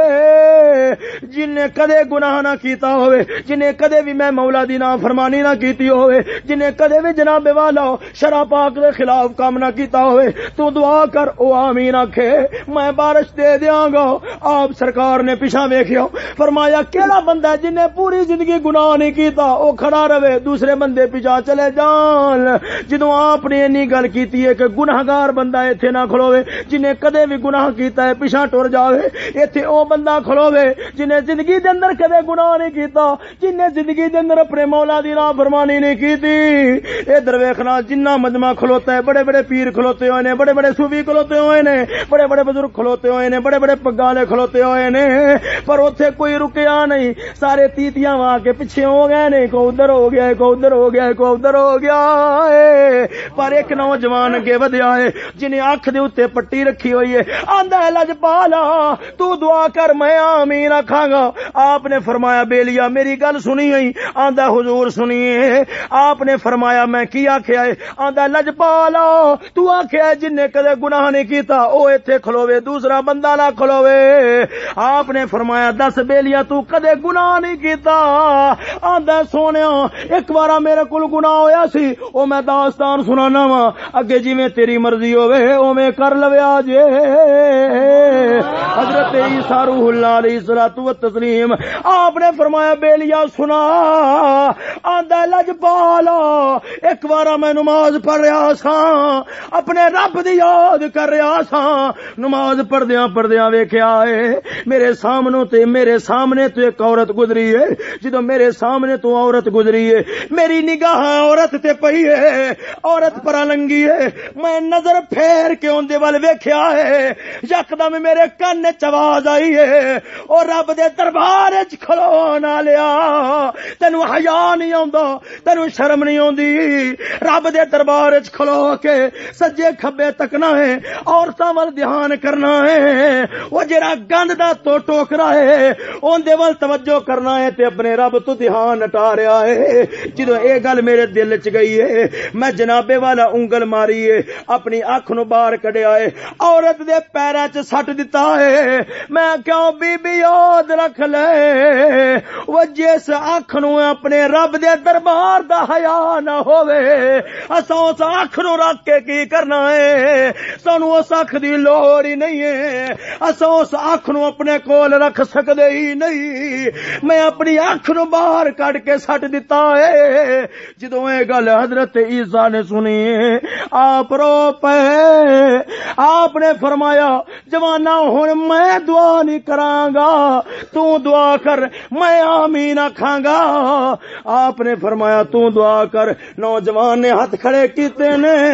جن نے کدے گناہ نہ کیتا ہوئے جن نے کدے بھی میں مولا دی نافرمانی نہ کیتی ہوئے جن نے کدے بھی جناب والا شرع پاک دے خلاف خلاف کام نہ کیتا ہوئے، تو دعا کر، او آمین آکھے، میں بارش دے دیاں گا۔ آپ سرکار نے پیچھا ویکھیا۔ فرمایا، کیڑا بندہ ہے جن نے پوری زندگی گناہ نہیں کیتا، او کھڑا رہے، دوسرے بندے پیچھا چلے جان۔ جدوں آپ نے اینی گل کیتی ہے کہ گناہگار بندہ ایتھے نہ کھلوے جن کدے بھی گناہ کیتا ہے، پیچھا ٹر جاوے، ایتھے او بندہ کھلوے جن زندگی دے اندر کدے گناہ نہیں کیتا جن زندگی دے اندر اپنے مولا دی نافرمانی نہیں کیتی۔ ادھر ویکھنا، جنہ مجمع کھلوتا ہے بڑے بڑے پیر کھلوتے ہوئے نے، بڑے بڑے صوفی کھلوتے ہوئے نے، بڑے بڑے بزرگ کھلوتے ہوئے نے، بڑے بڑے پگالے کھلوتے ہوئے نے، پر اتنے کوئی رکیا نہیں۔ سارے تیتیاں وہاں کے پیچھے ہو گئے نے، کو ادھر ہو گیا، کو ادھر ہو گیا، کو ادھر ہو گیا پر ایک نوجوان اگے ودیا ہے، جنہیں اکھ دے اتنے پٹی رکھی ہوئی ہے۔ آندا ہے، لج پالا، تو دعا کر میں آمین آکھاں گا۔ آپ نے فرمایا بیلیا میری گل سنی ہوئی۔ آندا حضور سنیے۔ آپ نے فرمایا، میں کی آخیا ہے؟ آندا لج پالا تو آخیا جن نے کدے گناہ نہیں کیتا، او ایتھے کھلوے دوسرا بندہ نہ کھلوے آپ نے فرمایا، دس بیلیا تو کدے گناہ نہیں کیتا۔ آندا سونیا، ایک بار میرے کول گناہ ہویا سی، او میں داستان سنانا وا۔ اگے جویں تیری مرضی ہوے اوویں کر لوے جے حضرت عیسیٰ روح اللہ علیہ الصلوۃ والتسلیم، آپ نے فرمایا بیلیا سنا۔ آندا، لج پالا۔ ایک بار میں نماز پڑھ رہا سا اپنے رب دی یاد کر رہا سا۔ نماز پڑھدیا پڑھدیا ویکھیا ہے میرے سامنے تے میرے سامنے تو ایک عورت گزری ہے جدو میرے سامنے تو عورت گزری ہے میری نگاہ عورت تے پئی ہے عورت پر لنگی ہے میں نظر پھیر کے اندے وال ویکھیا ہے یکدم میرے کن چواز آئی ہے اور رب دے دربار وچ کھلو نہ لیا تینو حیا نہیں آوندا تینو شرم نہیں آوندی۔ رب دے دربار وچ کھلو کے سجے کھبے تکنا ہے عورتوں وال دھیان کرنا ہے۔ وہ جڑا گند دا تو ٹوکرا ہے اندر ول توجہ کرنا ہے تے اپنے رب تو دھیان ہٹا رہا ہے۔ جدو اے گل میرے دل چ گئی ہے، میں جنابے والا انگل ماری ہے، اپنی اکھ نو باہر کڈیا ہے، عورت دے پیرا چ سٹ دتا ہے۔ میں کیوں بی بی یاد رکھ لے۔ وہ جس اکھ نو اپنے رب دے دربار دا حیا نہ ہووے، اساں اس اکھ نو رکھ کے کی کرنا ہے؟ سانو اس اکھ دی لوڑ ہی نہیں ہے۔ اساں اس اکھ نو اپنے کول رکھ سکدے ہی نہیں۔ میں اپنی اکھ نو باہر کڈ کے سٹ دتا ہے۔ جدوں اے گل حضرت عیسیٰ نے سنی آپ رو پے۔ آپ نے فرمایا جوانا ہن میں دعا نہیں کراں گا تو دعا کر، میں آمین آکھاں گا آپ نے فرمایا، تو دعا کر۔ نوجوان نے ہاتھ کھڑے کیتے نے۔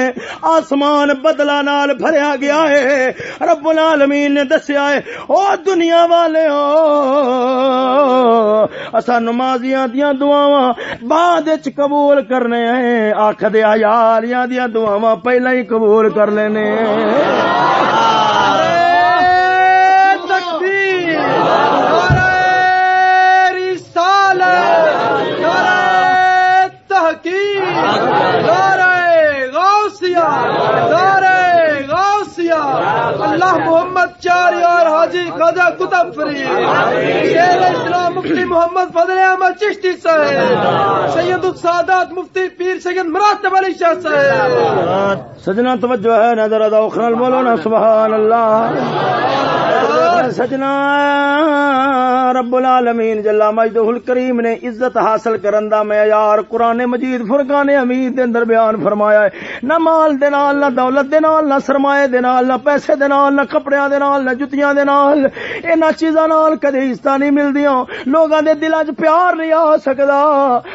آسمان بدلا نال بھریا گیا ہے، رب العالمین نے دسیا ہے، او دنیا والے اسا نمازیاں دیاں دعاواں بعد وچ قبول کرنے ہیں. آکھ دے یاریاں دیاں دعاواں پہلا ہی قبول کر لینے غوثیہ غوثیہ، اللہ محمد چار اور حاجی خواجہ کتب فری شیر اسلام مفتی محمد فضل احمد چشتی صاحب، سید السادات مفتی پیر سید مراتب علی شاہ صاحب۔ سجنا توجہ ہے، نظر ادا اخرل بولو نا سبحان اللہ۔ سجنا۔ رب العالمین جلا مجدہ الکریم نے عزت حاصل کرن دا معیار قرآن مجید فرقان حمید دے اندر بیان فرمایا ہے۔ نہ مال دے نال نہ دولت دے نال نہ سرمایہ دے نال نہ پیسے دے نال نہ کپڑیاں دے نال نہ جتیاں دے نال۔ انہاں چیزاں نال کدے عزت نہیں ملدیاں۔ لوگاں دے دلاں وچ پیار نہیں آ سکدا۔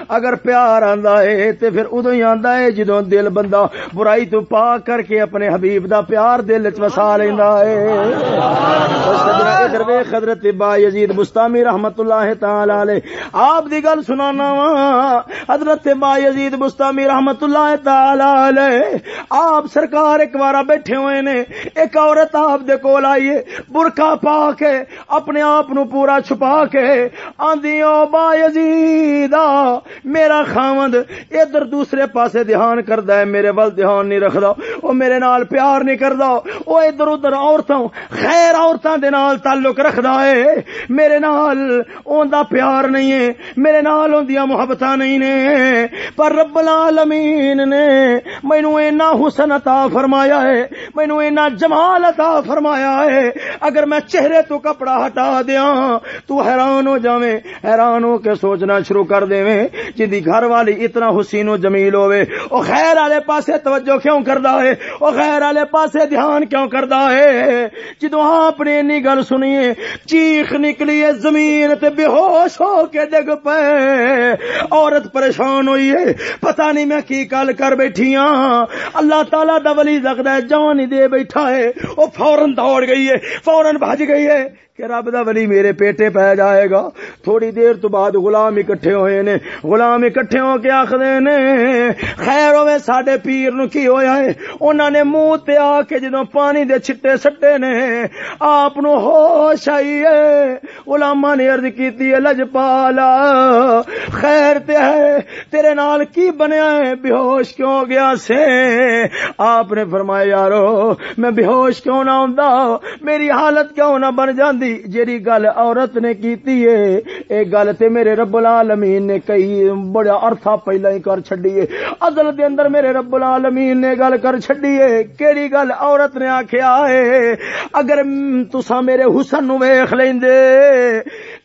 اگر پیار آندا ہے تے پھر اودوں ہی آندا ہے جدوں دل بندہ برائی تو پاک کر کے اپنے حبیب دا پیار دل وچ وسا لیندا ہے۔ ادھر ویخ حضرت با یزید مستامی رحمت اللہ تعالی علیہ۔ آپ دی گل سنانا وا، حضرت با یزید مستامی رحمت اللہ تعالی علیہ۔ آپ سرکار ایک بار بیٹھے ہوئے نے، ایک عورت آپ دے کول آئیے برکا پا کے، اپنے آپ نو پورا چھپا کے۔ آندی او با یزید میرا خاوند، ادھر دوسرے پاسے دھیان کردا ہے، میرے ول دھیان نہیں رکھدا، او میرے نال پیار نہیں کردا۔ او ادھر ادھر عورتاں، خیر عورتاں دے نال تعلق رکھدا ہے۔ میرے نال اوندا پیار نہیں ہے، میرے نال اوندیاں محبتاں نہیں نے۔ پر رب العالمین نے مینوں اینا حسن عطا فرمایا ہے، مینوں اینا جمال عطا فرمایا ہے۔ اگر میں چہرے تو کپڑا ہٹا دیاں، تو حیران ہو جاویں، حیران ہو کے سوچنا شروع کر دیویں۔ جدی گھر والی اتنا حسین و جمیل ہوے او خیر والے پاسے توجہ کیوں کردا ہے؟ او خیر والے پاسے دھیان کیوں کردا ہے؟ جدوں آپ نے انی گل سنیے، چیخ نکلی ہے زمین تے بے ہوش ہو کے ڈگ پے۔ عورت پریشان ہوئی ہے، پتہ نہیں میں کی گل کر بیٹھی ہاں۔ اللہ تعالی دا ولی لگدا ہے، جان ہی دے بیٹھا ہے۔ او فورن دوڑ گئی ہے فورن بھج گئی ہے۔ کہ رب دا ولی میرے پیٹے پہ جائے گا۔ تھوڑی دیر تو بعد غلام اکٹھے ہوئے نے۔ غلام اکٹھے ہو کے آخدے نے، خیر ہوئے، ساڈے پیر نو کی ہویا ہے؟ انہاں نے منہ تے آ کے جدوں پانی دے چھٹے سٹے نے، آپ نو ہوش آئی ہے۔ غلاماں نے عرض کیتی ہے لجپالا خیر تے ہے۔ تیرے نال کی بنیا ہے؟ بے ہوش کیوں ہو گیا سے؟ آپ نے فرمایا، یارو، میں بے ہوش کیوں نہ ہوندا؟ میری حالت کیوں نہ بن جاندی؟ جیڑی گل عورت نے کیتی ہے، اے گل تے میرے رب العالمین نے کئی بڑا عرصہ پہلا ہی کر چھڈی ہے۔ ازل دے اندر میرے رب العالمین نے گل کر چھڈی ہے، کیڑی گل عورت نے آکھیا ہے، اگر تساں میرے حسن نو ویکھ لیندے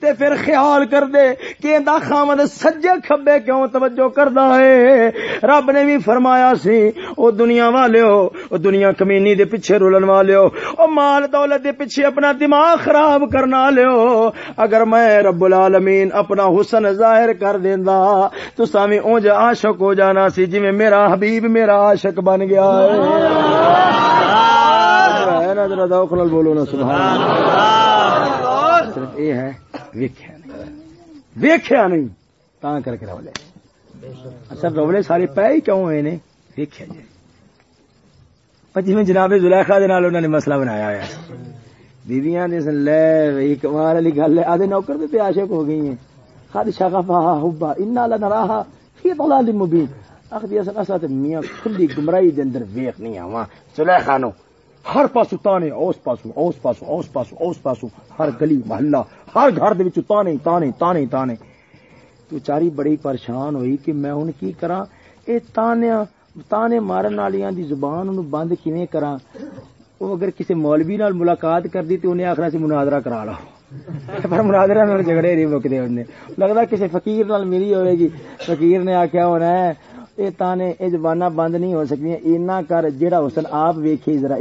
تے پھر خیال کر دے کہ دا خامد سجے کھبے کیوں توجہ کردا ہے۔ رب نے بھی فرمایا سی، او دنیا والے ہو او دنیا کمینی دے پیچھے رولن والے ہو او مال دولت دے پیچھے اپنا دماغ خراب کرنا لے ہو اگر میں رب العالمین اپنا حسن ظاہر کر دیندا تو سامی اونج عاشق ہو جانا سی جی میں میرا حبیب میرا عاشق بن گیا۔ ہے نا ذرا ذوق نال بولو نا سبحان اللہ۔ صرف یہ ہے ویکھیا نہیں۔ ویکھیا نہیں تا کر کے رولے اچھا رولے سارے پے ہی کیوں ہوئے نے؟ ویکھیا جی۔ جی جناب زلیخا دے نال انہوں نے مسئلہ بنایا ہوا بیویاں نے سن، لے بھئی کمال والی گل ہے، آدھے نوکر تے تے عاشق ہو گئی ہیں۔ قد شغفها حبا، انا لنراها فی ضلال مبین اخدی جی، اصل اصل تے میاں کھلی گمراہی دے اندر ویکھ نہیں آواں۔ زلیخا نو ہر پاسو تانے، اوس پاسو اوس پاسو اوس پاسو اوس پاسو، ہر گلی، محلہ، ہر گھر دے وچ تانے تانے تانے تانے۔ تو چاری بڑی پریشان ہوئی کہ میں ہن کی کراں؟ اے تانیاں، تانے مارن والیاں دی زبان انہوں بند کیویں کراں؟ وہ اگر کسی مولوی نال ملاقات کر دی تو انہیں آخر سی مناظرہ کرا لو۔ پر مناظرہ نال جھگڑے نہیں مکدے انہیں۔ لگدا کسی فقیر نال میری ہوئے گی۔ فقیر نے آکھیا ہونا ہے اے تانے اے زباناں بند نہیں ہو سکدیاں اینا کر جیڑا حسن آپ ویکھے ذرا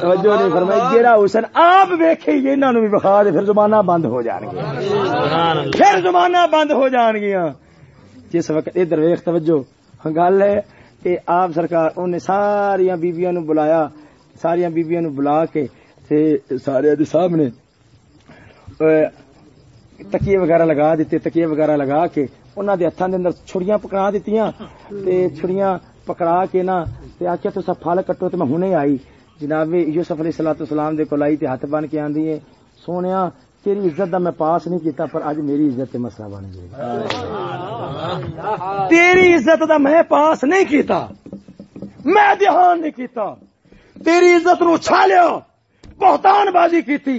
توجہ نہیں فرمائی۔ جیڑا حسن آپ ویکھے انہاں نوں بھی بخا دے پھر زباناں بند ہو جان گیاں پھر زباناں بند ہو جان گیاں جس وقت ادھر ویخ توجہ گل ہے کہ آپ سرکار انہیں ساریا بیبیاں نو بلایا ساریا بیبیاں نو بلا کے تے سارے دے سامنے تکیے وغیرہ لگا دیتے تکیے وغیرہ لگا کے انہاں دے ہتھاں دے اندر چھڑیاں پکڑا دتیاں تے چھڑیاں پکڑا کے نا تے آکھیا تو سب پھل کٹو تے میں ہنے آئی جناب یوسف علیہ الصلوۃ والسلام دے کول آئی تے ہاتھ بن کے آندی ہے سونیا تیری عزت دا میں پاس نہیں کیتا پر اج میری عزت تے مسئلہ بن گیا۔ تیری عزت دا میں پاس نہیں کیتا میں دھیان نہیں کیتا۔ تیری عزت نو چھالیا بہتان بازی کیتی۔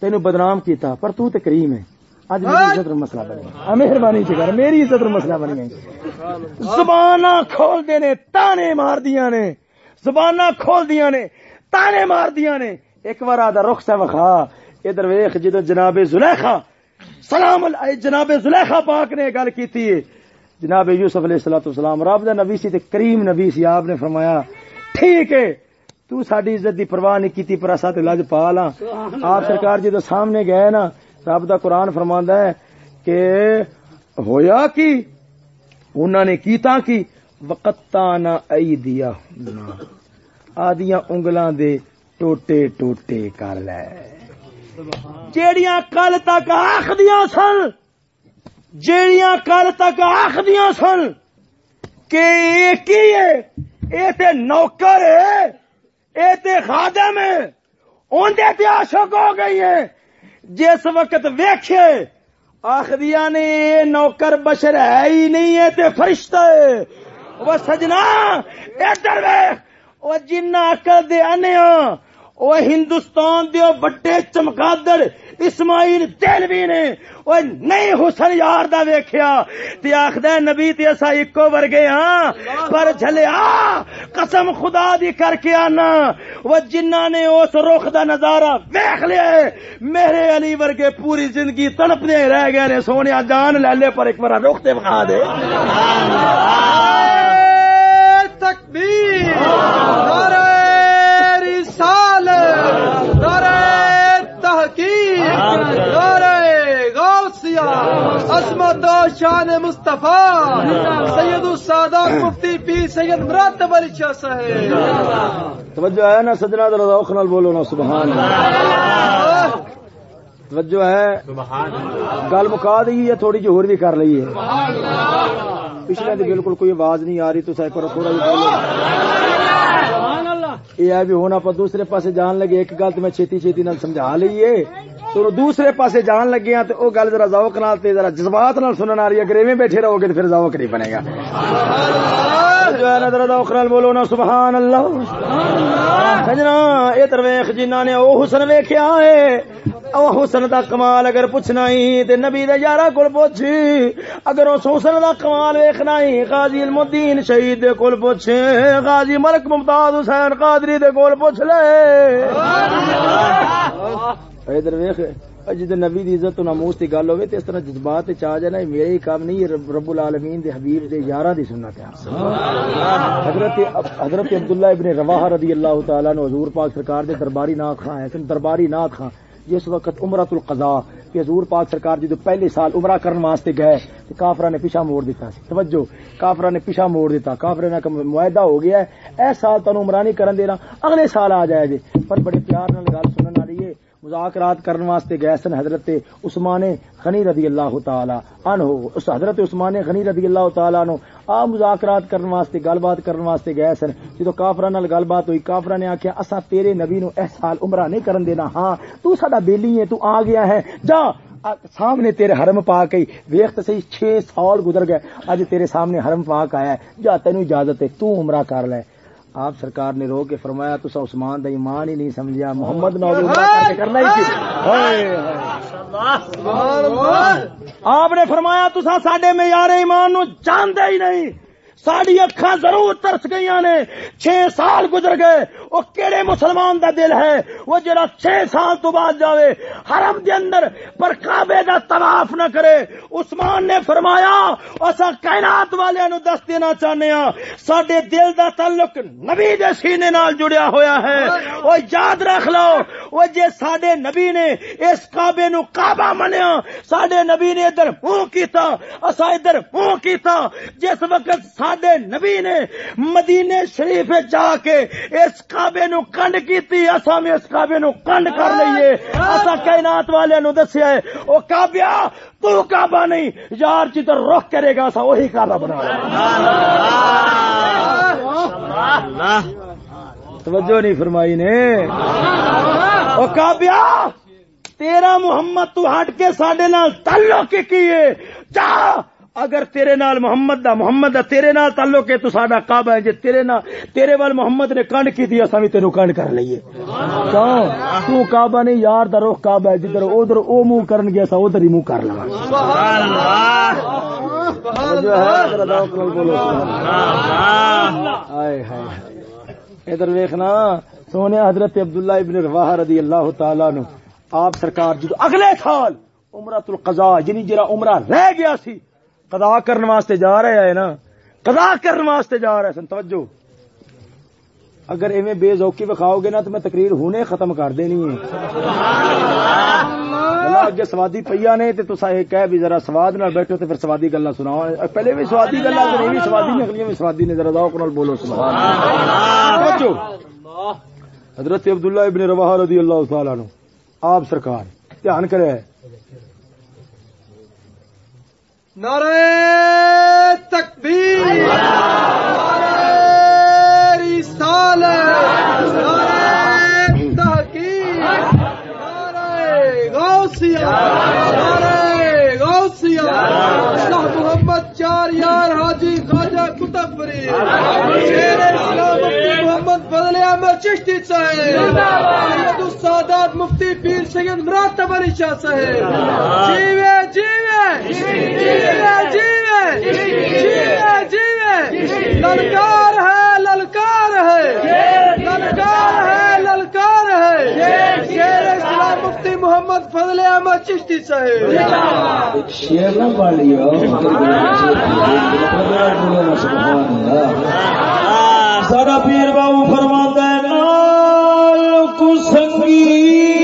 تینو بدنام کیتا پر تو تے کریم ہے۔ اج میری عزت نو مسئلہ بن گیا۔ مہربانی چ کر میری عزت نو مسئلہ بن گیا۔ زباناں کھول دے نے تانے مار دیاں نے۔ زباناں کھول دیاں نے تانے مار دیاں نے۔ ایک بار آدھا رخ سے وخا ادھر ویخ جدو جناب زلیخا سلام جناب زلیخا پاک نے گل کی جناب یوسف علیہ السلام سلام رب دا نبی سی تے کریم نبی سی آپ نے فرمایا ٹھیک ہے تو ساری عزت دی پرواہ نہیں کیتی پر اسا تے لج پا لا آپ سرکار جدو سامنے گئے نا رب دا قرآن فرماندا ہے کہ ہویا کی؟ انہوں نے کیتا کی؟ نہ ای دیا آدیاں انگلاں دے ٹوٹے ٹوٹے کر لے۔ جیڑیاں کل تک آخدیاں سن، جیڑیاں کل تک آخدیاں سن، کہ اے کی ہے؟ اے تے نوکر ہے اے تے خادم ہے اندے تے عاشق ہو گئی ہے۔ جس وقت ویکھے، آخدیاں نے اے نوکر بشر ہے ہی نہیں ہے تے فرشتہ ہے۔ وہ سجنا، ادھر ویکھ، وہ جنہ عقل دے انیا وہ ہندوستان دے بڑے چمکادڑ اسماعیل دلوی نے وہ نہیں حسن یار دا ویکھیا تے آکھدا نبی تے اسا اکو ورگے ہاں پر جھلیا قسم خدا دی کر کے آنا۔ وہ جنہ نے اس رخ دا نظارہ ویکھ لیا میرے علی ورگے پوری زندگی تڑپنے رہ گئے نے سونیا جان لے لے پر ایک بار رخ تے بخا دے۔ تکبیر۔ نعرہ نعرہ تحقیق نعرہ غوثیہ عظمت و شان مصطفیٰ سید السادات مفتی پیر سید مراتب علی شاہ صاحب۔ توجہ ہے نا سجنا ذرا نال بولو نا سبحان اللہ۔ توجہ ہے۔ گل مکا دی ہے تھوڑی جی ہور بھی کر لئی ہے پچھلے بالکل کوئی آواز نہیں آ رہی تو کرو تھوڑا جی بولو۔ یہ ہے بھی ہونا پر دوسرے پاسے جان لگے، ایک گل تو میں چھیتی چیتی نال سمجھا لیے تو دوسرے پاسے جان لگے ہیں تو وہ گل ذرا ذوق نال تے ذرا جذبات نال سنن آ رہی ہے۔ اگر ایویں بیٹھے رہو گے تو پھر ذوق نہیں بنے گا۔ جو ہے نا ذرا ذوق نال بولو نا، سبحان اللہ۔ سجنا اے درویش جنہاں نے او حسن ویکھیا ہے، او حسن دا کمال اگر پوچھنا ہی، تے نبی دے یارا کول پوچھ۔ اگر اس حسن دا کمال ویکھنا ہی، غازی الدین شہید دے کول پوچھ۔ غازی ملک ممتاز حسین قادری دے کول پوچھ لے۔ سبحان اللہ ادھر ویکھ جد نبی دی عزت و ناموس دی گل ہوے تے اس طرح جذبات وچ آ جانا میرے ہی کام نہیں رب, رب العالمین دے حبیب دے یاراں دی سنت ہے۔ حضرت حضرت عبداللہ ابن رواحہ رضی اللہ تعالی عنہ حضور پاک سرکار دے درباری نات خاں ہیں درباری نات خاں جس وقت عمرۃ القضاء کہ حضور پاک سرکار جدو پہلے سال عمرہ کرن واسطے گئے تو کافرہ نے پیچھا موڑ دیتا سی۔ توجہ کافرہ نے پیچھا موڑ دیتا کافرہ نے معاہدہ ہو گیا ہے اے سال تانوں عمرہ نہیں کرن دینا اگلے سال آ جائے جے پر بڑے پیار نال گل سنن والی ہے مذاکرات کرنے واسطے گئے سن حضرت عثمان غنی رضی اللہ تعالی عنہ۔ اس حضرت عثمان غنی رضی اللہ تعالی عنہ آ مذاکرات کرنے واسطے گل بات کرنے واسطے گئے سن۔ جدو کافراں نال گل بات ہوئی، کافراں نے آکھیا اسا تیرے نبی نو اس سال عمرہ نہیں کرن دینا۔ ہاں تو ساڈا بیلی ہے، تو آ گیا ہے۔ جا سامنے تیرے حرم پا کے ویخت سی چھ سال گزر گئے۔ اج تیرے سامنے حرم پاک آیا ہے۔ جا، تینو اجازت ہے، تو عمرہ کر لے۔ آپ سرکار نے رو کے فرمایا تو عثمان دا ایمان ہی نہیں سمجھا محمد کرنا ہی آپ نے فرمایا تسا ساڈے معیار ایمان نو جانتے ہی نہیں۔ ساری اکھاں ضرور ترس گئی نے۔ چھ سال گزر گئے وہ کہڑے مسلمان دا دل ہے؟ وہ جڑا چھ سال تو بعد جاوے، حرم دے اندر پر کعبے دا طواف نہ کرے۔ عثمان نے فرمایا اسا کائنات والے نو دس دینا چاہنے ہاں ساڈے دل دا تعلق نبی دے سینے نال جڑیا ہویا ہے۔ وہ یاد رکھ لو وہ جے ساڈے نبی نے اس کعبے نو کعبہ منیا، ساڈے نبی نے ادھر منہ کیتا اسا ادھر منہ کیتا۔ جس وقت ساڈے نبی نے مدینے شریف جا کے اس کعبے نو کنڈ کیتی اسا بھی اس کعبے نو کنڈ کر لئیے۔ اسا کائنات والے نو دسیا ہے او کعبہ تو کعبہ نہیں یار جدھر رخ کرے گا اسا وہی کعبہ بنا توجہ نہیں فرمائی نے۔ او کعبہ تیرا محمد تو ہٹ کے ساڈے نال تعلق کی کیے جا اگر تیرے نال محمد دا محمد دا تیرے نال تعلق ہے تو ساڈا کعبہ ہے جے تیرے نال تیرے وال محمد نے کنڈ کی دی اساں وی تینو کنڈ کر لئیے۔ تو کعبہ نہیں یار دا رخ کعبہ ہے جدھر ادھر او منہ کرن گیا سا ادھر ہی منہ کر لواں۔ ادھر ویکھنا سونے حضرت عبداللہ ابن رواحہ رضی اللہ تعالی نو آپ سرکار جدو اگلے سال عمرۃ القضاء یعنی جرا عمرہ رہ گیا سی قضا کرنے واسطے جا رہے ہے نا۔ قضا کرنے واسطے جا رہے سن توجہ۔ اگر ایویں بے ذوقی بکھاؤ گے نا تو میں تقریر ہونے ختم کر دینی ہے۔ اللہ اگے سوادی پیا نے تے تسا یہ کہہ بھی ذرا سواد نال بیٹھو تے پھر سوادی گلاں سناؤ۔ پہلے بھی سوادی گلاں تے نہیں بھی سوادی نکلیاں بھی سوادی نے ذرا ذوق نال بولو سبحان اللہ۔ توجہ۔ حضرت عبداللہ ابن رواحہ رضی اللہ تعالی عنہ آپ سرکار دھیان کرے۔ نعرہ تکبیر، نعرہ رسالت، نعرہ تحقیق، نعرہ غوثیہ نعرہ غوثیہ، شاہ محمد چار یار حاجی خواجہ شیر اسلام مفتی محمد فضل احمد چشتی صاحب۔ سید السادات مفتی پیر سید مراتب علی شاہ صاحب۔ جیوے جیوے۔ جیوے جیوے۔ جیوے جیوے۔ للکار ہے للکار ہے۔ للکار ہے، للکار شیر اسلام مفتی محمد فضل احمد چشتی صاحب شیر نہ پڑھ سارا پیر بابو فرما ہے نال کو سنگی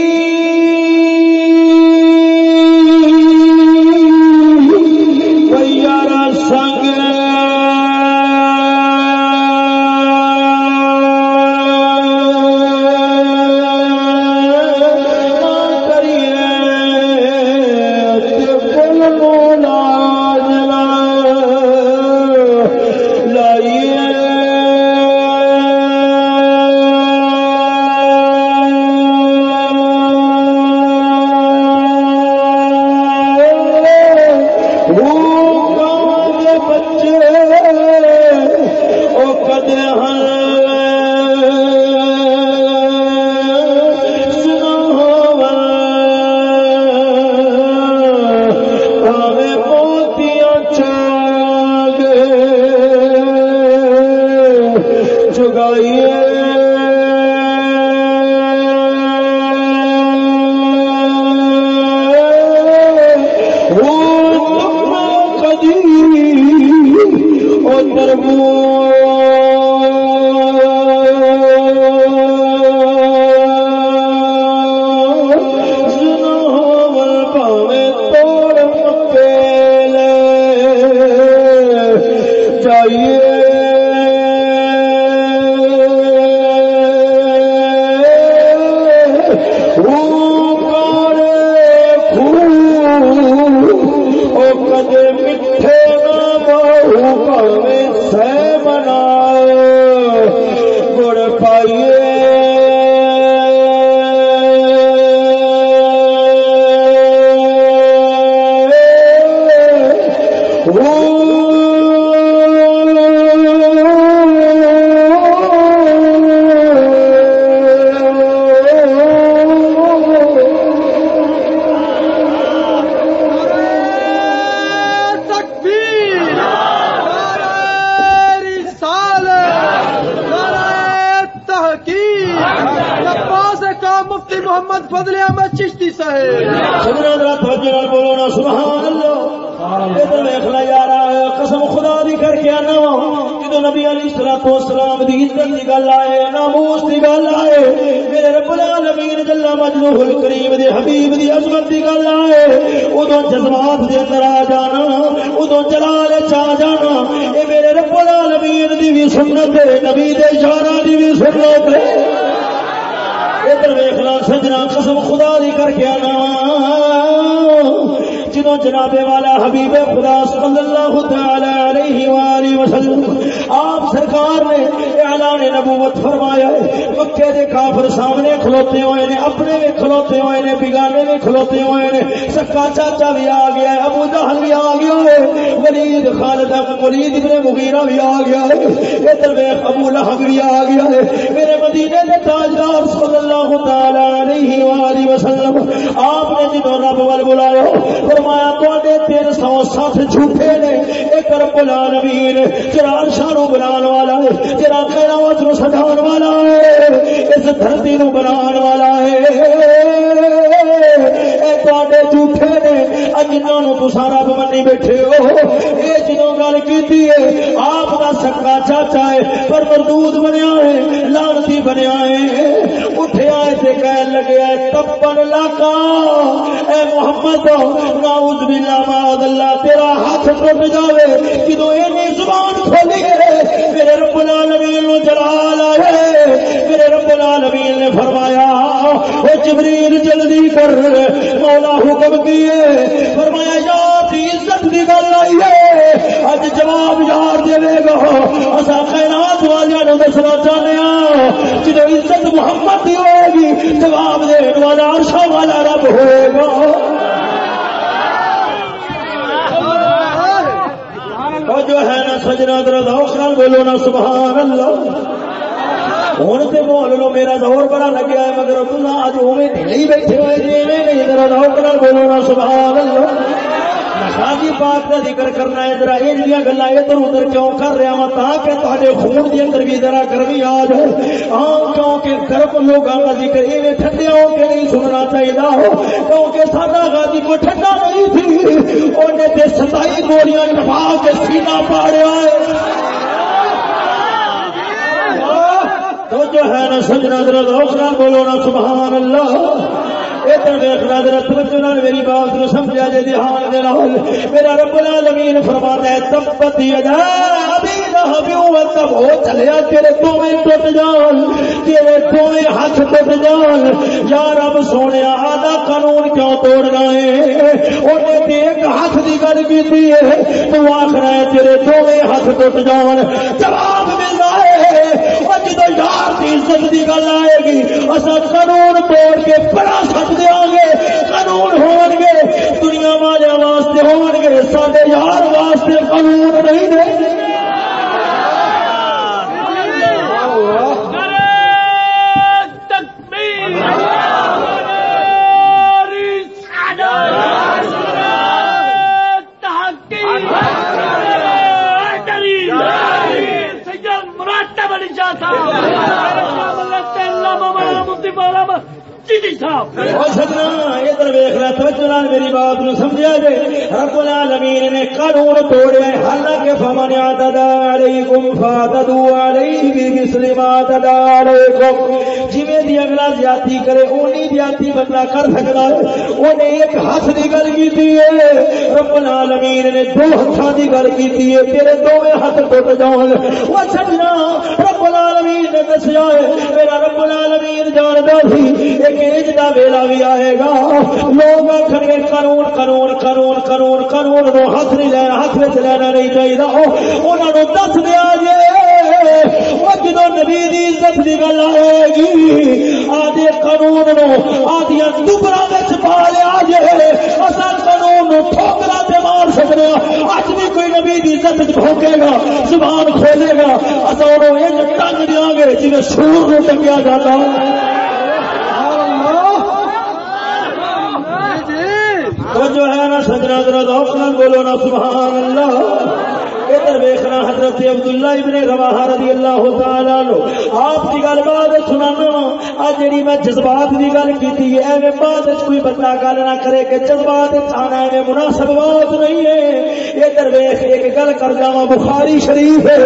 دس گولیاں نبا کے سینا پاڑیا تو جو ہے نا سجنا درد حوصلہ بولو نا، سبحان اللہ۔ ادھر دیکھنا ذرا توجہ میری بات کو سمجھا جے دھیان دے نال۔ میرا رب العالمین فرماتا ہے تبت یدا ابی لہب و تب ہو چلیا تیرے دوویں ٹوٹ جان، تیرے دوویں ہاتھ ٹوٹ جان۔ یا رب سونیا آدھا قانون کیوں توڑنا ہے؟ اونے تے ایک ہاتھ دی گل کیتی ہے، تو آکھنا ہے تیرے دوویں ہاتھ ٹوٹ جان۔ جواب ملدا ہے، او جدو یار دی عزت دی گل آئے گی اسا قانون توڑ کے بڑا سچ دیا گے۔ قانون ہون گے، دنیا والے واسطے ہون گے سارے یار واسطے قانون نہیں دیں جی میری بات نو سمجھا جے۔ رب العالمین نے قانون توڑے حالانکہ فمن اعتدى عليكم فاعتدوا عليه بمثل ما اعتدى عليكم جویں دی اگلا زیادتی کرے، اونی زیادتی بندہ کر سکتا ہے۔ اونے ایک ہاتھ دی گل کیتی ہے۔ رب العالمین نے دو ہتھاں دی گل کیتی ہے، تیرے دوویں ہاتھ ٹوٹ جاون او سجنا رب العالمین نے دسیا ہے، میرا رب العالمین جاندا سی، ایک ایج دا ویلا بھی آئے گا، لوگ آخر گے، قانون قانون قانون قانون قانون نو ہاتھ نہیں لینا، ہاتھ میں لینا نہیں چاہیے انہوں نے دس دیا جی وہ جدو نبی دی عزت کی گل آئے گی، آدھے قانون نو آدیا دبرا پا لیا جی اصل قانون نو ٹھوکرا سے مار سکتے اج بھی کوئی نبی دی عزت ٹھوکے گا، زبان کھولے گا۔ اصل یہ ٹنگ دیا گے جی سور نو ٹنگیا جاتا تو جو ہے نا سجنا ذرا درد بولو نا سبحان اللہ۔ ادھر ویخنا حضرت عبداللہ ابن رواحہ رضی اللہ تعالیٰ عنہ، آپ کی گل بعد سنانا آج جڑی میں جذبات کی گل کی ایویں بعد کوئی بندہ گل نہ کرے کہ جذبات آنا ایویں مناسب بات نہیں ہے۔ ادھر ویخ ایک گل کر جاوا بخاری شریف ہے۔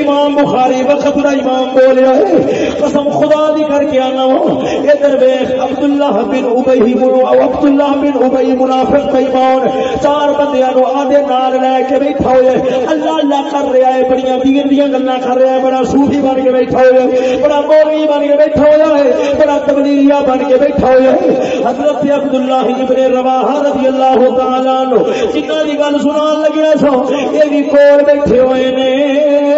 امام بخاری وقت دا امام بولیا ہے۔ قسم خدا دی کر کے آنا ادھر ویخ عبداللہ بن ابئی عبداللہ بن ابئی منافق بےمان چار بندیاں آدھے نال لے کے بیٹھا ہوئے۔ اللہ اللہ کر رہا ہے بڑی پیر دیا گلا کر رہا ہے، بڑا سوفی بن کے بیٹھا ہوا ہے، بڑا مولوی بن کے بیٹھا ہوا ہے، بڑا تبلیغیا بن کے بیٹھا ہوا ہے۔ حضرت عبداللہ ابن رواحہ رضی اللہ تعالیٰ عنہ جنہ دی گل سنان لگیا سو، یہ بھی کول بیٹھے ہوئے نے۔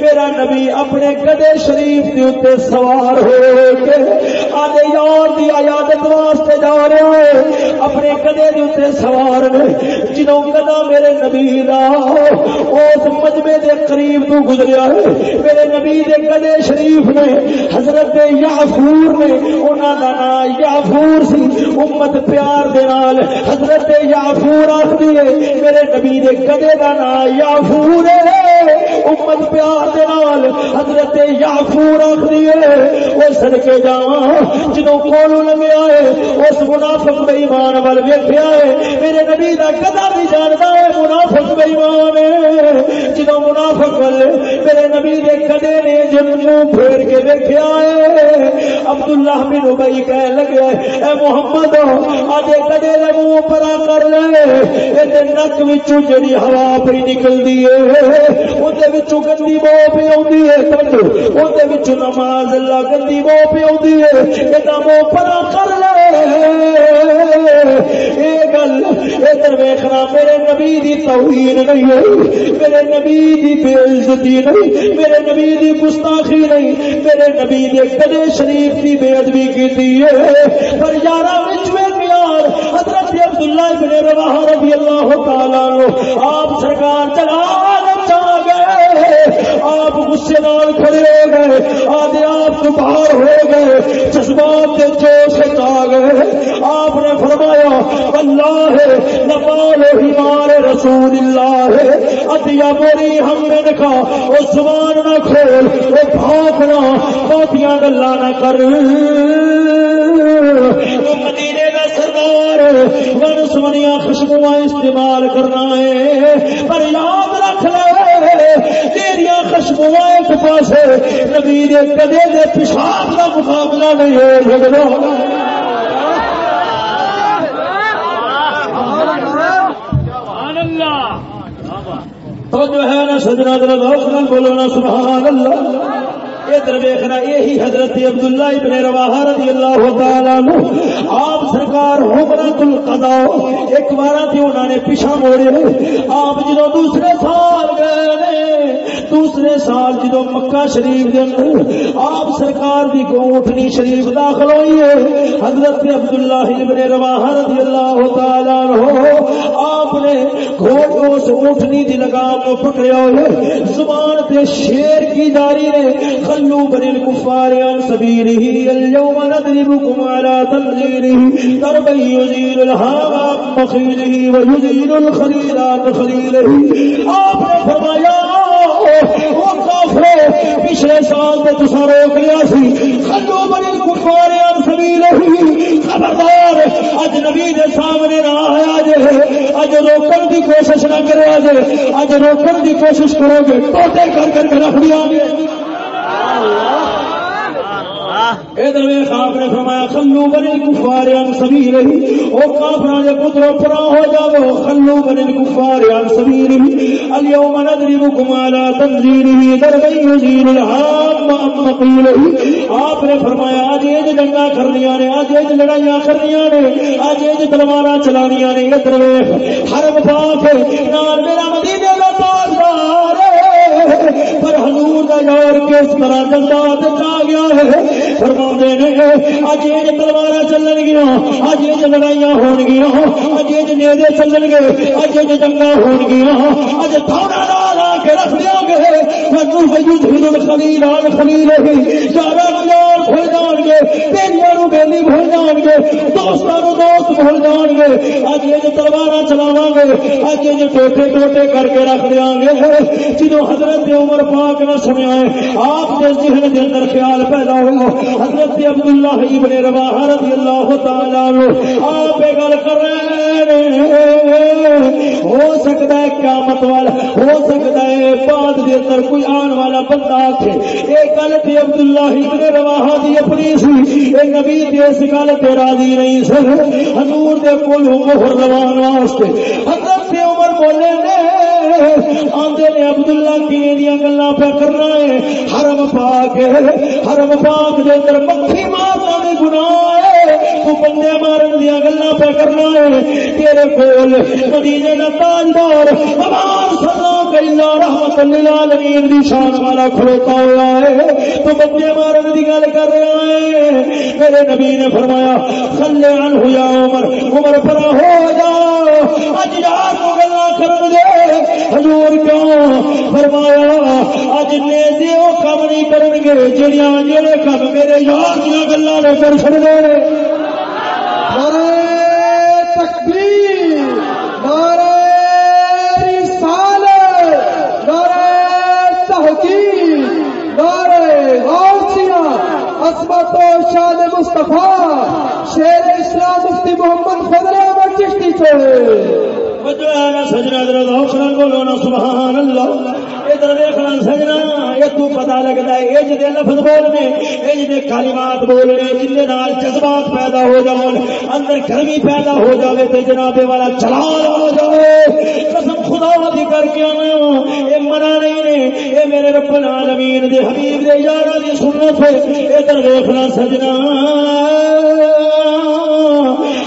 میرا نبی اپنے گدے شریف کے اتنے سوار ہو کے آدھے یار دی عیادت واسطے جا رہے ہیں۔ اپنے گدے کے اتنے سوار نے جنہوں گدا میرے نبی دا، اس مجمے دے قریب تو گزریا ہے۔ میرے نبی دے گدے شریف نے حضرت یافور نے، انہاں دا نام یافور سی۔ امت پیار دے نال حضرت یافور آخری ہے، میرے نبی دے گدے دا نام یافور ہے۔ امت پیار دے نال حضرت یافور آخری ہے، وہ سڑکے جا جدو کولو لگیا ہے اس منافق بے ایمان وال ویکھیا ہے، میرے نبی دا گدا بھی جاندا ہے، منافق بے ایمان ہے۔ جدو منافق وال میرے نبی دے گدے نے جنوں پھیر کے ویکھیا ہے، عبداللہ بن ابی کہہ لگیا اے محمد آدے گدے دے پرا کر لے، اے نک وچوں جڑی ہوا پئی نکلدی ہے اودے وچوں گندی بو پئی اوندی ہے توجہ اودے وچوں نماز اللہ گندی بو پئی اوندی ہے۔ اے منہ پرا کر لے۔ اے گل ادھر ویکھنا، میرے نبی دی توہین نہیں ہے میرے نبی دی بے عزتی نہیں۔ میرے نبی دی گستاخی نہیں۔ میرے نبی دے کدے شریف دی بے ادبی کیتی ہے۔ پر یارا وچ میں پیار، حضرت عبداللہ ابن رواحہ رضی اللہ تعالی عنہ، آپ سرکار چلا گئے آپ غصے نال کھڑے ہو گئے، آدھے آپ تو باہر ہو گئے، جذبات کے جوش آ گئے آپ نے فرمایا، اللہ ہے نپال ہمارے رسول اللہ ہے۔ ادیا بری ہم نے لکھا وہ زبان نہ کھول، وہ بھاگنا بہتیاں گلا نہ کر۔ مدینے کا سردار ونسمنیا خوشبو استعمال کرنا ہے۔ پر یاد رکھ لے تیریا خوشبو ایک پاس نبی نے کدے دے پیشاب کا مقابلہ نہیں ہو سکتا تو جو ہے نا سجنا دل بولو نا، سبحان اللہ۔ ادھر ویخنا یہی حضرت عبداللہ ابن رواحہ رضی اللہ تعالیٰ عنہ، آپ سرکار حکمت القضا ایک بار تھی انہوں نے پیچھا موڑے آپ جدو دوسرے سال گئے دوسرے سال جدو مکہ شریف کے اندر آپ سرکار کی کوٹنی شریف داخل ہوئی ہے، حضرت عبداللہ ابن رواحہ رضی اللہ تعالیٰ عنہ، آپ نے گھوڑ اس اونٹنی دی لگام کو پکڑیا ہوئے۔ زبان تے شیر کی داری نے خلوا بني الكفار عن سبيله اليوم نضربكم على تنزيله ضربا يزيل الهام عن مخيله ويزيل الخليل عن خليله. آپ نے فرمایا وہ پچھلے سال میں تسا روک لیا سی۔ خلو بنی الکفار عن سبيله. خبردار اج نبی دے سامنے نہ آیا جے۔ اج روکن دی کوشش نہ کرے اج اج روکن دی کوشش کرو گے۔ ٹوٹے کر کر کے رکھ دیا گے۔ ادھر ویخ آپ نے فرمایا، خلو بنی کفار سبھی رہی وہ کافر کے پترو پرا ہو جاؤ، خلو بنی کفار سبھی رہی اليوم ندربكم على تنزيله ضربا يزيل الهام مقيل آپ نے فرمایا اج یہ جنگا کرنیاں نے اج یہ لڑائیاں کرنیاں نے اج یہ تلواراں چلانیاں نے ادھر ویخ حرم پاک نال میرا مدینے حضور دا یار کس طرح جلداد آ گیا ہے؟ فرما نے اج یہ تلوار چلن گیا اج یہ لڑائیاں ہون گیا اج یہ نیزے چلن گے، اج یہ جنگا ہون گیا اج تھوڑا لا کے رکھ دیا گے خلیل آن خلیل ہی سارا یار کھل جان گے تیریاں بیلی بھول جان گے دوستوں دوست بھول جان گے اج یہ تلوار چلاوا گے اج یہ ٹوٹے ٹوٹے کر کے رکھ دیا گے جدو حضرت عمر پاک نہ سنیا ہے آپ کے ذہن کے اندر خیال پیدا ہوا حضرت عبداللہ ابن رواحہ رضی اللہ تعالیٰ آپ گل کر رہے ہیں ہو سکتا ہے قیامت والا ہو سکتا ہے بعد دے اندر کوئی آن والا بندہ آکھے اے گل تے عبداللہ ابن رواحہ دی اپنی سی اے نبی تے اس گل تے راضی نہیں سن۔ حضور دے کول مہر لوان واسطے حضرت عمر بولے نے، آندے نے عبداللہ کی دیا گلا پہ کرنا ہے۔ حرم پاک حرم پاک دے اندر مکھی مارنا دے گناہ ہے۔ تو بندے مارن دیا گلا پہ کرنا ہے۔ تیرے کول مدینے دا تاجدار امان صدا کلا رحمت للعالمین دی شان والا کھڑوتا ہوا ہے۔ تو مارن دی گل کر رہا ہے۔ میرے نبی نے فرمایا خلے عنہ یا عمر عمر پر ہو جا۔ اج یار کو گلا کرن دے۔ حضور کیوں؟ فرمایا، اج نیزے او کم نہیں کرن گے۔ جڑیاں جڑے کم میرے یار دیاں گلاں نے کر چھڑنے شان مصطفیٰ شیر اسلام مفتی محمد فضل احمد چشتی سے سجنا بولو نا، سبحان اللہ۔ ادھر سجنا یہ تو پتا لگتا ہے جی لفظ بولنے، یہ جی بولنے جن نال جذبات پیدا ہو جاؤ اندر گرمی پیدا ہو جائے جناب والا چلان ہو جائے قسم خدا دی کر کے آنا یہ منع نہیں نے یہ میرے رب العالمین دے حبیب دے یارا دی سنت ہے۔ ادھر دیکھنا سجنا۔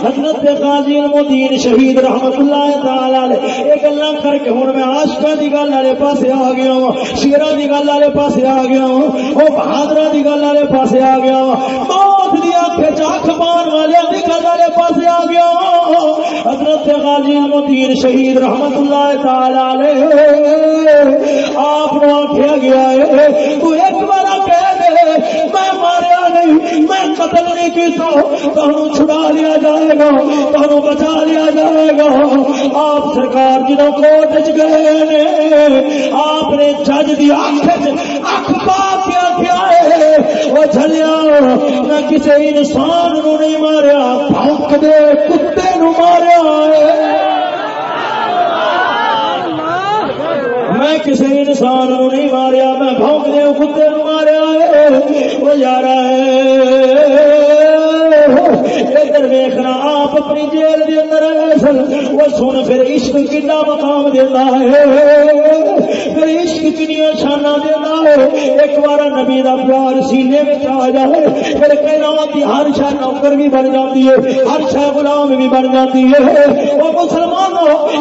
حضرت غازی المدین شہید رحمت اللہ تعالی علیہ۔ یہ گلا کر کے ہوں میں آشکا کی گل والے پاس آ گیا ہوں۔ شیرا کی گل والے پاس آ گیا ہوں۔ وہ بہادر کی گل والے پاس آ گیا ہوں۔ موت دی آنکھ چاک مان والے کی گل والے پاس آ گیا ہوں۔ حضرت غازی المدین شہید رحمت اللہ تعالی آپ آخیا گیا ہے تو ایک بار کہہ دے، میں ماریا نہیں، میں قتل نہیں کیتا تمہیں چھڑا لیا جائے گا تمہیں بچا لیا جائے گا۔ آپ سرکار جدو کوٹ چ گئے آپ نے جج دی اکھ اکھ پا کے آخیا ہے وہ چلیا میں کسی انسان نو نہیں ماریا بھونک دے، کتے نو ماریا۔ ہے میں کسی انسان نو نہیں ماریا، میں بھونک دے کتے نو ماریا ہے وہ یار ادھر ویخنا آپ اپنی جیل دے اندر سن، وہ سن پھر عشق کنا مقام دینا ہے۔ پھر عشق کنیا شانا دینا ہے۔ ایک بار نبی دا پیار سینے میں آ جائے، پھر کہنا ہر شاہ نوکر بھی بن جاتی ہے، ہر شاہ غلام بھی بن جاتی ہے۔ وہ مسلمان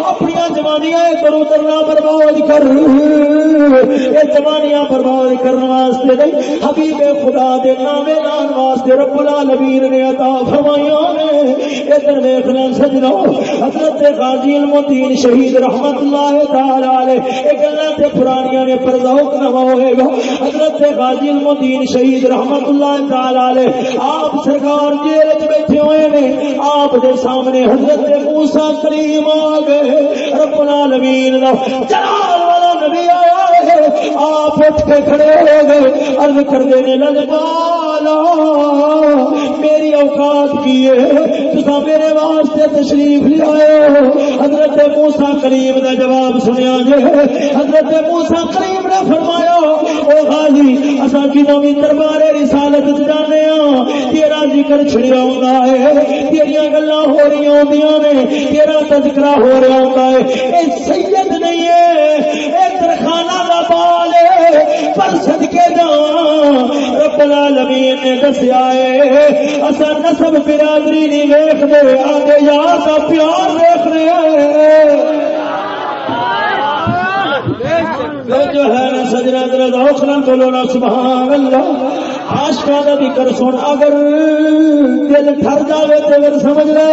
اپنی جوانیاں کرو کرنا برباد کر۔ یہ جوانیاں برباد کرنے واسطے نہیں، حبیب خدا دے نام لان واسطے رب العالمین نے عطا فرمایا نے۔ ادھر دیکھنا سجنا حضرت غازی المدین شہید رحمت اللہ تعالی علیہ، یہ گلاں تے پرانیاں نے پردوک نہ ہوئے۔ گا حضرت غازی المدین شہید رحمت اللہ تعالی علیہ، آپ سرکار جیل وچ بیٹھے ہوئے نے۔ آپ دے سامنے حضرت موسی کریم آ گئے۔ رب العالمین دا جلال آپ اٹھ کے کھڑے ہو گئے۔ عرض کر دینے لگالا میری اوقات کی ہے۔ تسا میرے واسطے تشریف لے آئے ہو۔ حضرت موسا کریم کا جواب سنیا جے حضرت موسا کریم نے فرمایا، او غازی، اسا کی نوی دربار رسالت جانے ہاں۔ تیرا ذکر چھڑیا ہوندا ہے۔ تیریاں گلاں ہو رہی ہوندیاں نے۔ تیرا تذکرہ ہو رہا ہوندا ہے۔ اے سید پر صدقے دا۔ رب العالمین نے دسیا ہے اسا نسب برادری نہیں ویخ دے آگے یار کا پیار دیکھ رہے جو ہے نا سجنا در دوسرا بولو نا سبحان اللہ آشکا کا ذکر سن، اگر دل ٹر جائے تو پھر سمجھ لے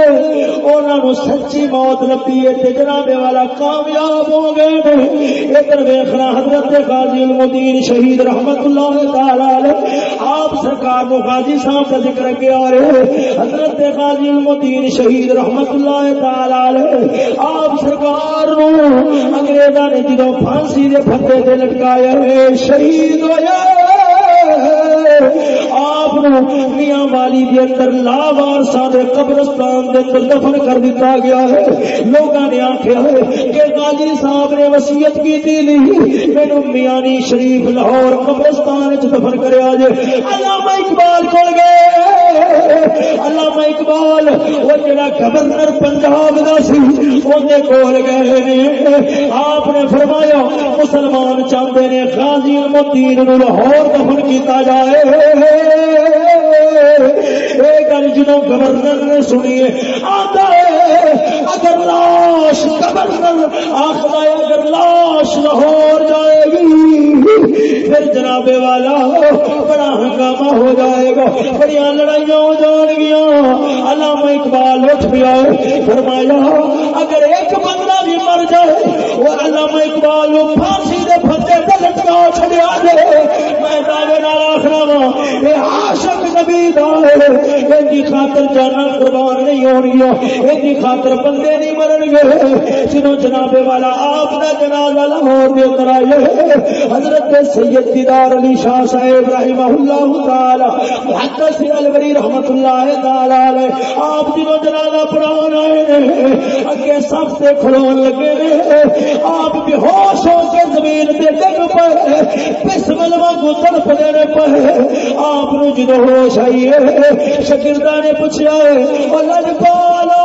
انہوں سچی موت لبی ہے تے جناب والا کامیاب ہو گئے ادھر ویخنا حضرت غازی المدین شہید رحمت اللہ تعالی علیہ۔ آپ سرکار کو غازی صاحب کا ذکر کیا رہے حضرت غازی المدین شہید رحمت اللہ تعالی علیہ۔ آپ سرکار نو انگریزاں نے جدو پھانسی دے پھتے تے لٹکایا شہید ہویا آپ میاں والی دے اندر لا وارسا دے قبرستان دے اندر دفن کر دیتا گیا ہے۔ لوگوں نے آخیا ہے کہ غازی صاحب نے وصیت کی تھی نہیں مینو میانی شریف لاہور قبرستان دفن کریا جے۔ علامہ اقبال کول گئے۔ علامہ اقبال، وہ جڑا گورنر پنجاب دا سی اودے کول گئے نے۔ آپ نے فرمایا، مسلمان چاہتے نے غازی المدین نو لاہور دفن کیتا جائے۔ گل جدو گورنر نے سنی آتا ہے، اگر لاش گورنر آخر اگر لاش لاہور جائے گی، پھر جناب والا بڑا ہنگامہ ہو جائے گا۔ بڑی لڑائیاں ہو جان گیا علامہ اقبال اٹھ گیا فرمایا، اگر ایک بندہ بھی مر جائے، وہ علامہ اقبال پھانسی دے پھتے تے لٹکا چھڑیا جائے۔ میں دعوے نال آخرا وا اے عاشق نبی ان کی خاطر جانا قربان نہیں ہونگی ان کی خاطر بندے نہیں مرن گے جنہوں جناب والا آپ کا جنازہ لاہور دے اندر آئے حضرت سید دیدار علی شاہ صاحب رحمہ اللہ تعالی حق سے الوری رحمت اللہ تعالی آپ جنہوں جنازہ پڑھان آئے نے، اگے سب سے کھلون لگے نے۔ آپ بے ہوش ہو کے زمین تے ڈگ پے بسم اللہ کو تڑپ دینے پے۔ آپ نو جدو ہوش آئیے شکردہ نے پوچھا ہے اور لج پالا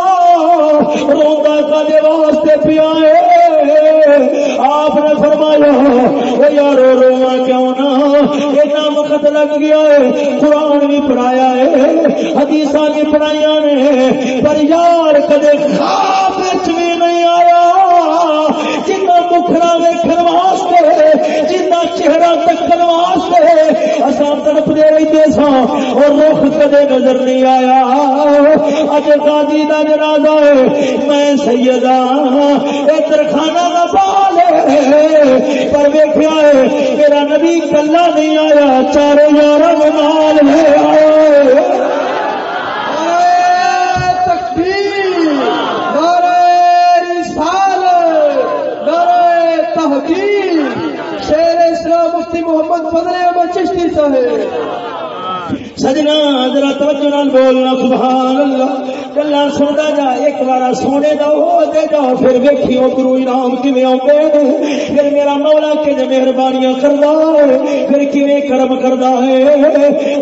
روندا کدے واسطے پیا آپ نے فرمایا، وہ یارو رواں کیوں نہ اتنا وقت لگ گیا ہے، قرآن بھی پڑھایا ہے حدیث بھی پڑھایا نے، پر یار کدے خواب بھی مکھڑا ویکھن واسطے جنا چہرہ تکن واسطے اساں تڑپ دے رہتے سا اور رخ کدے نظر نہیں آیا۔ اج قاضی دا جنازہ ہے، میں سیدہ ادھر کھانا کا بال ہے۔ پر ویکھیا ہے، میرا نبی کلا نہیں آیا، چاروں یار نال ہے۔ آئے تکبیر نعرہ رسالت نعرہ تحقیق شیر اسلام مفتی محمد فضل احمد چشتی صاحب۔ سجنا، ذرا توجہ نال بولنا سبحان اللہ گلا سنتا جا، ایک بار سونے دا ہو دے جا پھر ویکھی ادھر انعام کیویں آتے ہیں پھر میرا مولا کے جو مہربانیاں کردا ہے، پھر کیویں کرم کردا ہے۔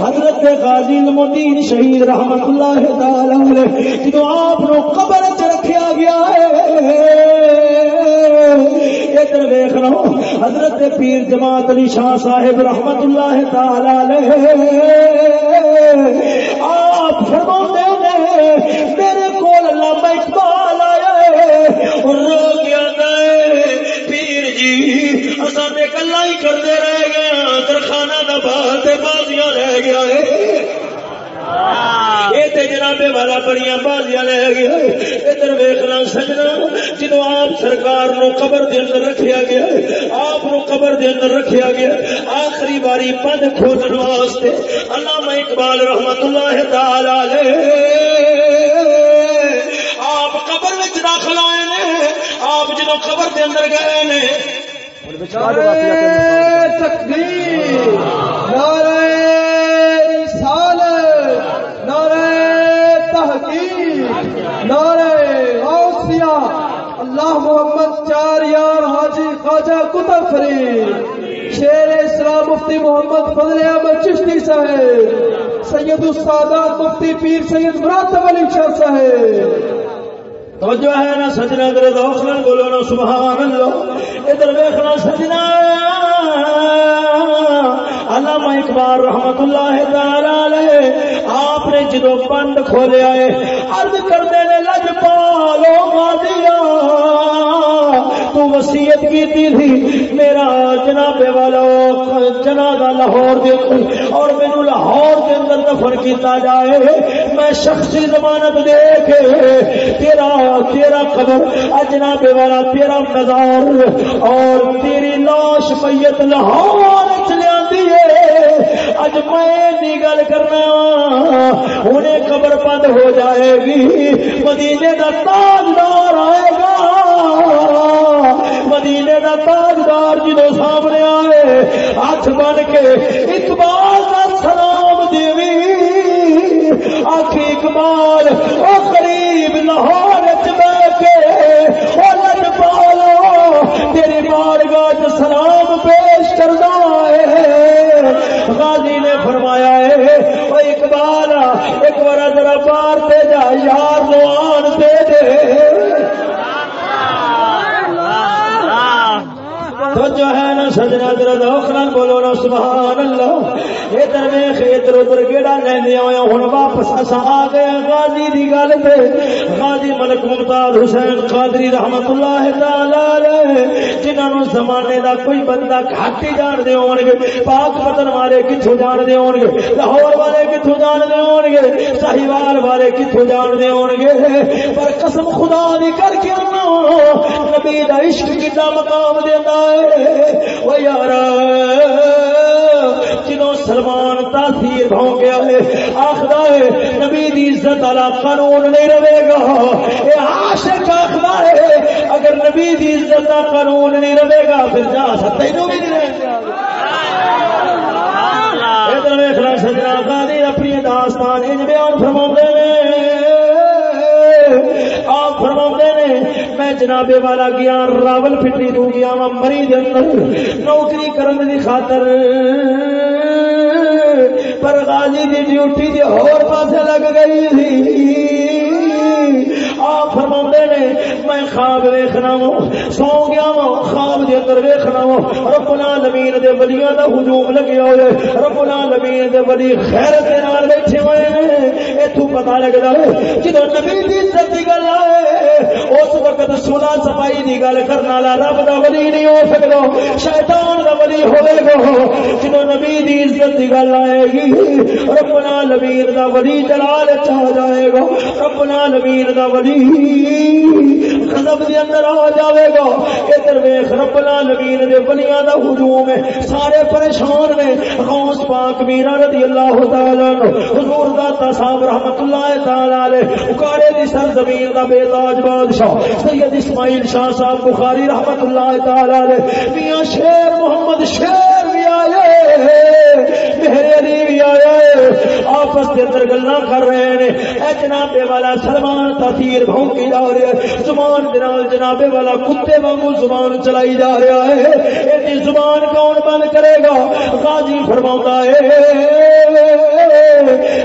حضرت غازی المدین شہید رحمت اللہ تعالی علیہ جدوں آپ نو قبر وچ رکھیا گیا ہے۔ ادھر ویخ لو حضرت پیر جماعت علی شاہ صاحب رحمت اللہ تعالی علیہ۔ آپ فرما نے میرے کو علامہ اقبال آیا اور رو گیا پیر جی اصا نے کلا ہی کرتے رہ گیا درخانہ کا بہت بازیاں رہ گیا ہے جنابے والا بڑی بازیاں لے گیا ادھر ویخنا سجنا جدو آپ سرکار نو قبر دے اندر رکھیا گیا آپ نو قبر دے اندر رکھیا گیا آخری باری پد کھولن واسطے علامہ اقبال رحمت اللہ تعالی آپ قبر میں داخل ہوئے نے۔ آپ جدو قبر دے اندر گئے نے۔ تکبیر! نعرہ رسالت نعرہ تحقیق نعرہ غوثیہ اللہ محمد چار یار حاجی خواجہ کتب فرید، شیر اسلام مفتی محمد فضل احمد چشتی صاحب، سید السادات مفتی پیر سید مراتب علی شاہ صاحب۔ توجہ ہے نا سجنا ادھر دوسرا بولو نا، سبحان اللہ۔ ادھر دیکھنا سجنا علامہ اقبال رحمت اللہ تعالی آپ نے جدو بند کھولیا ہے ارد کرتے نے، لج پالو مادیا تو وسیعت کی تھی میرا جناب والا، جنازہ لاہور دے اور مینو لاہور کے اندر دفن کیتا جائے۔ میں شخصی ضمانت دے کے تیرا تیرا قبر جناب والا، تیرا مزار، اور تیری لاش میت لاہور چلیا اج میں گل کرنا ہوں قبر بند ہو جائے گی۔ مدینے کا تاجدار آئے گا۔ مدینے کا تاجدار جدو سامنے آئے، ہاتھ بن کے اقبال کا سلام دیوی۔ آخ اقبال وہ قریب لاہور بہ کے۔ لج پالو تیری مارگاہ سلام پیش کرنا ہے۔ غازی نے فرمایا ہے وہ اقبال ایک بار ذرا بار تے جا، یار نو آن دے دے۔ تو جو ہے نا سجنا درد اوکھنا بولو نا سبحان اللہ ادھر ویخ ادھر ادھر گیڑا لیندے ہوئے ہن واپس اسا آ گئے غازی دی گل تے۔ غازی ملک ممتاز حسین قادری رحمت اللہ تعالی علیہ، جنہاں نو زمانے دا کوئی بندہ گھٹ ہی جان دے ہون گے پاک پتن والے کتھوں جان دے ہون گے لاہور والے کتھوں جان دے ہون گے ساہیوال والے کتھوں جان دے ہون گے پر قسم خدا دی کر کے نبی دا عشق کتنا مقام دیندا ہے؟ وہ یار جنوں سلمان تاثیر ہو گیا ہے آخر ہے نبی دی عزت والا قانون نہیں رہے گا۔ اے عاشق آخر ہے اگر نبی دی عزت کا قانون نہیں رہے گا پھر جا سکتے بھی نہیں رہے سجنا گاندھی اپنی داستان ان بیان فرما آپ فرما میں جنابے والا گیا، راول پٹی تو گیا وا مری نوکری کرن دی خاطر۔ پر غازی دی ڈیوٹی دی اور پاسے لگ گئی تھی آپ فرما نے، میں خواب ویخنا وا، سو گیا وا، خواب دے اندر ویخنا وا۔ رب العالمین دے ولیاں دا ہجوم لگیا ہوئے۔ رب العالمین دے ولی خیرت دے نال بیٹھے ہوئے نے ایتھوں پتہ لگدا ہے، جدوں نبی دی عزت دی گل آئے اس وقت سنا سپائی دی گل کرنا رب دا ولی نہیں ہو سکدا شیطان دا ولی ہوے گا۔ جب نبی دی عزت دی گل آئے گی رب العالمین دا ولی جلال چاہ جائے گا۔ رب العالمین دا ولی غضب دے اندر آ جاوے گا۔ ادھر ویکھ رب العالمین دے ولیاں دا ہجوم ہے۔ سارے پریشان نے۔ غوث پاک میرا رضی اللہ تعالی عنہ، حضور دا صاحب رحمت اللہ تعالی علیہ اکاڑے دی سرزمین دا بے تاج بادشاہ، سید اسماعیل شاہ صاحب بخاری رحمت اللہ تعالی علیہ، میاں شیر محمد شیر میرے علی بھی آئے آپس کے اندر گلا کر رہے ہیں۔ اے جناب والا، سلمان تاثیر بھونکی جا رہے ہیں زبان دنال جناب والا کتے وانگو زبان چلائی جا رہا ہے۔ ایسی زبان کون بند کرے گا؟ غازی فرما ہے۔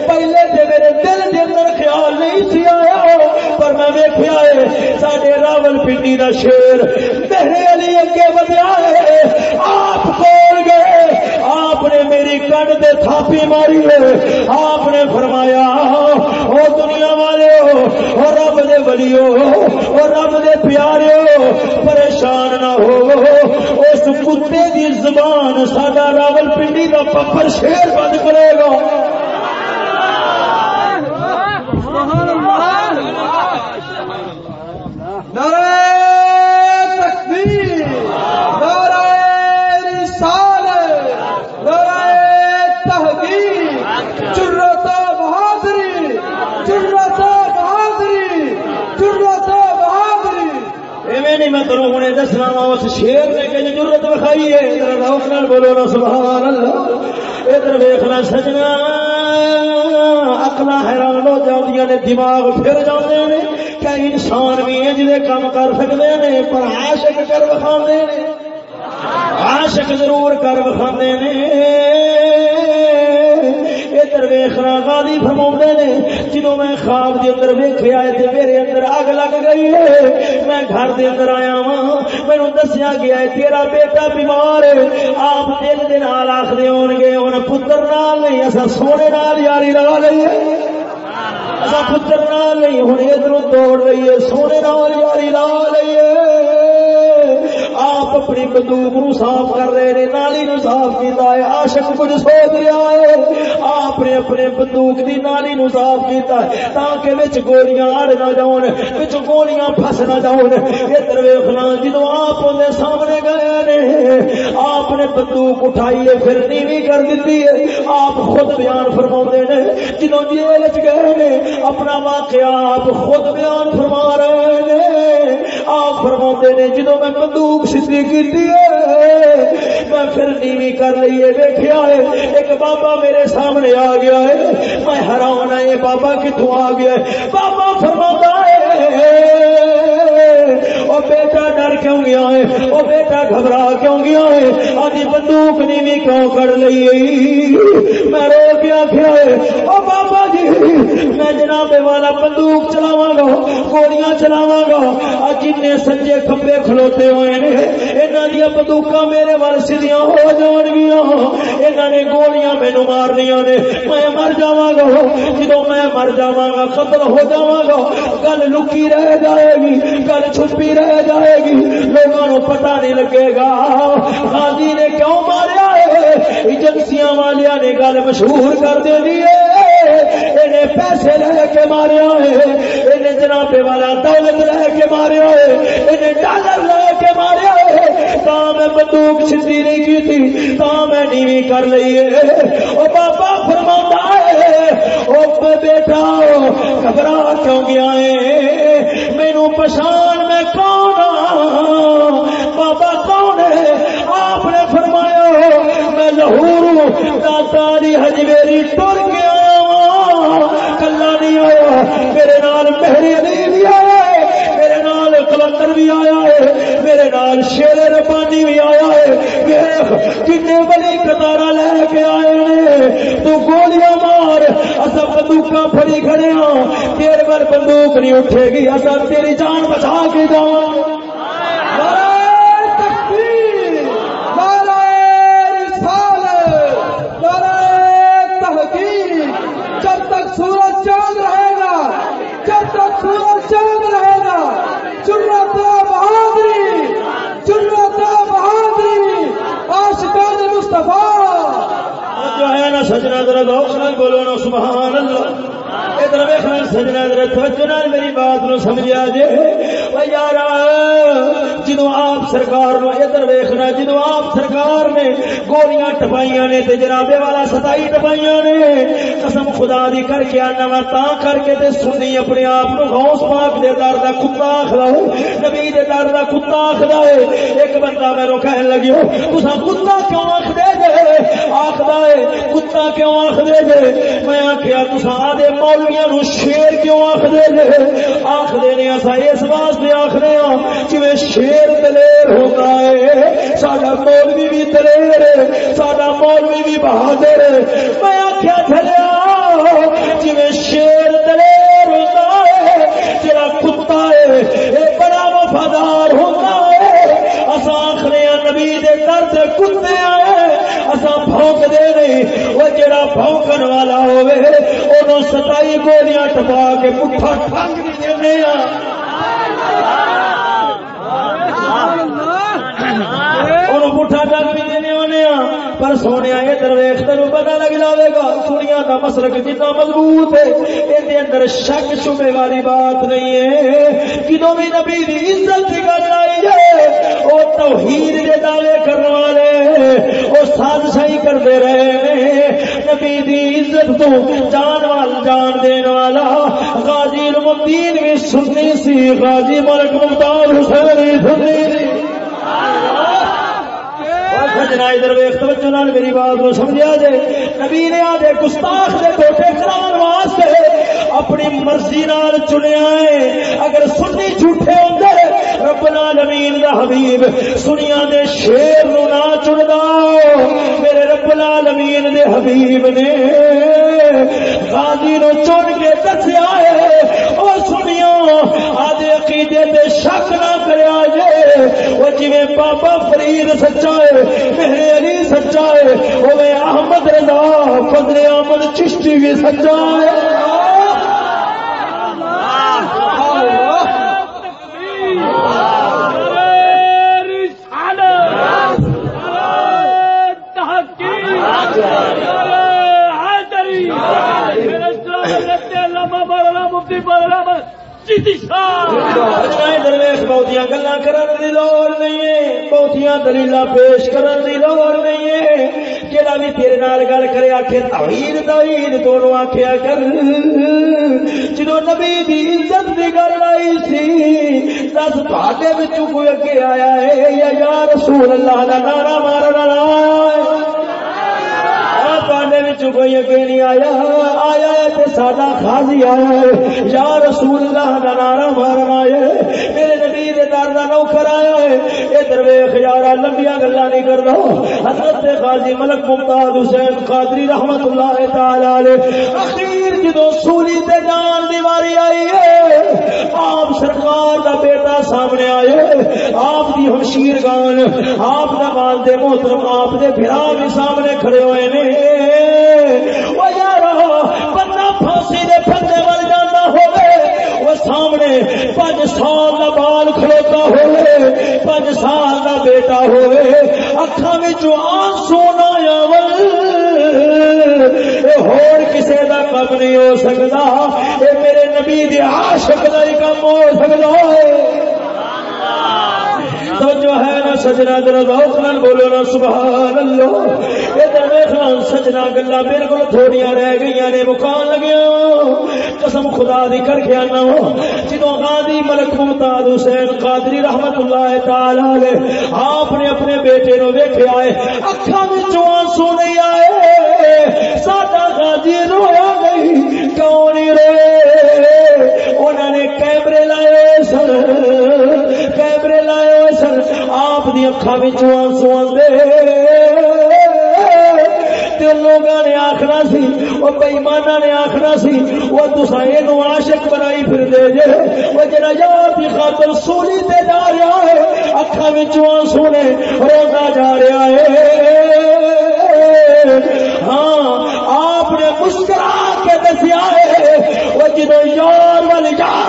پہلے سے میرے دل کے اندر خیال نہیں سی آیا، پر میں ویکیا ہے سارے راول پنڈی کا شیر میرے علی اگے بدیا ہے۔ آپ کول گئے۔ آپ نے میری کنڈ دے تھاپی ماری ہے۔ آپ نے فرمایا، او دنیا والے ہو او رب دے بلی ہو رب دے پیارے ہو پریشان نہ ہو۔ اس کتے دی زبان ساڈا راول پنڈی کا پپر شیر بند کرے گا نعرہ تکبیر نعرہ رسالت نعرہ تحقیق جرت بہادری جرت بہادری جرت بہادری ایویں نہیں میں کروں اس شیر نے کہ ضرورت بخائی ہے ادھر روک نال بولو نا سبحان اللہ ادھر ویخنا سجنا اکلا حیران ہو جاندیاں نے، دماغ پھر جاندے نے۔ کہ انسان بھی انج دے کام کر سکدے نے، پر عاشق کر وکھاندے نے۔ عاشق ضرور کر وکھاندے نے۔ ادھر ویخنا غازی فرما نے جدو میں خواب کے اندر ویخیا ہے میرے اندر اگ لگ گئی ہے۔ میں گھر دے اندر آیا ہاں، وا مینو دسیا گیا ہے، تیرا بیٹا بیمار ہے، آپ دل دے نال آخر ہو گے ہوں پتر نال نہیں اصا سونے نال یاری لگا لئی ہے اصا پتر نال نہیں ہوں ادھر دوڑ رہی ہے، سونے نال یاری لا لئی آپ اپنی بندوق نو صاف کر رہے نے، نالی نو صاف کیتا ہے، عاشق کچھ سوچ رہا ہے۔ آپ نے اپنے بندوق دی نالی نو صاف کیتا ہے تاکہ وچ گولیاں اڑ نہ جاؤن، وچ گولیاں پھس نہ جاؤن۔ ادھر ویکھنا جدوں آپ دے سامنے گئے نے، آپ نے بندوق اٹھائی ہے، پھر نیوی کر دیتی ہے۔ آپ خود بیان فرماؤندے نے، جدوں جیل وچ گئے نے، اپنا واقعہ آپ خود بیان فرما رہے نے۔ آپ فرما نے جدو میں بندوق سیدھی کی میں پھر نیوی کر لیے دیکھا ہے، ایک بابا میرے سامنے آ گیا ہے، میں حیران ہے بابا کتوں آ گیا ہے؟ بابا فرما ہے بیٹا ڈر کیوں گیا ہے؟ وہ بیٹا گھبرا کیوں گیا ہے؟ آج بندوق نیوی کیوں کر لئی میں رو کے آخیا ہے، او بابا جی میں جناب والا بندوق چلاواں گا، گولیاں چلاواں گا جن سجے کھبے کھلوتے ہوئے نے انہاں دی بندوقاں میرے وال سیدھیاں ہو جان گیاں انہاں نے گولیاں مینوں مارنیاں نے میں مر جاواں گا جدوں میں مر جاواں گا قتل ہو جاواں گا گل لکی رہ جائے گی گل چھپی رہ جائے گی لوگوں کو پتا نہیں لگے گا غازی نے کیوں ماریا ہے ایجنسیاں والیا نے گل مشہور کر دے دیے پیسے لے کے ماریا ہے انہیں جناب والا دولت لے کے ماریا ہے انہیں ڈالر لے کے ماریا تا میں بندوق سیدھی نہیں کی تھی، تا میں نیوی کر لی ہے۔ او بابا فرما ہے، او بیٹا، گھبرا کیوں گیا ہے؟ مینو پچھان میں کون ہاں؟ بابا کون ہے؟ آپ نے فرمایا، میں لاہور داتاری ہجویری ٹر کے آیا ہاں۔ کلا نہیں آیا میرے نال مہری علی بھی آیا ہے میرے نال کلندر بھی آیا ہے، میرے نال شیر ربانی بھی آیا ہے کتنے بڑی کتار لے کے آئے نے تو گولیاں مار اصا بندوق پھڑی کھڑے ہاں تیرے پر بندوق نہیں اٹھے گی اصا تیری جان بچا کے جاؤں جب تک سورج چاند رہے گا جب تک سورج چاند رہے گا چنت بہادری چنت بہادری آشکان مصطفیٰ جو ہے نا سجنا ذرا بولو نا سبحان اللہ ادھر سجنا ادھر توجہ میری بات نو سمجھا جے۔ یار جدو آپ سرکار نو ادھر ویخنا جدو آپ سرکار نے گولیاں ٹپائیاں نے تے جنابے والا ستائی ٹپائیاں نے، قسم خدا دی کر کے آنا وا، تا کر کے تے سنی اپنے آپ نو غوث پاک دے در دا کتا آخلا ہو نبی دے در دا کتا آخلا ہے ایک بندہ میں رو کہن لگی ہو تسا کتا کیوں آخ دے جے آخدا ہے، کتا کیوں آخ دے جے؟ میں آخیا تسا آدھے مولویاں نو شیر کیوں آخ دے جے؟ آخ نے اسا اس واسطے آخنے ہاں جویں شیر دلیر ہوتا ہے۔ ساڈا مولوی بھی دلیر ہے، ساڈا مولوی بھی بہادر ہے۔ میں آخیا چلیا، جویں شیر دلیر ہوتا ہے، جڑا کتا ہے یہ بڑا وفادار ہوتا ہے۔ اسا آخنے ہاں نبی دے در کتے آئے بھونک دے نہیں وہ جڑا بھونکن والا ہوئے انہوں ستائی گولیاں ٹپا کے پٹھا ٹھنگ بھی دینے پٹھا ٹنگ بھی دینے ہونے پر سونے ادھر ویخ تین پتا لگ جائے گا سنیا کا مسلک جتنا مضبوط ہے یہ اندر شک شبے والی بات نہیں ہے۔ کدو بھی نبی عزت کی گل آئی جائے وہ توحید کے دعوے کرنے والے وہ سازشائی کرتے رہے۔ نبی دی عزت تو جان وال جان دین والا غازی المدین بھی سننی سی۔ غازی ملک مختار حسین بھی سننی سی۔ سجنا ادھر ویخ توجہ نال میری بات کو سمجھا جے نبی نے آدھے گستاخ دے ٹوٹے کران واسطے اپنی مرضی نال چنیا ہے۔ اگر سنی جھوٹے ہوندے رب العالمین دا حبیب سنیا دے شیر نو نہ چندا میرے رب العالمین دے حبیب نے غازی نو چن کے دسیا ہے۔ او سنیا آدھے عقیدے تے شک نہ کریا جے۔ او جویں بابا فرید سچا ہے، میرے علی سچا ہے وہ احمد رضا فضل احمد چشتی بھی سچا ہے۔ احمد چیتی درویش بہتیاں گلا کرن دی لوڑ نہیں ہے۔ بہتیاں دلیل پیش کرن دی لوڑ نہیں ہے۔ جڑا بھی تیرے نال گل کرے آکھے توحید توحید دونوں آکھیا کر۔ جدو نبی دی عزت دی گل آئی سی، دس تواڈے وچوں کوئی اگے آیا ہے، یا یا رسول اللہ دا نعرہ مارن والا ہے۔ کوئی اگے نہیں آیا آیا ہے ساڈا خاصی آیا ہے۔ یا رسول اللہ کا نارا مارنا ہے، میرے نبی دے در کا نوکر آیا ہے۔ یہ درویش یارا لمبیا گلا نہیں کرتا حضرت غازی ملک ممتاز حسین قادری رحمت اللہ تعالی اخیر جدو سولی تے جان دی واری آئی ہے، آپ سرکار دا بیٹا سامنے آئے آپ دی ہمشیر گان، آپ دا والد محترم، آپ دے بھرا بھی سامنے کھڑے ہوئے نے۔ بندہ پھانسی دے پھندے جانا وہ سامنے پانچ سال کا بال کھلوتا ہوئے پانچ سال کا بیٹا آنسو نہ ہور کسے دا کم نہیں ہو سکتا یہ میرے نبی دے عاشق دا ہی کم ہو سکتا ہے۔ ہے نا سجنا دل بولو نا سبحان اللہ یہ سجنا گلا بالکل تھوڑیاں رہ گئی نے، مکان لگیا قسم خدا دی کر کے آنا جدو غازی ملک ممتاز حسین قادری رحمت اللہ تعالی آپ نے اپنے بیٹے نو ویکھے آئے اکھا وچوں آنسو نہیں آئے۔ ساڈا غازی رویا نہیں کیوں نہیں روئے؟ انہوں نے کیمرے لائے سن کیمرے لائے آپ دی اکھا آنسو آدھے نے سی نے سی عاشق بنائی پھر دے جے یار خاطر سونی تے جا رہا ہے آنسو نے روزہ جا رہا ہے ہاں آپ نے مسکرا کے دسیا ہے وہ جدو یار وال یار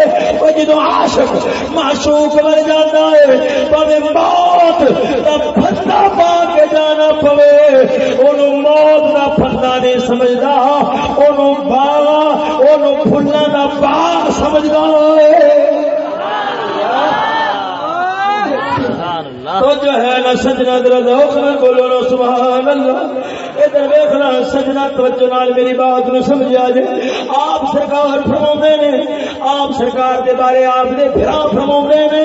ہے وہ جدو عاشق معشوق مر جانا ہے، پوے موت کا پھندا پا کے جانا پوے۔ ان موت کا پھندا نہیں سمجھتا ان باغ ان فلاں کا باغ سمجھتا ہے۔ تو جو ہے نا سجنا در بولو نا سبحان اللہ ادھر ویخنا سجنا توجہ نال میری بات نو سمجھا جے۔ آپ سرکار فرما نے، آپ سرکار دے بارے آپ نے پھر فرما نے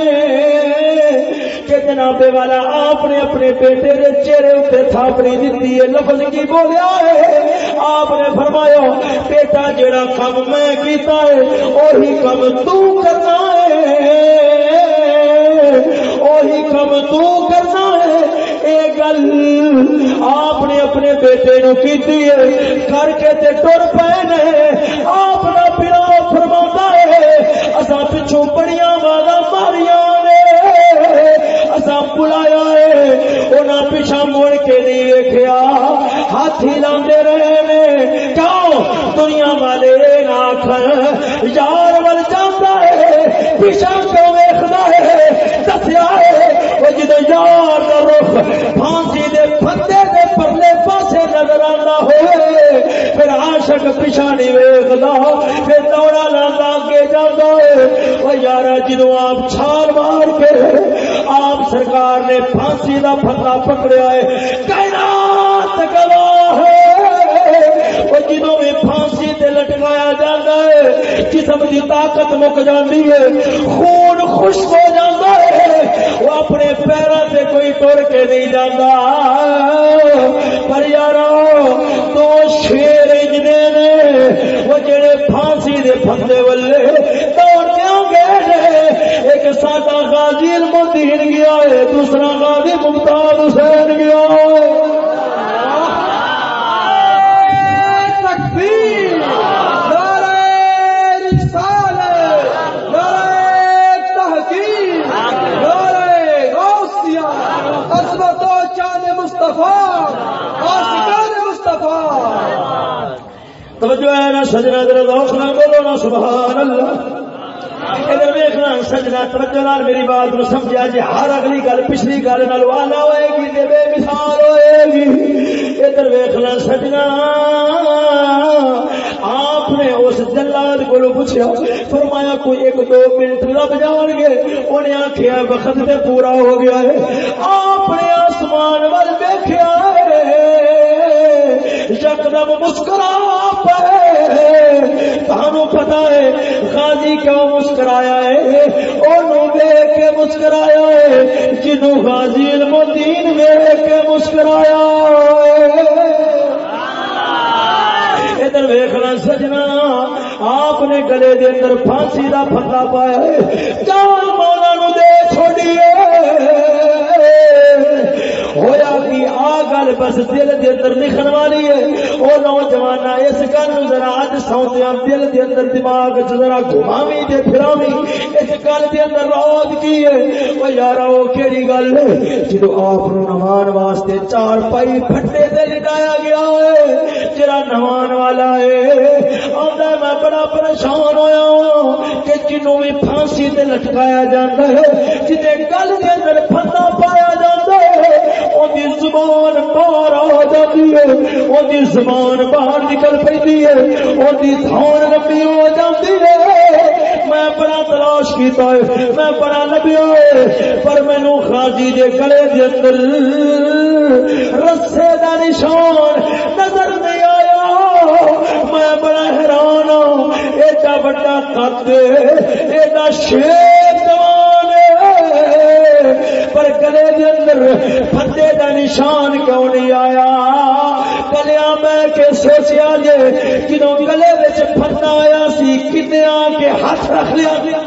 کہ جناب والا آپ نے اپنے بیٹے دے چہرے اتنے تھاپڑی دیتی ہے، لفظ کی بولیا ہے۔ آپ نے فرمایا، بیٹا جڑا کم میں کیتا ہے وہی کم تو کرنا وہی کم تو کرنا ہے۔ یہ گل، آپ نے اپنے بیٹے نو کی کر کے تے ٹر پے نے۔ آپ کا پلا فرما ہے اصا پچھو بڑیا والا ماریا نے۔ اصا بلایا ہے۔ انہیں پیچھا مڑ کے نہیں ویکیا ہاتھ ہی رہے نے۔ کیوں دنیا والے آخر یار ول جانا ہے۔ پیچھا کیوں ہے، دسیا ہے، وہ جدو یار کا رخ پھانسی دے پھندے دے پرلے پاسے نظر آنا ہوئے، پھر عاشق پیچھا نہیں ویختا پھر دوڑا لانا اگے جانا ہے وہ یار جدو آپ چھال مار کے آپ سرکار نے پھانسی دا پھندا پکڑیا ہے، کائنات گواہ ہے، وہ جدو بھی پھانسی تے لٹکایا جاتا ہے، جسم کی طاقت مک جاتی ہے، خون خشک ہو جاتا ہے، وہ اپنے پیروں سے کوئی تر کے نہیں جاتا پر یار دو شیر اجنے نے وہ جڑے پھانسی دے پھندے والے۔ دوڑ گئے ایک ساڈا غازی المدین گیا ہے، دوسرا غازی ممتاز حسین گیا ہے۔ سجنا در نہ بولو نا، سبحان اللہ۔ ادھر ویخنا سجنا توجہ نال میری بات نو سمجھا جی ہر اگلی گل پچھلی گل نال والا ہوئے گی تے بے مثال ہوئے گی۔ ادھر ویخنا سجنا آپ نے اس جلاد کو پوچھا فرمایا کوئی ایک دو منٹ لب جان گے۔ انہیں آخیا وقت تے پورا ہو گیا ہے۔ آپ نے آسمان وال دیکھا یکدم مسکرا پے تمہوں پتا ہے، غازی کیوں مسکرایا ہے؟ انہوں دیکھ کے مسکرایا ہے جنوں غازی علم الدین دیکھ کے مسکرایا ادھر ویخنا سجنا، آپ نے گلے دے اندر پھانسی دا پھتا پایا ہے۔ آ گل بس دل دے اندر لکھن والی ہے۔ او نوجوان اس گل نو ذرا اج سوندیا دل دے اندر دماغ چ ذرا گھماوی تے پھراوی اس گل دے اندر روز کی ہے۔ او یار، او کیڑی گل؟ ہے جدو آپ نو نمان واسطے چار پائی پھٹے تے لٹایا گیا ہے، جڑا نمان والا ہے۔ آندا میں بڑا پریشان ہویا ہوں کہ جنوں بھی پھانسی تے لٹکایا جاندا ہے جتے گل دے اندر پھتا زبان باہر آ جاتی ہے اودی زبان باہر نکل پی ہے اودی دھان لمبی ہو جاتی ہے۔ میں بڑا تلاش کیتا ہے، میں بڑا لبیا ہے، پر مینو خاجی دے گلے دے اندر رسے دا نشان نظر نہیں آیا۔ میں بڑا حیران ہوں ایڈا بڑا قد ایڈا شیر پر گلے دے اندر پتے دا نشان کیوں نہیں آیا؟ گلیا میں کہ سوچیا جے جدو گلے بچ پتا آیا سی، کتنے آ کے ہاتھ رکھ لیا؟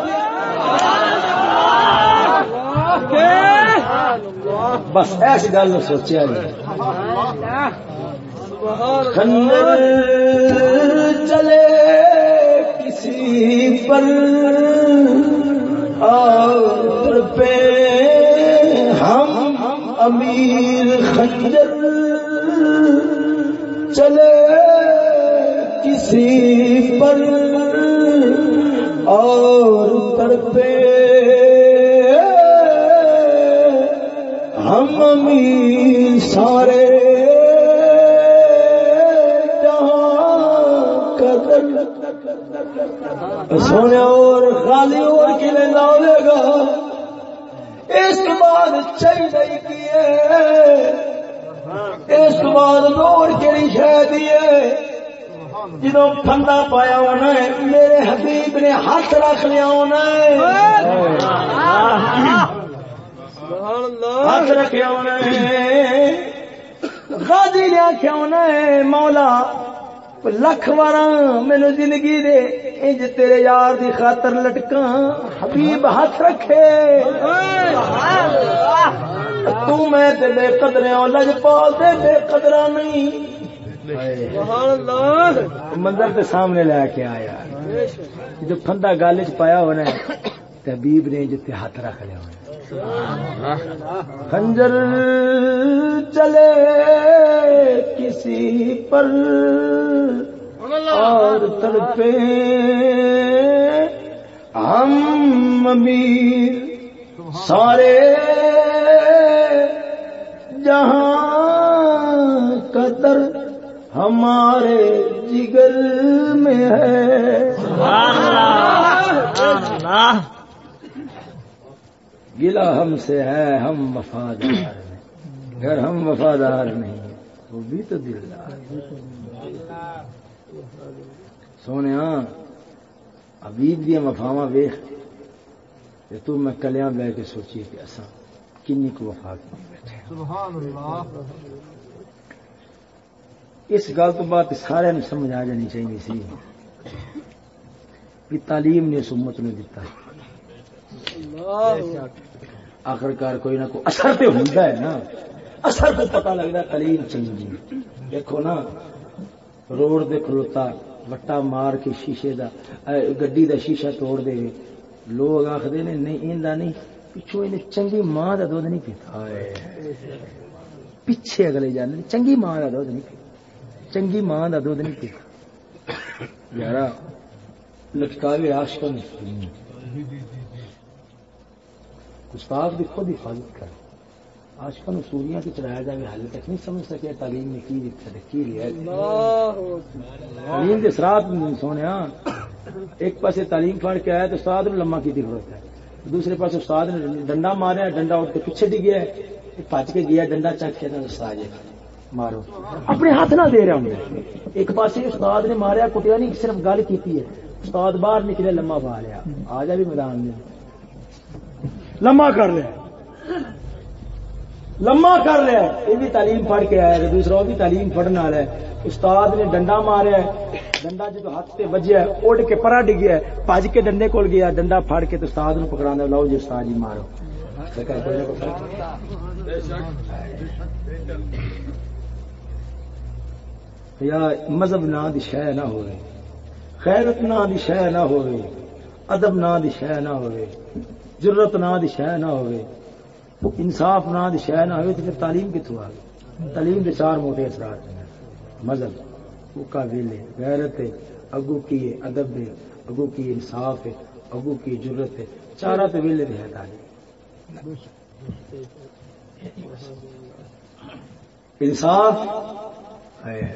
بس ایس گل نو سوچیا جی چلے کسی پر۔ اور پہ ہم امیر خنجر چلے کسی پر اور تر پہ ہم امیر سارے سونے اور خالی اور کی لینا ہوئے گا۔ اس بعد چاہیے کی اس بعد دور کہڑی شہ دیے جدو پھندا پایا ہونا ہے، میرے حبیب نے ہاتھ رکھ لیا ہونا ہے۔ ہاتھ رکھیا ہونا ہے۔ غازی نے آخیا ہونا ہے، مولا، لکھ بار مینو زندگی دے۔ انج تیرے یار دی خاطر لٹکا حبیب ہاتھ رکھے۔ تو میں تے بے قدرے ہوں لج پال دے بے قدرہ نہیں۔ منظر تے سامنے لے کے آیا۔ جو پھندا گال چ پایا ہونا ہے تے حبیب نے جتے ہاتھ رکھ لیا ہونا خنجر چلے کسی پر۔ اور تڑپے ہم امیر سارے جہاں قدر ہمارے جگر میں ہے۔ گلا ہم سے ہے ہم وفادار نہیں اگر ہم وفادار نہیں وہ بھی تو دلدار سونے ابید دیا وفاوا ویخ تو میں کلیاں بہ کے سوچی کہ اصا کنی کو وفا بیٹھے؟ اس گل تو بعد سارے سمجھ آ جانی چاہیے سی کہ تعلیم نے اس امت نے دیتا آخرکار کوئی نہ کوئی اثر تو ہوتا ہے نا۔ اثر کو پتا لگتا تعلیم چنگی دیکھو نا روڈ دے کھلوتا وٹا مار کے شیشے دا گڈی دا شیشہ توڑ دے لوگ آخر نے نہیں ایندا نہیں پچھو انہیں چنگی ماں دا دودھ نہیں پیتا پیچھے اگلے جانے چنگی ماں دا دودھ نہیں پیتا چنگی ماں دا دودھ نہیں پیتا یارا لٹکاوے عاشق گستاخ بھی خود حفاظت کر آشقا نو سوریاں کی چلایا جائے حال تک نہیں سمجھ سکے تعلیم نے کی کی لیا تعلیم کے سرات سونے ایک پاس تعلیم پڑھ کے آیا تو استاد نے لما کی ضرورت ہے۔ دوسرے پاس استاد نے ڈنڈا مارا ڈنڈا اٹھ کے پیچھے ڈگ گیا پچ کے گیا ڈنڈا چک کے استاد مارو۔ اپنے ہاتھ نہ دے رہا ہوں ایک پاس استاد نے ماریا کٹیا نہیں صرف گل کی ہے۔ استاد باہر نکلے لما پا لیا آ جا بھی میدان میں۔ لما کر لیا لما کر لیا یہ بھی تعلیم پڑھ کے آیا دوسرا وہ بھی تعلیم پڑھنے والا ہے۔ استاد نے ڈنڈا ماریا ڈنڈا جب ہاتھ سے بجیا اڑ کے پرا ڈگیا پج کے ڈنڈے کول گیا ڈنڈا پھڑ کے تو استاد نو پکڑا لاؤ جی استاد جی مارو۔ یا مذہب نا دی شہ نہ ہوئے، خیرت نا دی شہ نہ ہوئے، ادب نا دی شہ نہ ہوئے ضرورت نا دی شہ نہ ہوئے۔ انصاف نا دی شہ نہ ہوئے تو پھر تعلیم کتوں آ گئی؟ تعلیم کے چار موٹے اثرات ہیں۔ مذہب کا ویلے، غیرت ہے، اگو کی ادب ہے، اگو کی انصاف ہے، اگو کی ضرورت ہے۔ چارہ تو ویلے ہے تعلیم۔ انصاف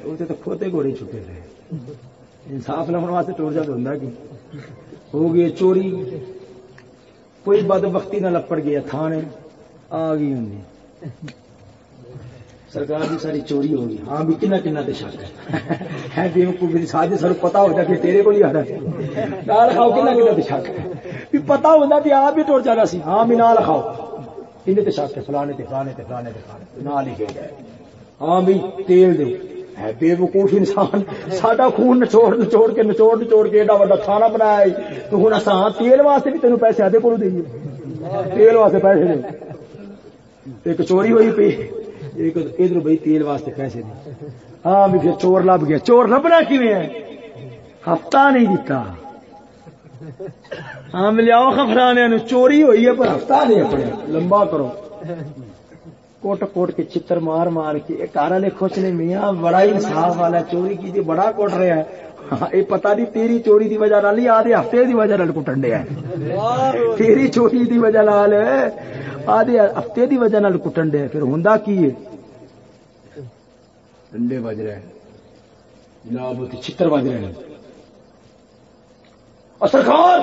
وہ تو کھوتے گھوڑے چکے رہے۔ انصاف لمن واسطے ٹور جا تو ہوں کہ ہو گئی چوری۔ کوئی بد بختی نہ لپڑ گیا تھانے۔ آ گئی ہوں سرکار کی ساری چوری ہوگی ہاں بھی کنا کنا تو شک ہے۔ بے ساتھ سر پتا ہوتا کہ تیرے کو ہی آ رہا لکھاؤ کنا کنا تو شک ہے۔ بھی پتا ہوتا بھی آپ بھی ٹور جانا سی۔ ہاں بھی نہ لکھاؤ انہیں تو شک ہے، فلانے تے فلانے تے فلانے تے، فلانے نہ لکھے گئے۔ ہاں بھی تیل دے۔ ہے بے وقوف انسان۔ ساڈا خون نچوڑ نچوڑ کے، نچوڑ نچوڑ کے ایڈا وا کھانا بنایا تو ہوں اصا تیل واسطے بھی تینوں پیسے آدھے کو دئیے۔ تیل واسطے پیسے دے ایک چوری ہوئی پی ایک ادھر بھائی تیل واسطے پیسے دے ہاں بھی پھر چور لب گیا۔ چور لبنا کیویں ہے؟ ہفتہ نہیں دیتا ہاں ملیاؤ خفرانے چوری ہوئی ہے، پر ہفتہ نہیں اپنے۔ لمبا کرو۔ کوٹ کوٹ کے چتر مار مار کے۔ گھر والے خوش نے میاں، بڑا انصاف والا، چوری کی جی، بڑا کوٹ رہا ہے۔ یہ پتا نہیں تیری چوری دی وجہ نال آدھے ہفتے دی وجہ نال کٹن ڈیا تیری چوری دی وجہ نال آدھے ہفتے دی وجہ نال کٹن ڈیا پھر ہوں کی ہے؟ ڈنڈے بج رہے جناب چتر بج رہے ہیں۔ سرکار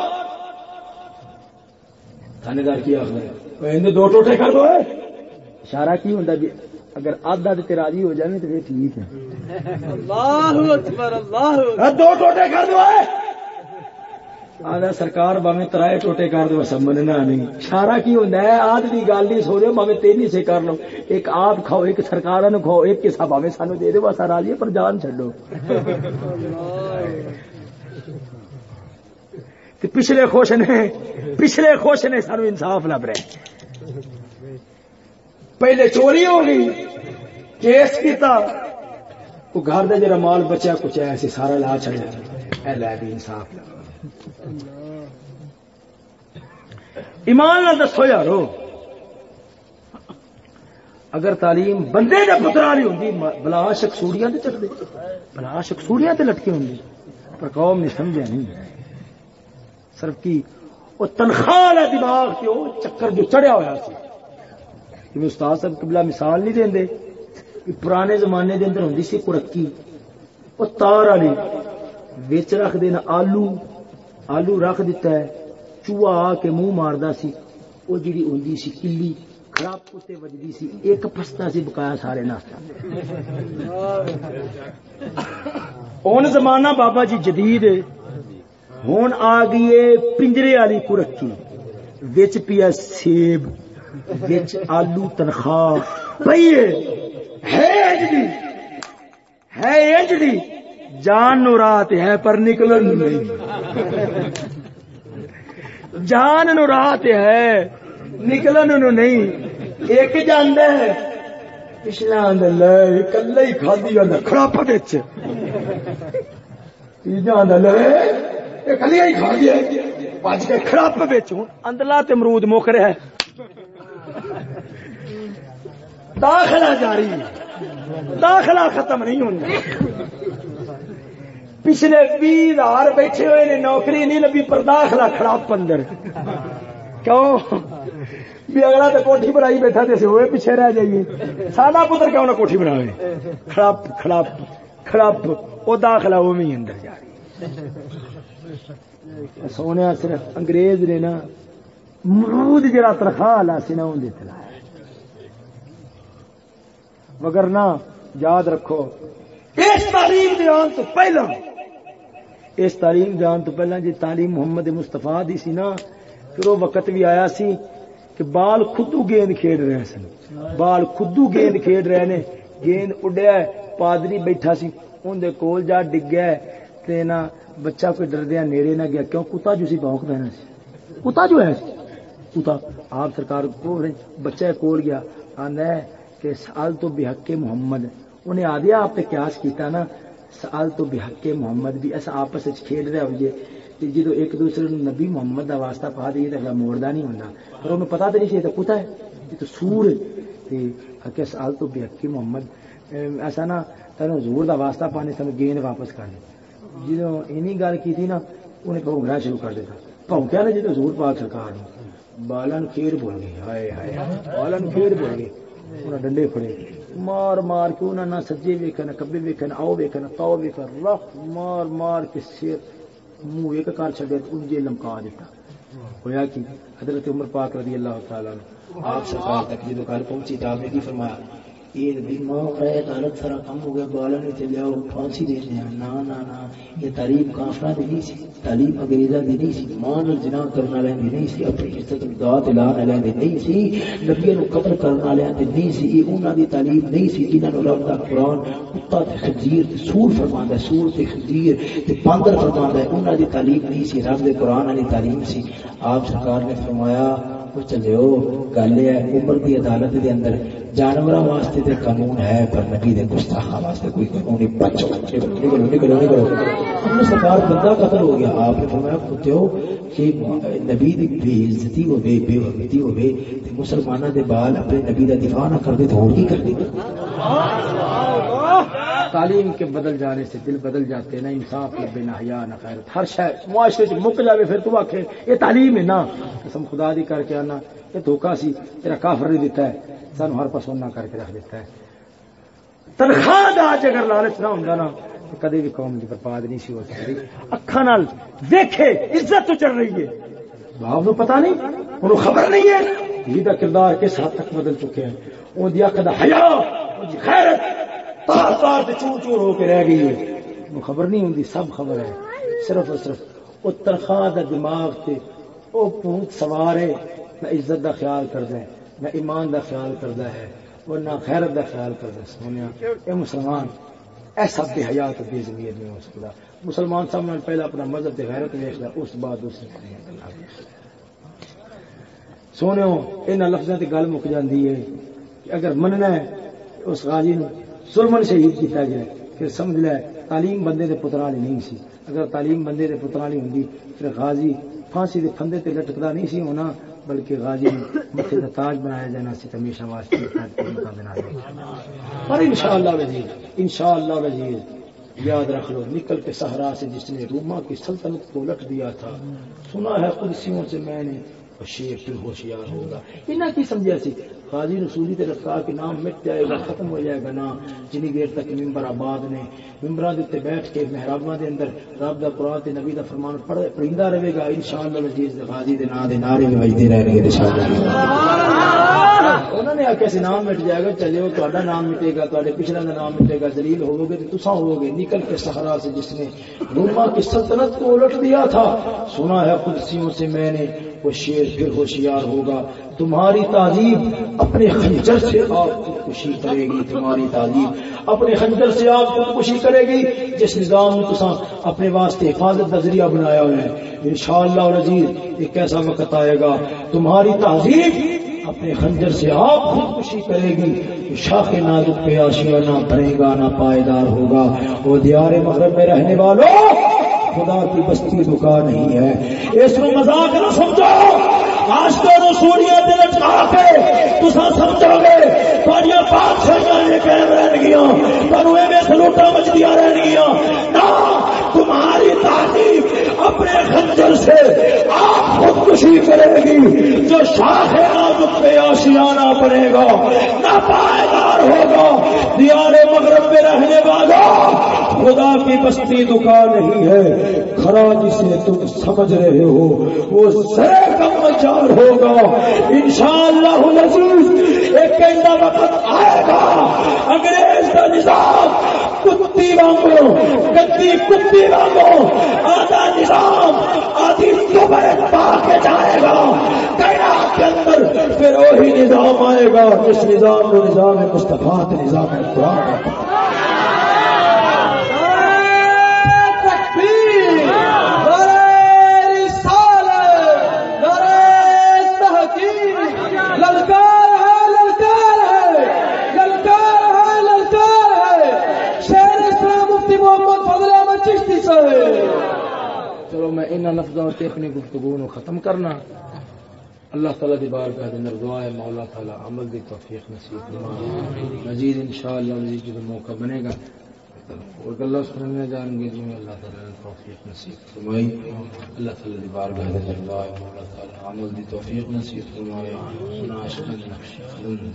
تھاندار کی آخر دو ٹوٹے کر دو۔ اشارہ کی جی؟ اگر آدھا تو راضی ہو جائے تو پھر ٹھیک ہے۔ اللہ اکبر اللہ دو ٹوٹے کر دو آدھا سرکار باوے ترائے ٹوٹے کر دو سب مننا نہیں۔ اشارہ کی ہوتا ہے؟ آدھ کی گل نہیں سو رہے باوے تین سے کر لو۔ ایک آپ کھاؤ ایک سرکار نو کھاؤ ایک کسا باوے سانو دے دو بس راضی پر جان چڈو پچھلے خوش نے پچھلے خوش نے سانو انصاف لب رہے پہلے چوری ہو گئی، کیس کیتا وہ گھر کا جرا مال بچا کچھ ایسے سارا لا چڑیا لے بھی انصاف۔ ایمان نہ دسو یارو، اگر تعلیم بندے کا پترا نہیں ہوتی بلا شکسوڑیاں چڑھتے بلا شکسوڑیاں لٹکی ہوں پر قوم نے سمجھا نہیں۔ صرف کی، وہ تنخواہ دماغ کے وہ چکر جو چڑھیا ہوا سی۔ جی استاد صاحب قبلہ مثال نہیں دیں کہ پرانے زمانے دے اندر ہوندی سی کڑکی وہ تار والی وچ رکھ دینا آلو آلو رکھ دیتا ہے چوہا آ کے منہ ماردا سی وہ جڑی ہوندی سی کلی خراب کتے وجدی سی ایک پستا سی بکایا سارے ناشتہ ہوں زمانہ بابا جی جدید ہے ہوں آ گئی ہے پنجرے والی کڑکی وچ پیا سیب وچ آلو تنخواہ۔ پیے ہے اجڑی ہے اجڑی جان نو رات ہے پر نکلن نہیں۔ جان نو رات ہے، نکلن نو نہیں۔ ایک جانا ہے پچھلا لے کلا ہی کھادی جانا کھڑاپ بچ جانا لے کلیا ہی کھا دیا بج کے کھڑاپ بچ ہوں اندلا تے امرود مک رہا ہے داخلہ جاری۔ داخلہ ختم نہیں ہوتا پچھلے بھی ہزار بیٹھے ہوئے نے، نوکری نہیں لبھی، پر داخلہ کھڑا پندر کیوں؟ بھی اگلا تو کوٹھی بنائی بیٹھا تو ہوئے پیچھے رہ جائیے۔ سادہ پتر کیوں نہ کوٹھی بنا کھڑپ کھڑپ کھڑپ وہ داخلہ وہ بھی اندر جاری۔ سونے صرف انگریز نے نا، مرود جڑا تنخواہ والا سی نا اندر چلایا مگر نہ یاد رکھو۔ اس تعلیم دے آن تو پہلا۔ اس تعلیم دے آن تو پہلا جی تعلیم محمد مستفا دی سی نا پھر وہ وقت بھی آیا سی کہ بال خودو گیند کھیڈ رہے سن۔ بال خودو گیند کھیڈ رہے نے گیند اڈیا پادری بیٹھا سی اندر کول جا ڈگیا تے نا بچہ کوئی ڈردیا نیڑے نہ گیا۔ کیوں؟ کتا جو سی بھونک دینا سی۔ کتا جو ہے؟ کتا۔ آپ سرکار کو بچہ کول گیا۔ آندا ہے کہ سال تو بحق محمد۔ انہیں آدیا آپ نے قیاس کیتا نا سال تو بحق محمد بھی۔ ایسا آپس کھیل رہا ہوئے، تے جدو ایک دوسرے نبی محمد دا واسطہ پا دئیے تے اگلا موڑدا نہیں ہوندا۔ پر انہوں پتہ تے نہیں سی یہ تے کتا ہے، یہ تو سور ہے۔ تے سال تو بحق محمد۔ ایسا نا تینوں حضور دا واسطہ پانے تینوں گیند واپس کر دے۔ جدو اینی گل کی تھی نا، انہیں بھونکنا شروع کر دیتا۔ بھونکیا نا جدو حضور پاک سرکار نے بالن کھیر بول گئے۔ ہائے ہائے بالن کھیر بول گئے۔ انہیں ڈنڈے پھڑے مار مار کے انہیں نہ سجے ویکن کبے ویکن آؤ ویکن تاؤ ویکن رف مار مار کے سر، منہ ایک کار چڑیا انجے لمکا دیتا۔ ہویا کہ حضرت عمر پاک رضی اللہ تعالیٰ عنہ، آپ سرکار تک جدو گھر پہنچی تو آپ نے کی فرمایا؟ یہ دماغ ہے غلط سارا کم ہو گیا، بالا نہیں چلے آؤ پھانسی دے دیا نا نا نا، یہ تعلیم کافرا دی نہیں سی، تعلیم انگریزا دی نہیں سی ماں نال جنا کرنا والے دی نہیں سی، اپنی عزت دعا لانے والے دی نہیں سی نبی نو قتل کرنے والے دی نہیں سی، یہ انہاں دی تعلیم نہیں سی، جنہاں نو رب دا قرآن، کتا تے خنزیر تے سور فرماندا ہے، سور تے خنزیر تے باندر فرماندا ہے، انہاں دی تعلیم نہیں سی، رب دے قرآن والی تعلیم سی۔ آپ سرکار نے فرمایا وہ چلے ہو۔ گل ہے، عمر دی عدالت دے اندر جانوراں واسطے تے قانون ہے، پر نبی دے گستاخاں واسطے کوئی قانون نہیں۔ بچو نکلو نکلو نکلو۔ اپنے سرکار بندہ قتل ہو گیا۔ آپ نے فرمایا کتےو کہ نبی دی بے عزتی ہو بے بے حرمتی ہو بے تے مسلماناں دے بال اپنے نبی دا دفاع نہ کر دے تو اور کی کر دے؟ تعلیم کے بدل جانے سے دل بدل جاتے ہیں نا انصاف لبے نہ حیا نہ خیرت ہر شے، معاشرے سے مک جاوے پھر تو آکھے، یہ تعلیم ہے نا۔ قسم خدا دی کر کے آنا، یہ دھوکا سی، تیرا کافر نہیں دیتا ہے۔ سانو ہر پاس نہ کر کے رکھ دیتا ہے۔ تنخواہ دا اج اگر لالچ نہ ہوندا نا کدی بھی قوم دی برباد نہیں سی ہو سکتی۔ اکھاں نال دیکھے عزت تو چڑھ رہی ہے۔ باپ کو پتہ نہیں انہوں خبر نہیں ہے۔ یہ دا کردار کس حد تک بدل چکے ہیں؟ اون دی اکھ دا حیا خیرت۔ تار تار چور چور ہو کے رہ گئی ہے۔ خبر نہیں ہوندی، سب خبر ہے۔ صرف اور صرف وہ تنخواہ دا دماغ تے وہ سوار ہے۔ نہ عزت دا خیال کردا ہے، نہ ایمان دا خیال کردا ہے اور نہ خیرت دا خیال کردا ہے۔ سونیا اے مسلمان ایسا بے حیات بے ضمیر نہیں ہو سکتا مسلمان سامنے پہلا اپنا مذہب تے غیرت ویکھدا، اس بعد دوسری سونے ان لفظوں تے گل مک جاندی ہے کہ اگر مننا ہے، اس غازی نو ظلمن شہید کیتا جائے پھر سمجھ لے، تعلیم بندے دے پتراں والی نہیں سی۔ اگر تعلیم بندے دے پتراں والی ہوندی، پھر غازی پھانسی دے پھندے تے لٹکدا نہیں سی ہونا، بلکہ غازی متھے دا تاج بنایا جانا سی ہمیشہ واسطے بنا پر انشاءاللہ وزیر انشاءاللہ وزیر، یاد رکھ لو، نکل کے صحرا سے جس نے روما کی سلطنت کو لٹ دیا تھا، سنا ہے قدسیوں سے میں نے شیر پھر ہوشیار ہوگا۔ انہیں کی سمجھا سی؟ قاضی رسولی تے رفتار کے نام مٹ جائے گا، ختم ہو جائے گا نا۔ جنی دیر تک ممبر آباد نے، ممبران دے بیٹھ کے، محراباں دے اندر رب دا قرآن تے نبی دا فرمان پڑھ پڑھیندا رہے گا۔ انشاءاللہ العزیز دے غازی دے نام دے نعرے بھی وجدے رہن گے انشاءاللہ انہوں نے آخیا سی نام مٹ جائے گا، چلے ہو تا نام مٹے گا تے پچھلا دا نام مٹے گا دلیل ہوو گے تو تساں ہوو گے نکل کے صحرا سے جس نے روما کی سلطنت کو الٹ دیا تھا۔ سنا ہے قدسیوں سے میں نے وہ شیر پھر ہوشیار ہوگا۔ تمہاری تعلیم اپنے خنجر سے آپ خودکشی کرے گی، تمہاری تعلیم اپنے خنجر سے آپ خودکشی کرے گی۔ جس نظام تسا اپنے واسطے حفاظت کا ذریعہ بنایا ہوا ہے ان شاء اللہ عزیز، ایک ایسا وقت آئے گا، تمہاری تہذیب اپنے خنجر سے آپ خودکشی کرے گی۔ شاخ نازک پہ آشیا نہ بنے گا، نہ پائیدار ہوگا۔ وہ دیار مغرب میں رہنے والوں خدا کی بستی دکان نہیں ہے۔ اس کو مذاق نہ سمجھو۔ آج تو رسولیاں دل چکا کے تسا سمجھو گے تھوڑی بادشاہیاں لے کے رہن گیا تمہیں سلوٹا مچدیا رہن گیا نہ، تمہاری تعلیم اپنے خنجر سے آپ خودکشی کرے گی۔ جو شاخ نازک پہ آشیانہ بنے گا نہ پائیدار ہوگا۔ دیار مغرب میں رہنے والا، خدا کی بستی دکان نہیں ہے۔ خرا جسے تم سمجھ رہے ہو، وہ سرے کم چار ہوگا۔ انشاءاللہ العزیز ایک وقت آئے گا۔ انگریز کا نظام کتی وانگو گدی کتی وانگو، آدھا نظام آدھی صبح پا کے جائے گا کیرا کے اندر پھر وہی نظام آئے گا، جس نظام کو نظام مصطفیٰ نظام قرآن کا۔ صاحب میں ان لفظوں سے اپنی گفتگو نو ختم کرنا۔ اللہ تعالیٰ دی بار کا دن دعا ہے، مولا تعالیٰ عمل دی توفیق نصیب فرمائے۔ مزید انشاءاللہ مزید جو موقع بنے گا، اور گلا سننے جان گے جی اللہ تعالیٰ نے توفیق نصیب فرمائی۔ اللہ تعالیٰ دی بار کا دن دعا ہے، مولا تعالیٰ عمل دی توفیق نصیب فرمائے ناشکن نقش قلم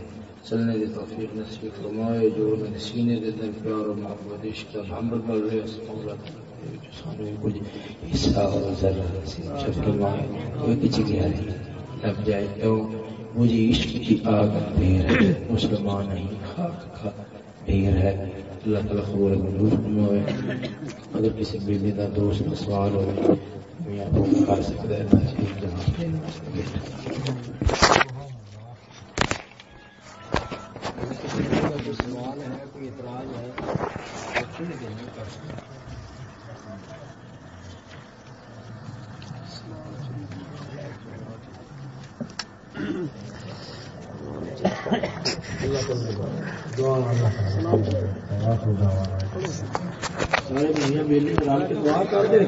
چلنے دی توفیق نصیب فرمائے جو میرے سینے دے در پیار اور محبت، عشق کا محمد بل رہے اس مولا تعالیٰ حصہ اور کچھ گیا نہیں لگ جائے تو مجھے عشق کی آگ ہے مسلمان نہیں خاک کا ہے اللہ تعالیٰ خبر منظور اگر کسی بیوی کا دوست کا سوال ہو میاں وہ کر سکتا ہے تاکہ جواب دینا سوال ہے کوئی اعتراض ہے سارے دنیا بیلی رل کے دعا کر دے